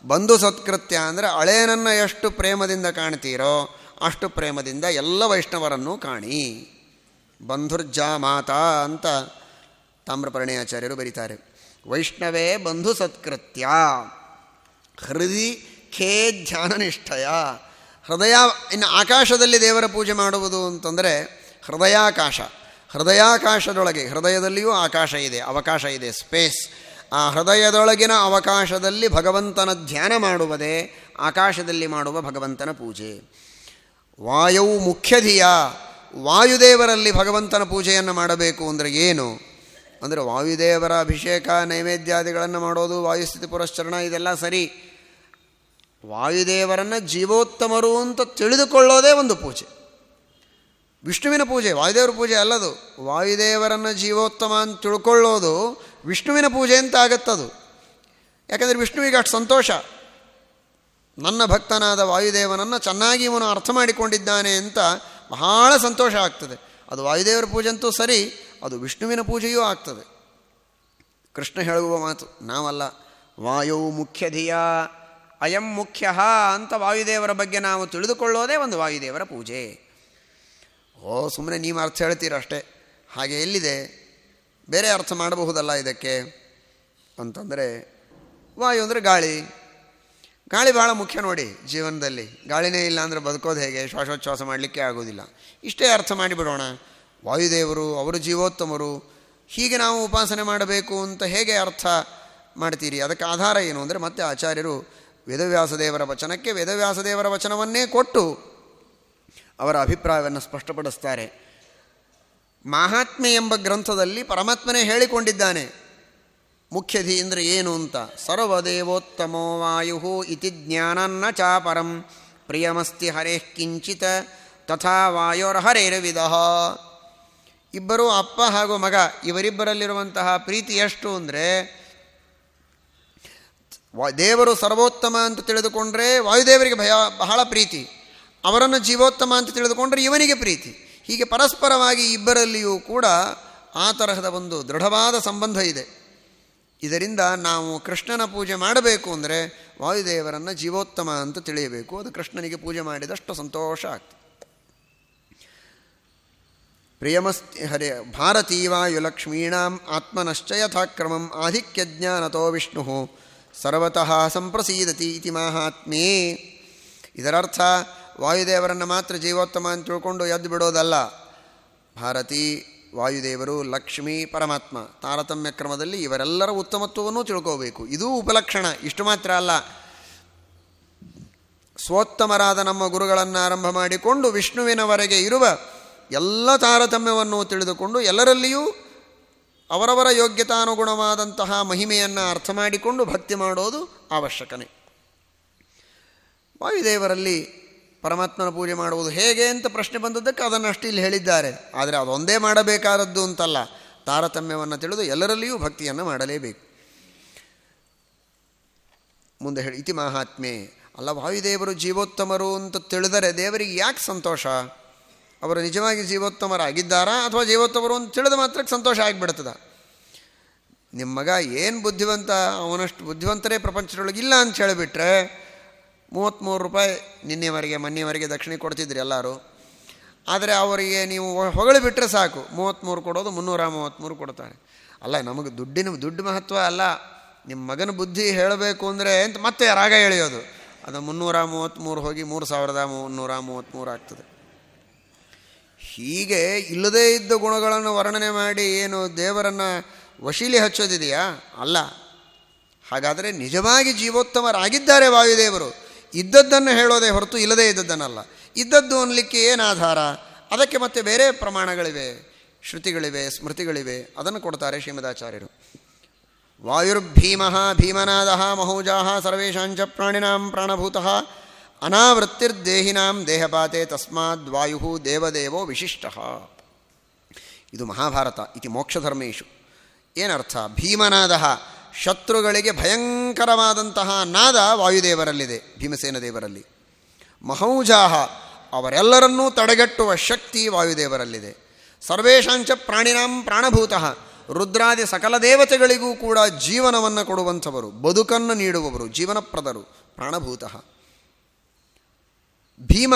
ಬಂಧು ಸತ್ಕೃತ್ಯ ಅಂದರೆ ಅಳೆಯನನ್ನು ಎಷ್ಟು ಪ್ರೇಮದಿಂದ ಕಾಣ್ತೀರೋ ಅಷ್ಟು ಪ್ರೇಮದಿಂದ ಎಲ್ಲ ವೈಷ್ಣವರನ್ನು ಕಾಣಿ. ಬಂಧುರ್ಜಾ ಮಾತಾ ಅಂತ ತಾಮ್ರಪರ್ಣಯಾಚಾರ್ಯರು ಬರೀತಾರೆ. ವೈಷ್ಣವೇ ಬಂಧು ಸತ್ಕೃತ್ಯ. ಹೃದಯ ಖೇ ಧ್ಯಾನನಿಷ್ಠಯ. ಹೃದಯ, ಇನ್ನು ಆಕಾಶದಲ್ಲಿ ದೇವರ ಪೂಜೆ ಮಾಡುವುದು ಅಂತಂದರೆ ಹೃದಯಾಕಾಶ. ಹೃದಯಾಕಾಶದೊಳಗೆ, ಹೃದಯದಲ್ಲಿಯೂ ಆಕಾಶ ಇದೆ, ಅವಕಾಶ ಇದೆ, ಸ್ಪೇಸ್. ಆ ಹೃದಯದೊಳಗಿನ ಅವಕಾಶದಲ್ಲಿ ಭಗವಂತನ ಧ್ಯಾನ ಮಾಡುವುದೇ, ಆಕಾಶದಲ್ಲಿ ಮಾಡುವ ಭಗವಂತನ ಪೂಜೆ. ವಾಯವು ಮುಖ್ಯಧಿಯ, ವಾಯುದೇವರಲ್ಲಿ ಭಗವಂತನ ಪೂಜೆಯನ್ನು ಮಾಡಬೇಕು ಅಂದರೆ ಏನು? ಅಂದರೆ ವಾಯುದೇವರ ಅಭಿಷೇಕ, ನೈವೇದ್ಯಾದಿಗಳನ್ನು ಮಾಡೋದು, ವಾಯುಸ್ಥಿತಿ ಪುರಶ್ಚರಣ, ಇದೆಲ್ಲ ಸರಿ. ವಾಯುದೇವರನ್ನು ಜೀವೋತ್ತಮರು ಅಂತ ತಿಳಿದುಕೊಳ್ಳೋದೇ ಒಂದು ಪೂಜೆ. ವಿಷ್ಣುವಿನ ಪೂಜೆ, ವಾಯುದೇವರ ಪೂಜೆ ಅಲ್ಲದು. ವಾಯುದೇವರನ್ನು ಜೀವೋತ್ತಮ ಅಂತ ತಿಳ್ಕೊಳ್ಳೋದು ವಿಷ್ಣುವಿನ ಪೂಜೆ ಅಂತ ಆಗತ್ತದು. ಯಾಕಂದರೆ ವಿಷ್ಣುವಿಗೆ ಅಷ್ಟು ಸಂತೋಷ. ನನ್ನ ಭಕ್ತನಾದ ವಾಯುದೇವನನ್ನು ಚೆನ್ನಾಗಿ ಇವನು ಅರ್ಥ ಮಾಡಿಕೊಂಡಿದ್ದಾನೆ ಅಂತ ಬಹಳ ಸಂತೋಷ ಆಗ್ತದೆ. ಅದು ವಾಯುದೇವರ ಪೂಜೆ ಅಂತೂ ಸರಿ ಅದು ವಿಷ್ಣುವಿನ ಪೂಜೆಯೂ ಆಗ್ತದೆ. ಕೃಷ್ಣ ಹೇಳುವ ಮಾತು, ನಾವಲ್ಲ, ವಾಯು ಮುಖ್ಯಧಿಯ, ಅಯಂ ಮುಖ್ಯ ಅಂತ ವಾಯುದೇವರ ಬಗ್ಗೆ ನಾವು ತಿಳಿದುಕೊಳ್ಳೋದೇ ಒಂದು ವಾಯುದೇವರ ಪೂಜೆ. ಓ ಸುಮ್ಮನೆ ನೀವು ಅರ್ಥ ಹೇಳ್ತೀರಷ್ಟೇ ಹಾಗೆ ಎಲ್ಲಿದೆ? ಬೇರೆ ಅರ್ಥ ಮಾಡಬಹುದಲ್ಲ ಇದಕ್ಕೆ? ಅಂತಂದರೆ, ವಾಯು ಅಂದರೆ ಗಾಳಿ. ಗಾಳಿ ಭಾಳ ಮುಖ್ಯ ನೋಡಿ ಜೀವನದಲ್ಲಿ. ಗಾಳಿನೇ ಇಲ್ಲ ಅಂದರೆ ಬದುಕೋದು ಹೇಗೆ? ಶ್ವಾಸೋಚ್ಛ್ವಾಸ ಮಾಡಲಿಕ್ಕೆ ಆಗೋದಿಲ್ಲ. ಇಷ್ಟೇ ಅರ್ಥ ಮಾಡಿಬಿಡೋಣ. ವಾಯುದೇವರು, ಅವರು ಜೀವೋತ್ತಮರು, ಹೀಗೆ ನಾವು ಉಪಾಸನೆ ಮಾಡಬೇಕು ಅಂತ ಹೇಗೆ ಅರ್ಥ ಮಾಡ್ತೀರಿ? ಅದಕ್ಕೆ ಆಧಾರ ಏನು ಅಂದರೆ ಮತ್ತೆ ಆಚಾರ್ಯರು ವೇದವ್ಯಾಸದೇವರ ವಚನಕ್ಕೆ ವೇದವ್ಯಾಸದೇವರ ವಚನವನ್ನೇ ಕೊಟ್ಟು ಅವರ ಅಭಿಪ್ರಾಯವನ್ನು ಸ್ಪಷ್ಟಪಡಿಸ್ತಾರೆ. ಮಹಾತ್ಮೆ ಎಂಬ ಗ್ರಂಥದಲ್ಲಿ ಪರಮಾತ್ಮನೇ ಹೇಳಿಕೊಂಡಿದ್ದಾನೆ. ಮುಖ್ಯಧಿ ಅಂದರೆ ಏನು ಅಂತ? ಸರ್ವದೇವೋತ್ತಮೋ ವಾಯು ಇತಿ ಜ್ಞಾನನ್ನ ಚಾಪರಂ. ಪ್ರಿಯಮಸ್ತಿ ಹರೇ ಕಿಂಚಿತ ತಥಾ ವಾಯೋರ್ಹರೇರವಿಧ ಇಬ್ಬರು ಅಪ್ಪ ಹಾಗೂ ಮಗ, ಇವರಿಬ್ಬರಲ್ಲಿರುವಂತಹ ಪ್ರೀತಿ ಎಷ್ಟು ಅಂದರೆ ದೇವರು ಸರ್ವೋತ್ತಮ ಅಂತ ತಿಳಿದುಕೊಂಡ್ರೆ ವಾಯುದೇವರಿಗೆ ಭಯ, ಬಹಳ ಪ್ರೀತಿ. ಅವರನ್ನು ಜೀವೋತ್ತಮ ಅಂತ ತಿಳಿದುಕೊಂಡ್ರೆ ಇವನಿಗೆ ಪ್ರೀತಿ. ಹೀಗೆ ಪರಸ್ಪರವಾಗಿ ಇಬ್ಬರಲ್ಲಿಯೂ ಕೂಡ ಆ ತರಹದ ಒಂದು ದೃಢವಾದ ಸಂಬಂಧ ಇದೆ. ಇದರಿಂದ ನಾವು ಕೃಷ್ಣನ ಪೂಜೆ ಮಾಡಬೇಕು ಅಂದರೆ ವಾಯುದೇವರನ್ನು ಜೀವೋತ್ತಮ ಅಂತ ತಿಳಿಯಬೇಕು. ಅದು ಕೃಷ್ಣನಿಗೆ ಪೂಜೆ ಮಾಡಿದಷ್ಟು ಸಂತೋಷ ಆಗ್ತದೆ. ಪ್ರಿಯಮಸ್ತಿ ಹರೇ ಭಾರತೀ ಆತ್ಮನಶ್ಚಯಥಾಕ್ರಮಂ ಆತ್ಮನಶ್ಚ ಯಥಾಕ್ರಮಂ ಆಧಿಕ್ಯಜ್ಞಾನತೋ ವಿಷ್ಣು ಸರ್ವತಃ ಸಂಪ್ರಸೀದತಿ ಇತಿ ಮಾಹಾತ್ಮೇ. ಇದರರ್ಥ ವಾಯುದೇವರನ್ನು ಮಾತ್ರ ಜೀವೋತ್ತಮ ಅಂತ ತಿಳ್ಕೊಂಡು ಎದ್ದು ಬಿಡೋದಲ್ಲ. ಭಾರತೀ ವಾಯುದೇವರು ಲಕ್ಷ್ಮೀ ಪರಮಾತ್ಮ. ತಾರತಮ್ಯ ಕ್ರಮದಲ್ಲಿ ಇವರೆಲ್ಲರ ಉತ್ತಮತ್ವವನ್ನು ತಿಳ್ಕೋಬೇಕು. ಇದೂ ಉಪಲಕ್ಷಣ, ಇಷ್ಟು ಮಾತ್ರ ಅಲ್ಲ. ಸ್ವೋತ್ತಮರಾದ ನಮ್ಮ ಗುರುಗಳನ್ನು ಆರಂಭ ಮಾಡಿಕೊಂಡು ವಿಷ್ಣುವಿನವರೆಗೆ ಇರುವ ಎಲ್ಲ ತಾರತಮ್ಯವನ್ನು ತಿಳಿದುಕೊಂಡು ಎಲ್ಲರಲ್ಲಿಯೂ ಅವರವರ ಯೋಗ್ಯತಾನುಗುಣವಾದಂತಹ ಮಹಿಮೆಯನ್ನು ಅರ್ಥ ಮಾಡಿಕೊಂಡು ಭಕ್ತಿ ಮಾಡೋದು ಅವಶ್ಯಕನೇ. ವಾಯುದೇವರಲ್ಲಿ ಪರಮಾತ್ಮನ ಪೂಜೆ ಮಾಡುವುದು ಹೇಗೆ ಅಂತ ಪ್ರಶ್ನೆ ಬಂದದ್ದಕ್ಕೆ ಅದನ್ನು ಅಷ್ಟು ಇಲ್ಲಿ ಹೇಳಿದ್ದಾರೆ. ಆದರೆ ಅದೊಂದೇ ಮಾಡಬೇಕಾದದ್ದು ಅಂತಲ್ಲ. ತಾರತಮ್ಯವನ್ನು ತಿಳಿದು ಎಲ್ಲರಲ್ಲಿಯೂ ಭಕ್ತಿಯನ್ನು ಮಾಡಲೇಬೇಕು. ಮುಂದೆ ಹೇಳಿ, ಇತಿ ಮಹಾತ್ಮೆ, ಅಲ್ಲ ವಾಯುದೇವರು ಜೀವೋತ್ತಮರು ಅಂತ ತಿಳಿದರೆ ದೇವರಿಗೆ ಯಾಕೆ ಸಂತೋಷ? ಅವರು ನಿಜವಾಗಿ ಜೀವೋತ್ತಮರಾಗಿದ್ದಾರಾ ಅಥವಾ ಜೀವೋತ್ತಮರು ಅಂತ ತಿಳಿದ ಮಾತ್ರಕ್ಕೆ ಸಂತೋಷ ಆಗಿಬಿಡ್ತದ? ನಿಮ್ಮ ಮಗ ಏನು ಬುದ್ಧಿವಂತ, ಅವನಷ್ಟು ಬುದ್ಧಿವಂತರೇ ಪ್ರಪಂಚದೊಳಗೆ ಇಲ್ಲ ಅಂತ ಹೇಳಿಬಿಟ್ರೆ ಮೂವತ್ತ್ಮೂರು ರೂಪಾಯಿ ನಿನ್ನೆವರೆಗೆ, ಮೊನ್ನೆವರೆಗೆ ದಕ್ಷಿಣೆ ಕೊಡ್ತಿದ್ರಿ ಎಲ್ಲರೂ. ಆದರೆ ಅವರಿಗೆ ನೀವು ಹೊಗಳಿಬಿಟ್ರೆ ಸಾಕು. ಮೂವತ್ತ್ಮೂರು ಕೊಡೋದು ಮುನ್ನೂರ ಮೂವತ್ತ್ಮೂರು ಕೊಡ್ತಾರೆ ಅಲ್ಲ, ನಮಗೆ ದುಡ್ಡಿನ, ದುಡ್ಡು ಮಹತ್ವ ಅಲ್ಲ. ನಿಮ್ಮ ಮಗನ ಬುದ್ಧಿ ಹೇಳಬೇಕು ಅಂದರೆ ಅಂತ ಮತ್ತೆ ರಾಗ ಎಳೆಯೋದು. ಅದು ಮುನ್ನೂರ ಮೂವತ್ತ್ಮೂರು ಹೋಗಿ ಮೂರು ಸಾವಿರದ ಮುನ್ನೂರ ಮೂವತ್ತ್ಮೂರು ಆಗ್ತದೆ. ಹೀಗೆ ಇಲ್ಲದೇ ಇದ್ದ ಗುಣಗಳನ್ನು ವರ್ಣನೆ ಮಾಡಿ ಏನು ದೇವರನ್ನು ವಶೀಲಿ ಹಚ್ಚೋದಿದೆಯಾ? ಅಲ್ಲ. ಹಾಗಾದರೆ ನಿಜವಾಗಿ ಜೀವೋತ್ತಮರಾಗಿದ್ದಾರೆ ವಾಯುದೇವರು. ಇದ್ದದ್ದನ್ನು ಹೇಳೋದೇ ಹೊರತು ಇಲ್ಲದೇ ಇದ್ದದ್ದನ್ನಲ್ಲ. ಇದ್ದದ್ದು ಅನ್ನಲಿಕ್ಕೆ ಏನು ಆಧಾರ? ಅದಕ್ಕೆ ಮತ್ತೆ ಬೇರೆ ಪ್ರಮಾಣಗಳಿವೆ. ಶ್ರುತಿಗಳಿವೆ, ಸ್ಮೃತಿಗಳಿವೆ. ಅದನ್ನು ಕೊಡ್ತಾರೆ ಶ್ರೀಮದಾಚಾರ್ಯರು. ವಾಯುರ್ಭೀಮಃ ಭೀಮನಾದ ಮಹೌಜಾ ಸರ್ವೇಶಾಂಚ ಪ್ರಾಣಿನಾಂ ಪ್ರಾಣಭೂತ ಅನಾವೃತ್ತಿರ್ದೇಹಿನಾಂ ದೇಹಪಾತೆ ತಸ್ಮಾದ್ ವಾಯು ದೇವದೇವೋ ವಿಶಿಷ್ಟ. ಇದು ಮಹಾಭಾರತ, ಇತಿ ಮೋಕ್ಷಧರ್ಮೇಶು. ಏನರ್ಥ? ಭೀಮನಾದ ಶತ್ರುಗಳಿಗೆ ಭಯಂಕರವಾದಂತಹ ನಾದ ವಾಯುದೇವರಲ್ಲಿದೆ, ಭೀಮಸೇನ ದೇವರಲ್ಲಿ. ಮಹೌಜಾಹ ಅವರೆಲ್ಲರನ್ನೂ ತಡೆಗಟ್ಟುವ ಶಕ್ತಿ ವಾಯುದೇವರಲ್ಲಿದೆ. ಸರ್ವೇಶಾಂಚ ಪ್ರಾಣಿನಾಂ ಪ್ರಾಣಭೂತಃ, ರುದ್ರಾದಿ ಸಕಲ ದೇವತೆಗಳಿಗೂ ಕೂಡ ಜೀವನವನ್ನು ಕೊಡುವಂಥವರು, ಬದುಕನ್ನು ನೀಡುವವರು, ಜೀವನಪ್ರದರು, ಪ್ರಾಣಭೂತಃ. ಭೀಮ.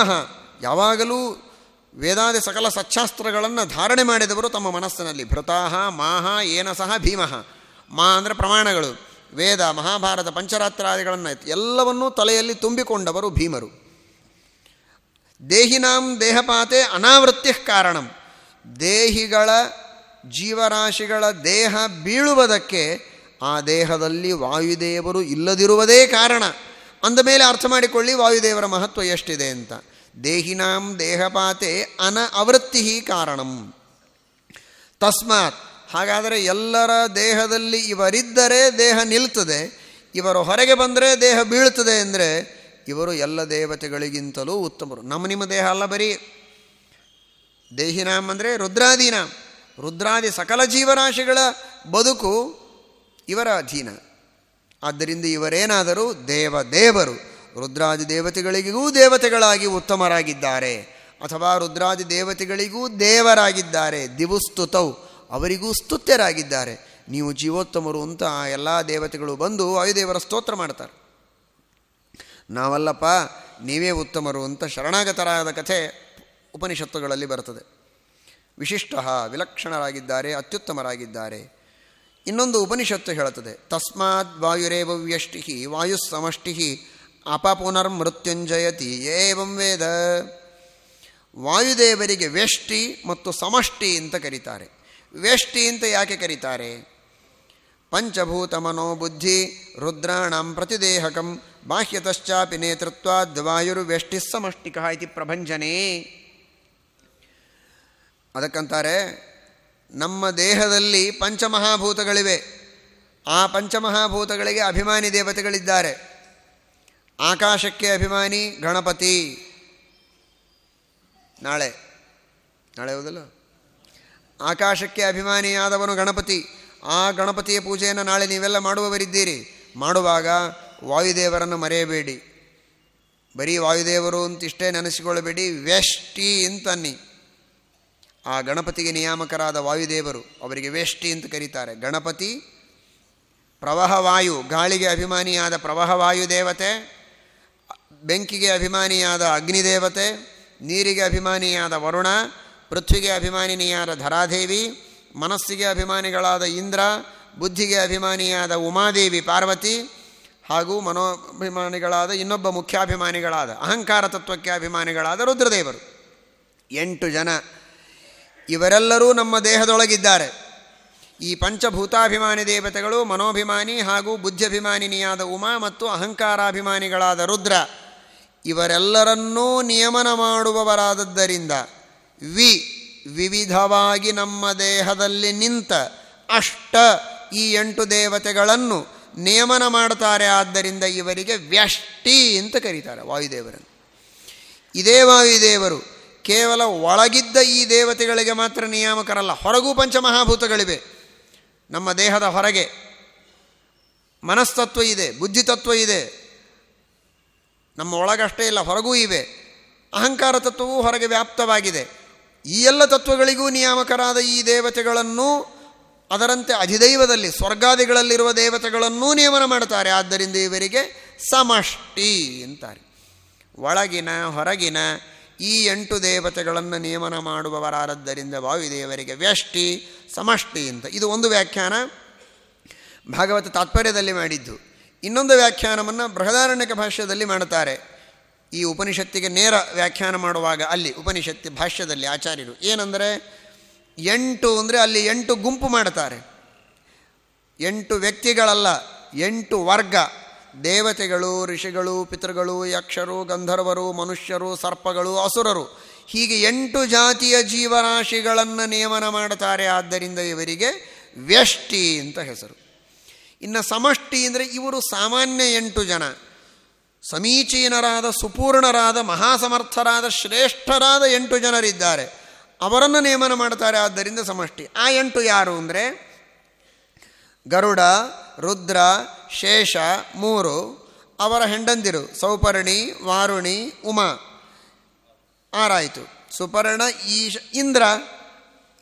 ಯಾವಾಗಲೂ ವೇದಾದಿ ಸಕಲ ಸಚ್ಚಾಸ್ತ್ರಗಳನ್ನು ಧಾರಣೆ ಮಾಡಿದವರು ತಮ್ಮ ಮನಸ್ಸಿನಲ್ಲಿ. ಭೃತಾಹ, ಮಾಹ, ಏನ ಸಹ ಭೀಮಃ. ಮಾ ಅಂದರೆ ಪ್ರಮಾಣಗಳು. ವೇದ, ಮಹಾಭಾರತ, ಪಂಚರಾತ್ರಾದಿಗಳನ್ನು ಎಲ್ಲವನ್ನೂ ತಲೆಯಲ್ಲಿ ತುಂಬಿಕೊಂಡವರು ಭೀಮರು. ದೇಹಿನಾಂ ದೇಹಪಾತೆ ಅನಾವೃತ್ತಿ ಕಾರಣಂ. ದೇಹಿಗಳ ಜೀವರಾಶಿಗಳ ದೇಹ ಬೀಳುವುದಕ್ಕೆ ಆ ದೇಹದಲ್ಲಿ ವಾಯುದೇವರು ಇಲ್ಲದಿರುವುದೇ ಕಾರಣ. ಅಂದ ಮೇಲೆ ಅರ್ಥ ಮಾಡಿಕೊಳ್ಳಿ, ವಾಯುದೇವರ ಮಹತ್ವ ಎಷ್ಟಿದೆ ಅಂತ. ದೇಹಿನಾಂ ದೇಹಪಾತೆ ಅನ ಅವೃತ್ತಿ ಕಾರಣಂ. ತಸ್ಮಾತ್ ಹಾಗಾದರೆ ಎಲ್ಲರ ದೇಹದಲ್ಲಿ ಇವರಿದ್ದರೆ ದೇಹ ನಿಲ್ತದೆ, ಇವರು ಹೊರಗೆ ಬಂದರೆ ದೇಹ ಬೀಳ್ತದೆ ಅಂದರೆ ಇವರು ಎಲ್ಲ ದೇವತೆಗಳಿಗಿಂತಲೂ ಉತ್ತಮರು. ನಮ್ಮ ನಿಮ್ಮ ದೇಹ ಅಲ್ಲ ಬರೀ. ದೇಹಿನಾಮ್ ಅಂದರೆ ರುದ್ರಾಧೀನಾಮ್ ರುದ್ರಾದಿ ಸಕಲ ಜೀವರಾಶಿಗಳ ಬದುಕು ಇವರ ಅಧೀನ. ಆದ್ದರಿಂದ ಇವರೇನಾದರೂ ದೇವ ದೇವರು ರುದ್ರಾದಿ ದೇವತೆಗಳಿಗೂ ದೇವತೆಗಳಾಗಿ ಉತ್ತಮರಾಗಿದ್ದಾರೆ. ಅಥವಾ ರುದ್ರಾದಿ ದೇವತೆಗಳಿಗೂ ದೇವರಾಗಿದ್ದಾರೆ, ದಿವುಸ್ತುತೌ, ಅವರಿಗೂ ಸ್ತುತ್ಯರಾಗಿದ್ದಾರೆ. ನೀವು ಜೀವೋತ್ತಮರು ಅಂತ ಎಲ್ಲ ದೇವತೆಗಳು ಬಂದು ವಾಯುದೇವರ ಸ್ತೋತ್ರ ಮಾಡ್ತಾರೆ. ನಾವಲ್ಲಪ್ಪ, ನೀವೇ ಉತ್ತಮರು ಅಂತ ಶರಣಾಗತರಾದ ಕಥೆ ಉಪನಿಷತ್ತುಗಳಲ್ಲಿ ಬರ್ತದೆ. ವಿಶಿಷ್ಟ ವಿಲಕ್ಷಣರಾಗಿದ್ದಾರೆ, ಅತ್ಯುತ್ತಮರಾಗಿದ್ದಾರೆ. ಇನ್ನೊಂದು ಉಪನಿಷತ್ತು ಹೇಳುತ್ತದೆ, ತಸ್ಮಾತ್ ವಾಯುರೇವ ವ್ಯಷ್ಟಿ ವಾಯು ಸಮಷ್ಟಿ ಅಪಪುನರ್ಮೃತ್ಯುಂಜಯತಿ ಏವಂ ವೇದ. ವಾಯುದೇವರಿಗೆ ವ್ಯಷ್ಟಿ ಮತ್ತು ಸಮಷ್ಟಿ ಅಂತ ಕರೀತಾರೆ. ವ್ಯಷ್ಟಿ ಅಂತ ಯಾಕೆ ಕರೀತಾರೆ? ಪಂಚಭೂತ ಮನೋಬುದ್ಧಿ ರುದ್ರಾಣಂ ಪ್ರತಿದೇಹಕಂ, ಬಾಹ್ಯತಶ್ಚಾಪಿ ನೇತೃತ್ವಾದ್ ವ್ಯಷ್ಟಿ ಸಮಷ್ಟಿಕ ಇತಿ ಪ್ರಭಂಜನೆ. ಅದಕ್ಕಂತಾರೆ ನಮ್ಮ ದೇಹದಲ್ಲಿ ಪಂಚಮಹಾಭೂತಗಳಿವೆ. ಆ ಪಂಚಮಹಾಭೂತಗಳಿಗೆ ಅಭಿಮಾನಿ ದೇವತೆಗಳಿದ್ದಾರೆ. ಆಕಾಶಕ್ಕೆ ಅಭಿಮಾನಿ ಗಣಪತಿ. ನಾಳೆ. ನಾಳೆ ಹೌದಲ್ಲ? ಆಕಾಶಕ್ಕೆ ಅಭಿಮಾನಿಯಾದವನು ಗಣಪತಿ. ಆ ಗಣಪತಿಯ ಪೂಜೆಯನ್ನು ನಾಳೆ ನೀವೆಲ್ಲ ಮಾಡುವವರಿದ್ದೀರಿ. ಮಾಡುವಾಗ ವಾಯುದೇವರನ್ನು ಮರೆಯಬೇಡಿ. ಬರೀ ವಾಯುದೇವರು ಅಂತಿಷ್ಟೇ ನೆನೆಸಿಕೊಳ್ಳಬೇಡಿ. ವ್ಯಷ್ಟಿ ಅಂತನ್ನಿ. ಆ ಗಣಪತಿಗೆ ನಿಯಾಮಕರಾದ ವಾಯುದೇವರು ಅವರಿಗೆ ವೇಷ್ಟಿ ಅಂತ ಕರೀತಾರೆ. ಗಣಪತಿ ಪ್ರವಾಹವಾಯು ಗಾಳಿಗೆ ಅಭಿಮಾನಿಯಾದ ಪ್ರವಾಹವಾಯು ದೇವತೆ, ಬೆಂಕಿಗೆ ಅಭಿಮಾನಿಯಾದ ಅಗ್ನಿದೇವತೆ ನೀರಿಗೆ ಅಭಿಮಾನಿಯಾದ ವರುಣ, ಪೃಥ್ವಿಗೆ ಅಭಿಮಾನಿನಿಯಾದ ಧರಾದೇವಿ, ಮನಸ್ಸಿಗೆ ಅಭಿಮಾನಿಗಳಾದ ಇಂದ್ರ, ಬುದ್ಧಿಗೆ ಅಭಿಮಾನಿಯಾದ ಉಮಾದೇವಿ ಪಾರ್ವತಿ ಹಾಗೂ ಮನೋಭಿಮಾನಿಗಳಾದ ಇನ್ನೊಬ್ಬ ಮುಖ್ಯಾಭಿಮಾನಿಗಳಾದ ಅಹಂಕಾರ ತತ್ವಕ್ಕೆ ಅಭಿಮಾನಿಗಳಾದ ರುದ್ರದೇವರು. ಎಂಟು ಜನ ಇವರೆಲ್ಲರೂ ನಮ್ಮ ದೇಹದೊಳಗಿದ್ದಾರೆ. ಈ ಪಂಚಭೂತಾಭಿಮಾನಿ ದೇವತೆಗಳು, ಮನೋಭಿಮಾನಿ ಹಾಗೂ ಬುದ್ಧಿಭಿಮಾನಿನಿಯಾದ ಉಮಾ ಮತ್ತು ಅಹಂಕಾರಾಭಿಮಾನಿಗಳಾದ ರುದ್ರ, ಇವರೆಲ್ಲರನ್ನೂ ನಿಯಮನ ಮಾಡುವವರಾದದ್ದರಿಂದ ವಿ ವಿವಿಧವಾಗಿ ನಮ್ಮ ದೇಹದಲ್ಲಿ ನಿಂತ ಅಷ್ಟ ಈ ಎಂಟು ದೇವತೆಗಳನ್ನು ನಿಯಮನ ಮಾಡುತ್ತಾರೆ. ಆದ್ದರಿಂದ ಇವರಿಗೆ ವ್ಯಷ್ಟಿ ಅಂತ ಕರೀತಾರೆ ವಾಯುದೇವರನ್ನು. ಇದೇ ವಾಯುದೇವರು ಕೇವಲ ಒಳಗಿದ್ದ ಈ ದೇವತೆಗಳಿಗೆ ಮಾತ್ರ ನಿಯಾಮಕರಲ್ಲ, ಹೊರಗೂ ಪಂಚಮಹಾಭೂತಗಳಿವೆ. ನಮ್ಮ ದೇಹದ ಹೊರಗೆ ಮನಸ್ತತ್ವ ಇದೆ, ಬುದ್ಧಿತತ್ವ ಇದೆ. ನಮ್ಮ ಒಳಗಷ್ಟೇ ಇಲ್ಲ, ಹೊರಗೂ ಇವೆ. ಅಹಂಕಾರ ತತ್ವವೂ ಹೊರಗೆ ವ್ಯಾಪ್ತವಾಗಿದೆ. ಈ ಎಲ್ಲ ತತ್ವಗಳಿಗೂ ನಿಯಾಮಕರಾದ ಈ ದೇವತೆಗಳನ್ನು ಅದರಂತೆ ಅಧಿದೈವದಲ್ಲಿ, ಸ್ವರ್ಗಾದಿಗಳಲ್ಲಿರುವ ದೇವತೆಗಳನ್ನೂ ನಿಯಮನ ಮಾಡ್ತಾರೆ ಆದ್ದರಿಂದ ಇವರಿಗೆ ಸಮಷ್ಟಿ ಅಂತಾರೆ. ಒಳಗಿನ, ಹೊರಗಿನ ಈ ಎಂಟು ದೇವತೆಗಳನ್ನು ನಿಯಮನ ಮಾಡುವವರಾದದ್ದರಿಂದ ವಾಯುದೇವರಿಗೆ ವ್ಯಷ್ಟಿ, ಸಮಷ್ಟಿ ಅಂತ. ಇದು ಒಂದು ವ್ಯಾಖ್ಯಾನ ಭಾಗವತ ತಾತ್ಪರ್ಯದಲ್ಲಿ ಮಾಡಿದ್ದು. ಇನ್ನೊಂದು ವ್ಯಾಖ್ಯಾನವನ್ನು ಬೃಹದಾರಣ್ಯಕ ಭಾಷ್ಯದಲ್ಲಿ ಮಾಡುತ್ತಾರೆ. ಈ ಉಪನಿಷತ್ತಿಗೆ ನೇರ ವ್ಯಾಖ್ಯಾನ ಮಾಡುವಾಗ ಅಲ್ಲಿ, ಉಪನಿಷತ್ತಿ ಭಾಷ್ಯದಲ್ಲಿ ಆಚಾರ್ಯರು ಏನಂದರೆ, ಎಂಟು ಅಂದರೆ ಅಲ್ಲಿ ಎಂಟು ಗುಂಪು ಮಾಡುತ್ತಾರೆ. ಎಂಟು ವ್ಯಕ್ತಿಗಳಲ್ಲ, ಎಂಟು ವರ್ಗ. ದೇವತೆಗಳು, ಋಷಿಗಳು, ಪಿತೃಗಳು, ಯಕ್ಷರು, ಗಂಧರ್ವರು, ಮನುಷ್ಯರು, ಸರ್ಪಗಳು, ಅಸುರರು ಹೀಗೆ ಎಂಟು ಜಾತಿಯ ಜೀವರಾಶಿಗಳನ್ನು ನಿಯಮನ ಮಾಡುತ್ತಾರೆ. ಆದ್ದರಿಂದ ಇವರಿಗೆ ವ್ಯಷ್ಟಿ ಅಂತ ಹೆಸರು. ಇನ್ನು ಸಮಷ್ಟಿ ಅಂದರೆ ಇವರು ಸಾಮಾನ್ಯ ಎಂಟು ಜನ. ಸಮೀಚೀನರಾದ, ಸುಪೂರ್ಣರಾದ, ಮಹಾಸಮರ್ಥರಾದ, ಶ್ರೇಷ್ಠರಾದ ಎಂಟು ಜನರಿದ್ದಾರೆ. ಅವರನ್ನು ನೇಮನ ಮಾಡ್ತಾರೆ ಆದ್ದರಿಂದ ಸಮಷ್ಟಿ. ಆ ಎಂಟು ಯಾರು ಅಂದರೆ ಗರುಡ, ರುದ್ರ ಶೇಷ, ಮೂರು, ಅವರ ಹೆಂಡಂದಿರು, ಸೌಪರ್ಣಿ, ವಾರುಣಿ, ಉಮಾ. ಆರಾಯಿತು. ಸುಪರ್ಣ, ಈಶ, ಇಂದ್ರ.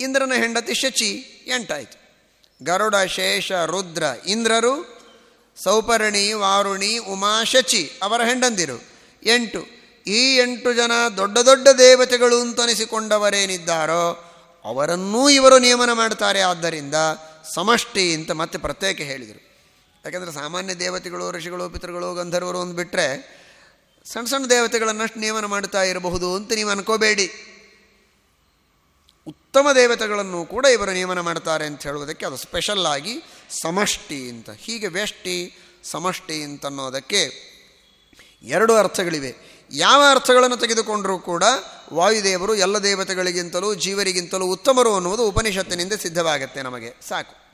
ಇಂದ್ರನ ಹೆಂಡತಿ ಶಚಿ, ಎಂಟಾಯಿತು. ಗರುಡ, ಶೇಷ, ರುದ್ರ, ಇಂದ್ರರು. ಸೌಪರ್ಣಿ, ವಾರುಣಿ, ಉಮಾ, ಶಚಿ, ಅವರ ಹೆಂಡಂದಿರು. ಎಂಟು. ಈ ಎಂಟು ಜನ ದೊಡ್ಡ ದೊಡ್ಡ ದೇವತೆಗಳು ಅಂತನಿಸಿಕೊಂಡವರೇನಿದ್ದಾರೋ ಅವರನ್ನೂ ಇವರು ನಿಯಮನ ಮಾಡ್ತಾರೆ. ಆದ್ದರಿಂದ ಸಮಷ್ಟಿ ಅಂತ ಮತ್ತೆ ಪ್ರತ್ಯೇಕ ಹೇಳಿದರು. ಯಾಕೆಂದರೆ ಸಾಮಾನ್ಯ ದೇವತೆಗಳು, ಋಷಿಗಳು, ಪಿತೃಗಳು, ಗಂಧರ್ವರು ಒಂದು ಬಿಟ್ಟರೆ ಸಣ್ಣ ಸಣ್ಣ ದೇವತೆಗಳನ್ನಷ್ಟು ನಿಯಮನ ಮಾಡ್ತಾ ಇರಬಹುದು ಅಂತ ನೀವು ಅನ್ಕೋಬೇಡಿ. ಉತ್ತಮ ದೇವತೆಗಳನ್ನು ಕೂಡ ಇವರು ನಿಯಮನ ಮಾಡ್ತಾರೆ ಅಂತ ಹೇಳುವುದಕ್ಕೆ ಅದು ಸ್ಪೆಷಲ್ ಆಗಿ ಸಮಷ್ಟಿ ಅಂತ. ಹೀಗೆ ವ್ಯಷ್ಟಿ, ಸಮಷ್ಟಿ ಅಂತನ್ನೋದಕ್ಕೆ ಎರಡು ಅರ್ಥಗಳಿವೆ. ಯಾವ ಅರ್ಥಗಳನ್ನು ತೆಗೆದುಕೊಂಡರೂ ಕೂಡ ವಾಯುದೇವರು ಎಲ್ಲ ದೇವತೆಗಳಿಗಿಂತಲೂ, ಜೀವರಿಗಿಂತಲೂ ಉತ್ತಮರು ಅನ್ನುವುದು ಉಪನಿಷತ್ತಿನಿಂದ ಸಿದ್ಧವಾಗುತ್ತೆ ನಮಗೆ. ಸಾಕು.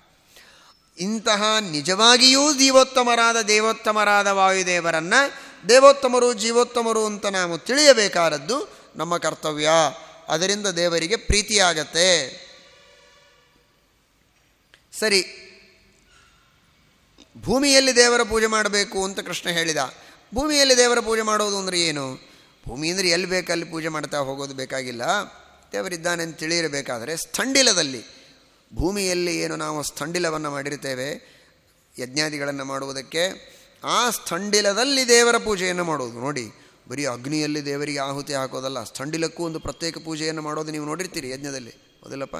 ಇಂತಹ ನಿಜವಾಗಿಯೂ ಜೀವೋತ್ತಮರಾದ, ದೇವೋತ್ತಮರಾದ ವಾಯುದೇವರನ್ನು ದೇವೋತ್ತಮರು, ಜೀವೋತ್ತಮರು ಅಂತ ನಾವು ತಿಳಿಯಬೇಕಾದದ್ದು ನಮ್ಮ ಕರ್ತವ್ಯ. ಅದರಿಂದ ದೇವರಿಗೆ ಪ್ರೀತಿಯಾಗತ್ತೆ. ಸರಿ. ಭೂಮಿಯಲ್ಲಿ ದೇವರ ಪೂಜೆ ಮಾಡಬೇಕು ಅಂತ ಕೃಷ್ಣ ಹೇಳಿದ. ಭೂಮಿಯಲ್ಲಿ ದೇವರ ಪೂಜೆ ಮಾಡೋದು ಅಂದರೆ ಏನು? ಭೂಮಿ ಅಂದರೆ ಎಲ್ಲಿ ಬೇಕಲ್ಲಿ ಪೂಜೆ ಮಾಡ್ತಾ ಹೋಗೋದು ಬೇಕಾಗಿಲ್ಲ. ದೇವರಿದ್ದಾನೆ ಅಂತ ತಿಳಿಯಿರಬೇಕಾದರೆ ಸ್ಥಂಡಿಲದಲ್ಲಿ ಭೂಮಿಯಲ್ಲಿ ಏನು ನಾವು ಸ್ಥಂಡಿಲವನ್ನು ಮಾಡಿರ್ತೇವೆ, ಯಜ್ಞಾದಿಗಳನ್ನು ಮಾಡುವುದಕ್ಕೆ, ಆ ಸ್ಥಂಡಿಲದಲ್ಲಿ ದೇವರ ಪೂಜೆಯನ್ನು ಮಾಡೋದು ನೋಡಿ, ಬರೀ ಅಗ್ನಿಯಲ್ಲಿ ದೇವರಿಗೆ ಆಹುತಿ ಹಾಕೋದಲ್ಲ, ಸ್ಥಂಡಿಲಕ್ಕೂ ಒಂದು ಪ್ರತ್ಯೇಕ ಪೂಜೆಯನ್ನು ಮಾಡೋದು ನೀವು ನೋಡಿರ್ತೀರಿ ಯಜ್ಞದಲ್ಲಿ. ಹೌದಿಲ್ಲಪ್ಪ?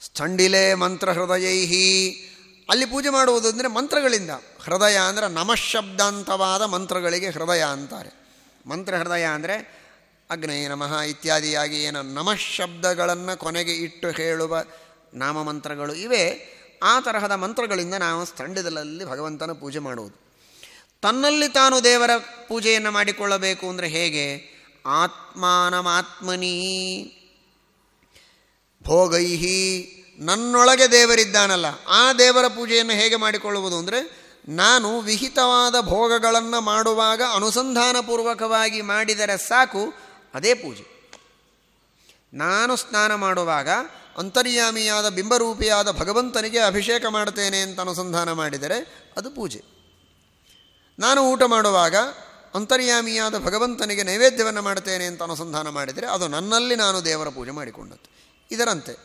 ಸ್ಥಂಡಿಲೆ ಮಂತ್ರ ಹೃದಯೈಹಿ ಅಲ್ಲಿ ಪೂಜೆ ಮಾಡುವುದು ಅಂದರೆ ಮಂತ್ರಗಳಿಂದ. ಹೃದಯ ಅಂದರೆ ನಮಃಶಬ್ದಾಂತವಾದ ಮಂತ್ರಗಳಿಗೆ ಹೃದಯ ಅಂತಾರೆ. ಮಂತ್ರ ಹೃದಯ ಅಂದರೆ ಅಗ್ನಯ ನಮಃ ಇತ್ಯಾದಿಯಾಗಿ ಏನು ನಮಶಬ್ದಗಳನ್ನು ಕೊನೆಗೆ ಇಟ್ಟು ಹೇಳುವ ನಾಮಮಂತ್ರಗಳು ಇವೆ. ಆ ತರಹದ ಮಂತ್ರಗಳಿಂದ ನಾವು ಸ್ಥಂಡದಲ್ಲಿ ಭಗವಂತನ ಪೂಜೆ ಮಾಡುವುದು. ತನ್ನಲ್ಲಿ ತಾನು ದೇವರ ಪೂಜೆಯನ್ನು ಮಾಡಿಕೊಳ್ಳಬೇಕು ಅಂದರೆ ಹೇಗೆ? ಆತ್ಮಾನಮಾತ್ಮನೀ ಭೋಗೈಹಿ, ನನ್ನೊಳಗೆ ದೇವರಿದ್ದಾನಲ್ಲ, ಆ ದೇವರ ಪೂಜೆಯನ್ನು ಹೇಗೆ ಮಾಡಿಕೊಳ್ಳುವುದು ಅಂದರೆ ನಾನು ವಿಹಿತವಾದ ಭೋಗಗಳನ್ನು ಮಾಡುವಾಗ ಅನುಸಂಧಾನಪೂರ್ವಕವಾಗಿ ಮಾಡಿದರೆ ಸಾಕು ಅದೇ ಪೂಜೆ. ನಾನು ಸ್ನಾನ ಮಾಡುವಾಗ ಅಂತರ್ಯಾಮಿಯಾದ ಬಿಂಬರೂಪಿಯಾದ ಭಗವಂತನಿಗೆ ಅಭಿಷೇಕ ಮಾಡ್ತೇನೆ ಅಂತ ಅನುಸಂಧಾನ ಮಾಡಿದರೆ ಅದು ಪೂಜೆ. ನಾನು ಊಟ ಮಾಡುವಾಗ ಅಂತರ್ಯಾಮಿಯಾದ ಭಗವಂತನಿಗೆ ನೈವೇದ್ಯವನ್ನು ಮಾಡ್ತೇನೆ ಅಂತ ಅನುಸಂಧಾನ ಮಾಡಿದರೆ ಅದು ನನ್ನಲ್ಲಿ ನಾನು ದೇವರ ಪೂಜೆ ಮಾಡಿಕೊಂಡದ್ದು. ಇದರಂತೆ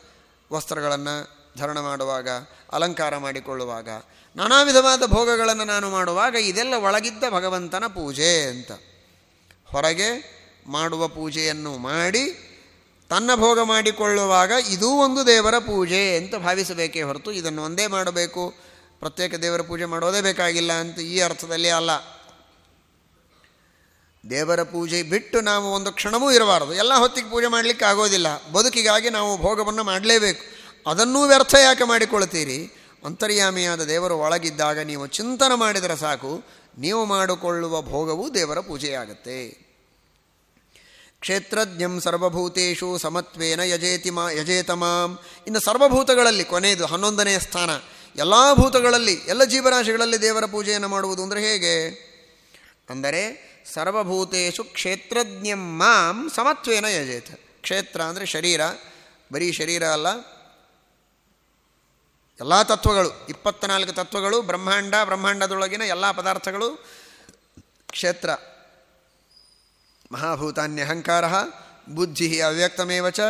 ವಸ್ತ್ರಗಳನ್ನು ಧರಣ ಮಾಡುವಾಗ, ಅಲಂಕಾರ ಮಾಡಿಕೊಳ್ಳುವಾಗ, ನಾನಾ ವಿಧವಾದ ಭೋಗಗಳನ್ನು ನಾನು ಮಾಡುವಾಗ ಇದೆಲ್ಲ ಒಳಗಿದ್ದ ಭಗವಂತನ ಪೂಜೆ ಅಂತ. ಹೊರಗೆ ಮಾಡುವ ಪೂಜೆಯನ್ನು ಮಾಡಿ ತನ್ನ ಭೋಗ ಮಾಡಿಕೊಳ್ಳುವಾಗ ಇದೂ ಒಂದು ದೇವರ ಪೂಜೆ ಅಂತ ಭಾವಿಸಬೇಕೇ ಹೊರತು ಇದನ್ನು ಒಂದೇ ಮಾಡಬೇಕು. ಪ್ರತ್ಯೇಕ ದೇವರ ಪೂಜೆ ಮಾಡೋದೇ ಬೇಕಾಗಿಲ್ಲ ಅಂತ ಈ ಅರ್ಥದಲ್ಲಿ ಅಲ್ಲ. ದೇವರ ಪೂಜೆ ಬಿಟ್ಟು ನಾವು ಒಂದು ಕ್ಷಣವೂ ಇರಬಾರದು. ಎಲ್ಲ ಹೊತ್ತಿಗೆ ಪೂಜೆ ಮಾಡಲಿಕ್ಕೆ ಆಗೋದಿಲ್ಲ. ಬದುಕಿಗಾಗಿ ನಾವು ಭೋಗವನ್ನು ಮಾಡಲೇಬೇಕು. ಅದನ್ನೂ ವ್ಯರ್ಥ ಯಾಕೆ ಮಾಡಿಕೊಳ್ತೀರಿ ಅಂತರ್ಯಾಮಿಯಾದ ದೇವರು ಒಳಗಿದ್ದಾಗ ನೀವು ಚಿಂತನೆ ಮಾಡಿದರೆ ಸಾಕು. ನೀವು ಮಾಡಿಕೊಳ್ಳುವ ಭೋಗವೂ ದೇವರ ಪೂಜೆಯಾಗತ್ತೆ. ಕ್ಷೇತ್ರಜ್ಞಂ ಸರ್ವಭೂತೇಶು ಸಮತ್ವೇನ ಯಜೇತಿ ಮಾ ಯಜೇತಮಾಂ ಇನ್ನು ಸರ್ವಭೂತಗಳಲ್ಲಿ ಕೊನೆಯದು ಹನ್ನೊಂದನೆಯ ಸ್ಥಾನ. ಎಲ್ಲ ಭೂತಗಳಲ್ಲಿ, ಎಲ್ಲ ಜೀವರಾಶಿಗಳಲ್ಲಿ ದೇವರ ಪೂಜೆಯನ್ನು ಮಾಡುವುದು ಅಂದರೆ ಹೇಗೆ? ಅಂದರೆ ಸರ್ವಭೂತೇಶು ಕ್ಷೇತ್ರಜ್ಞಂ ಮಾಂ ಸಮತ್ವೇನ ಯಜೇತ. ಕ್ಷೇತ್ರ ಅಂದರೆ ಶರೀರ, ಬರೀ ಶರೀರ ಅಲ್ಲ. ಎಲ್ಲ ತತ್ವಗಳು ಇಪ್ಪತ್ತ್ನಾಲ್ಕು ತತ್ವಗಳು, ಬ್ರಹ್ಮಾಂಡ, ಬ್ರಹ್ಮಾಂಡದೊಳಗಿನ ಎಲ್ಲ ಪದಾರ್ಥಗಳು ಕ್ಷೇತ್ರ. ಮಹಾಭೂತಾನ್ಯಹಂಕಾರ ಬುದ್ಧಿ ಅವ್ಯಕ್ತಮೇವ ಚ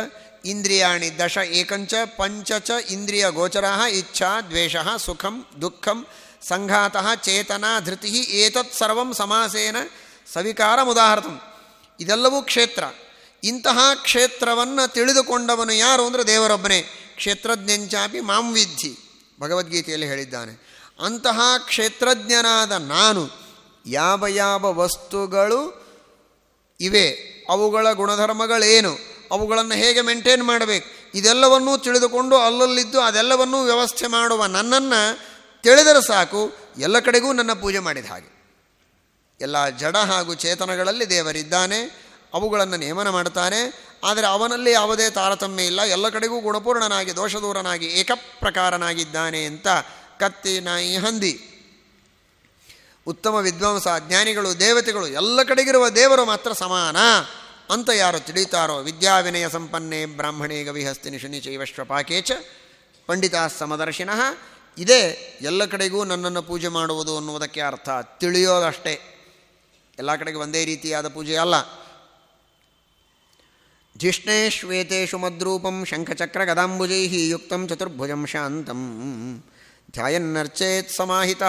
ಇಂದ್ರಿಯಾಣಿ ದಶ ಏಕಂಚ, ಪಂಚ ಚ ಇಂದ್ರಿಯ ಗೋಚರ ಇಚ್ಛಾ ದ್ವೇಷ ಸುಖಂ ದುಃಖಂ ಸಂಘಾತ ಚೇತನ ಧೃತಿ ಏತತ್ ಸರ್ವಂ ಸಮಾಸೇನ ಸವಿಕಾರ ಮುದಾಹರ್ತಂ ಇದೆಲ್ಲವೂ ಕ್ಷೇತ್ರ. ಇಂತಹ ಕ್ಷೇತ್ರವನ್ನು ತಿಳಿದುಕೊಂಡವನು ಯಾರು ಅಂದರೆ ದೇವರೊಬ್ಬನೇ. ಕ್ಷೇತ್ರಜ್ಞಂಚಾಪಿ ಮಾಂ ವಿದ್ಧಿ. ಭಗವದ್ಗೀತೆಯಲ್ಲಿ ಹೇಳಿದ್ದಾನೆ. ಅಂತಹ ಕ್ಷೇತ್ರಜ್ಞನಾದ ನಾನು ಯಾವ ಯಾವ ವಸ್ತುಗಳು ಇವೆ. ಅವುಗಳ ಗುಣಧರ್ಮಗಳೇನು? ಅವುಗಳನ್ನು ಹೇಗೆ ಮೇಂಟೈನ್ ಮಾಡಬೇಕು? ಇದೆಲ್ಲವನ್ನೂ ತಿಳಿದುಕೊಂಡು ಅಲ್ಲಲ್ಲಿದ್ದು ಅದೆಲ್ಲವನ್ನೂ ವ್ಯವಸ್ಥೆ ಮಾಡುವ ನನ್ನನ್ನು ತಿಳಿದರೆ ಸಾಕು. ಎಲ್ಲ ಕಡೆಗೂ ನನ್ನ ಪೂಜೆ ಮಾಡಿದ ಹಾಗೆ. ಎಲ್ಲ ಜಡ ಹಾಗೂ ಚೇತನಗಳಲ್ಲಿ ದೇವರಿದ್ದಾನೆ. ಅವುಗಳನ್ನು ನೇಮನ ಮಾಡ್ತಾನೆ ಆದರೆ ಅವನಲ್ಲಿ ಯಾವುದೇ ತಾರತಮ್ಯ ಇಲ್ಲ. ಎಲ್ಲ ಕಡೆಗೂ ಗುಣಪೂರ್ಣನಾಗಿ, ದೋಷದೂರನಾಗಿ, ಏಕಪ್ರಕಾರನಾಗಿದ್ದಾನೆ ಅಂತ ಕತ್ತಿ ನಾಯಿ ಹಂದಿ. ಉತ್ತಮ ವಿದ್ವಾಂಸ, ಜ್ಞಾನಿಗಳು, ದೇವತೆಗಳು, ಎಲ್ಲ ಕಡೆಗಿರುವ ದೇವರು ಮಾತ್ರ ಸಮಾನ ಅಂತ ಯಾರು ತಿಳಿತಾರೋ? ವಿದ್ಯಾವಿನಯ ಸಂಪನ್ನೆ ಬ್ರಾಹ್ಮಣೇ ಗವಿಹಸ್ತಿನಿ ಶನಿ ಚೈವಶ್ವಪಾಕೇಚ ಪಂಡಿತ ಸಮದರ್ಶಿನ. ಇದೇ ಎಲ್ಲ ಕಡೆಗೂ ನನ್ನನ್ನು ಪೂಜೆ ಮಾಡುವುದು ಅನ್ನುವುದಕ್ಕೆ ಅರ್ಥ. ತಿಳಿಯೋದಷ್ಟೇ. ಎಲ್ಲ ಕಡೆಗೆ ಒಂದೇ ರೀತಿಯಾದ ಪೂಜೆ ಅಲ್ಲ. ಜಿಷ್ಣೇ ಶ್ವೇತೇಶು ಮದ್ರೂಪಂ ಶಂಖಚಕ್ರ ಗದಾಂಬುಜೈ ಯುಕ್ತಂ ಚತುರ್ಭುಜಂ ಶಾಂತಂ. ಧ್ಯಾಯನ್ನರ್ಚೇತ್ ಸಮಾಹಿತ.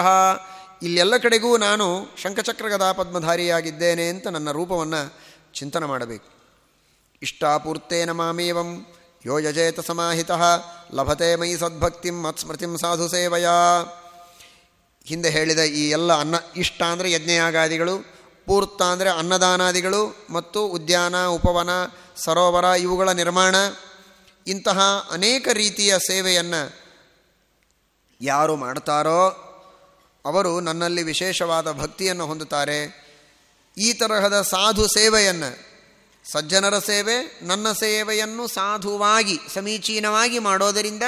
ಇಲ್ಲೆಲ್ಲ ಕಡೆಗೂ ನಾನು ಶಂಖಚಕ್ರ ಗದಾ ಪದ್ಮಧಾರಿಯಾಗಿದ್ದೇನೆ ಅಂತ ನನ್ನ ರೂಪವನ್ನು ಚಿಂತನೆ ಮಾಡಬೇಕು. ಇಷ್ಟಾಪೂರ್ತೇನ ಮಾಮೇವಂ ಯೋ ಯಜೇತ ಸಮಾಹಿತ, ಲಭತೆ ಮೈ ಸದ್ಭಕ್ತಿಂ, ಮತ್ಸ್ಮೃತಿಂ ಸಾಧು ಸೇವಯ. ಹಿಂದೆ ಹೇಳಿದ ಈ ಎಲ್ಲ ಅನ್ನ, ಇಷ್ಟ ಅಂದರೆ ಯಜ್ಞಯಾಗಾದಿಗಳು, ಪೂರ್ತ ಅಂದರೆ ಅನ್ನದಾನಾದಿಗಳು, ಮತ್ತು ಉದ್ಯಾನ, ಉಪವನ, ಸರೋವರ ಇವುಗಳ ನಿರ್ಮಾಣ, ಇಂತಹ ಅನೇಕ ರೀತಿಯ ಸೇವೆಯನ್ನು ಯಾರು ಮಾಡ್ತಾರೋ ಅವರು ನನ್ನಲ್ಲಿ ವಿಶೇಷವಾದ ಭಕ್ತಿಯನ್ನು ಹೊಂದುತ್ತಾರೆ. ಈ ತರಹದ ಸಾಧು ಸೇವೆಯನ್ನು, ಸಜ್ಜನರ ಸೇವೆ, ನನ್ನ ಸೇವೆಯನ್ನು ಸಾಧುವಾಗಿ, ಸಮೀಚೀನವಾಗಿ ಮಾಡೋದರಿಂದ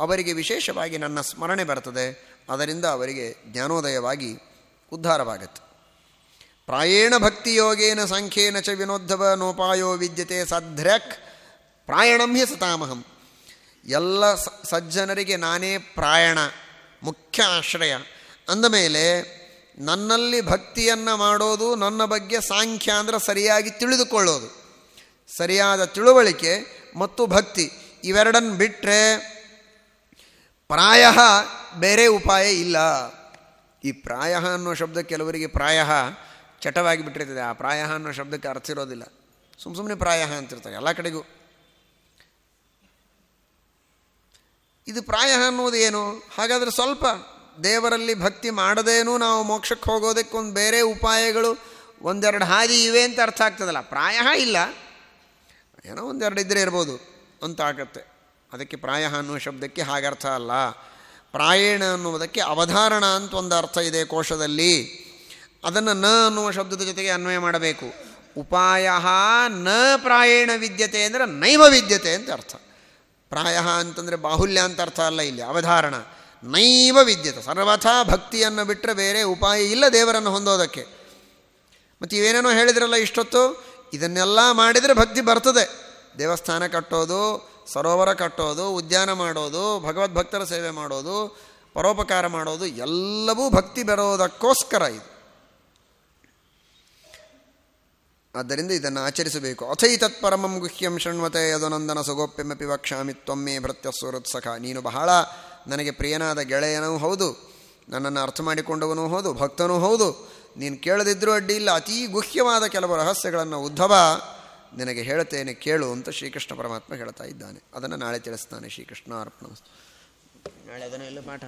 ಅವರಿಗೆ ವಿಶೇಷವಾಗಿ ನನ್ನ ಸ್ಮರಣೆ ಬರ್ತದೆ ಅದರಿಂದ ಅವರಿಗೆ ಜ್ಞಾನೋದಯವಾಗಿ ಉದ್ಧಾರವಾಗುತ್ತೆ. ಪ್ರಾಯೇಣ ಭಕ್ತಿಯೋಗೇನ ಸಂಖ್ಯೇನ ಚ ವಿನೋದ್ಧವ ನೋಪಾಯೋ ವಿದ್ಯತೆ ಸದ್ರಕ್ ಪ್ರಾಯಣಂ ಹಿ ಸತಾಮಹಂ. ಎಲ್ಲ ಸಜ್ಜನರಿಗೆ ನಾನೇ ಪ್ರಾಯಣ, ಮುಖ್ಯ ಆಶ್ರಯ. ಅಂದಮೇಲೆ ನನ್ನಲ್ಲಿ ಭಕ್ತಿಯನ್ನು ಮಾಡೋದು ನನ್ನ ಬಗ್ಗೆ ಸಾಂಖ್ಯ ಅಂದರೆ ಸರಿಯಾಗಿ ತಿಳಿದುಕೊಳ್ಳೋದು. ಸರಿಯಾದ ತಿಳುವಳಿಕೆ ಮತ್ತು ಭಕ್ತಿ ಇವೆರಡನ್ನು ಬಿಟ್ಟರೆ ಪ್ರಾಯ ಬೇರೆ ಉಪಾಯ ಇಲ್ಲ. ಈ ಪ್ರಾಯ ಅನ್ನೋ ಶಬ್ದ ಕೆಲವರಿಗೆ ಪ್ರಾಯ ಚಟವಾಗಿ ಬಿಟ್ಟಿರ್ತದೆ. ಆ ಪ್ರಾಯ ಅನ್ನೋ ಶಬ್ದಕ್ಕೆ ಅರ್ಥ ಇರೋದಿಲ್ಲ. ಸುಮ್ಮ ಸುಮ್ಮನೆ ಪ್ರಾಯ ಅಂತಿರ್ತಾರೆ ಎಲ್ಲ ಕಡೆಗೂ. ಇದು ಪ್ರಾಯ ಅನ್ನೋದು ಏನು? ಹಾಗಾದರೆ ಸ್ವಲ್ಪ ದೇವರಲ್ಲಿ ಭಕ್ತಿ ಮಾಡದೇನೂ ನಾವು ಮೋಕ್ಷಕ್ಕೆ ಹೋಗೋದಕ್ಕೆ ಒಂದು ಬೇರೆ ಉಪಾಯಗಳು ಒಂದೆರಡು ಹಾದಿ ಇವೆ ಅಂತ ಅರ್ಥ ಆಗ್ತದಲ್ಲ? ಪ್ರಾಯ ಇಲ್ಲ. ಏನೋ ಒಂದೆರಡು ಇದ್ದರೆ ಇರ್ಬೋದು ಅಂತ ಆಗತ್ತೆ ಅದಕ್ಕೆ ಪ್ರಾಯ ಅನ್ನುವ ಶಬ್ದಕ್ಕೆ ಹಾಗರ್ಥ ಅಲ್ಲ. ಪ್ರಾಯಣ ಅನ್ನುವುದಕ್ಕೆ ಅವಧಾರಣ ಅಂತ ಒಂದು ಅರ್ಥ ಇದೆ ಕೋಶದಲ್ಲಿ. ಅದನ್ನು ನ ಅನ್ನುವ ಶಬ್ದದ ಜೊತೆಗೆ ಅನ್ವಯ ಮಾಡಬೇಕು. ಉಪಾಯ ನ ಪ್ರಾಯಣ ವಿದ್ಯತೆ ಅಂದರೆ ನೈವ ವಿದ್ಯತೆ ಅಂತ ಅರ್ಥ. ಪ್ರಾಯ ಅಂತಂದರೆ ಬಾಹುಲ್ಯ ಅಂತ ಅರ್ಥ ಅಲ್ಲ ಇಲ್ಲಿ, ಅವಧಾರಣ. ನೈವ ವಿದ್ಯತ. ಸರ್ವಥಾ ಭಕ್ತಿಯನ್ನು ಬಿಟ್ಟರೆ ಬೇರೆ ಉಪಾಯ ಇಲ್ಲ ದೇವರನ್ನು ಹೊಂದೋದಕ್ಕೆ. ಮತ್ತು ಇವೇನೇನೋ ಹೇಳಿದ್ರಲ್ಲ ಇಷ್ಟೊತ್ತು? ಇದನ್ನೆಲ್ಲ ಮಾಡಿದರೆ ಭಕ್ತಿ ಬರ್ತದೆ. ದೇವಸ್ಥಾನ ಕಟ್ಟೋದು, ಸರೋವರ ಕಟ್ಟೋದು, ಉದ್ಯಾನ ಮಾಡೋದು ಭಗವದ್ಭಕ್ತರ ಸೇವೆ ಮಾಡೋದು, ಪರೋಪಕಾರ ಮಾಡೋದು, ಎಲ್ಲವೂ ಭಕ್ತಿ ಬರೋದಕ್ಕೋಸ್ಕರ ಇದು. ಆದ್ದರಿಂದ ಇದನ್ನು ಆಚರಿಸಬೇಕು. ಅಥೈ ತತ್ಪರಮಂ ಗುಹ್ಯಂ ಶೃಣ್ವತೆ, ಯದನಂದನ ಸುಗೋಪ್ಯಮಿ ವಕ್ಷಾಮಿ ತ್ವಮ್ಮೆ ಭೃತ್ಯಸ್ವರುತ್ಸಖ ನೀನು ಬಹಳ ನನಗೆ ಪ್ರಿಯನಾದ ಗೆಳೆಯನೂ ಹೌದು, ನನ್ನನ್ನು ಅರ್ಥ ಮಾಡಿಕೊಂಡವನೂ ಹೌದು, ಭಕ್ತನೂ ಹೌದು. ನೀನು ಕೇಳದಿದ್ದರೂ ಅಡ್ಡಿ ಇಲ್ಲ, ಅತೀ ಗುಹ್ಯವಾದ ಕೆಲವು ರಹಸ್ಯಗಳನ್ನು ಉದ್ಧವ ನಿನಗೆ ಹೇಳುತ್ತೇನೆ, ಕೇಳು ಅಂತ ಶ್ರೀಕೃಷ್ಣ ಪರಮಾತ್ಮ ಹೇಳ್ತಾ ಇದ್ದಾನೆ. ಅದನ್ನು ನಾಳೆ ತಿಳಿಸ್ತಾನೆ ಶ್ರೀಕೃಷ್ಣ ಅರ್ಪಣ. ನಾಳೆ ಅದನ್ನು ಎಲ್ಲ ಪಾಠ.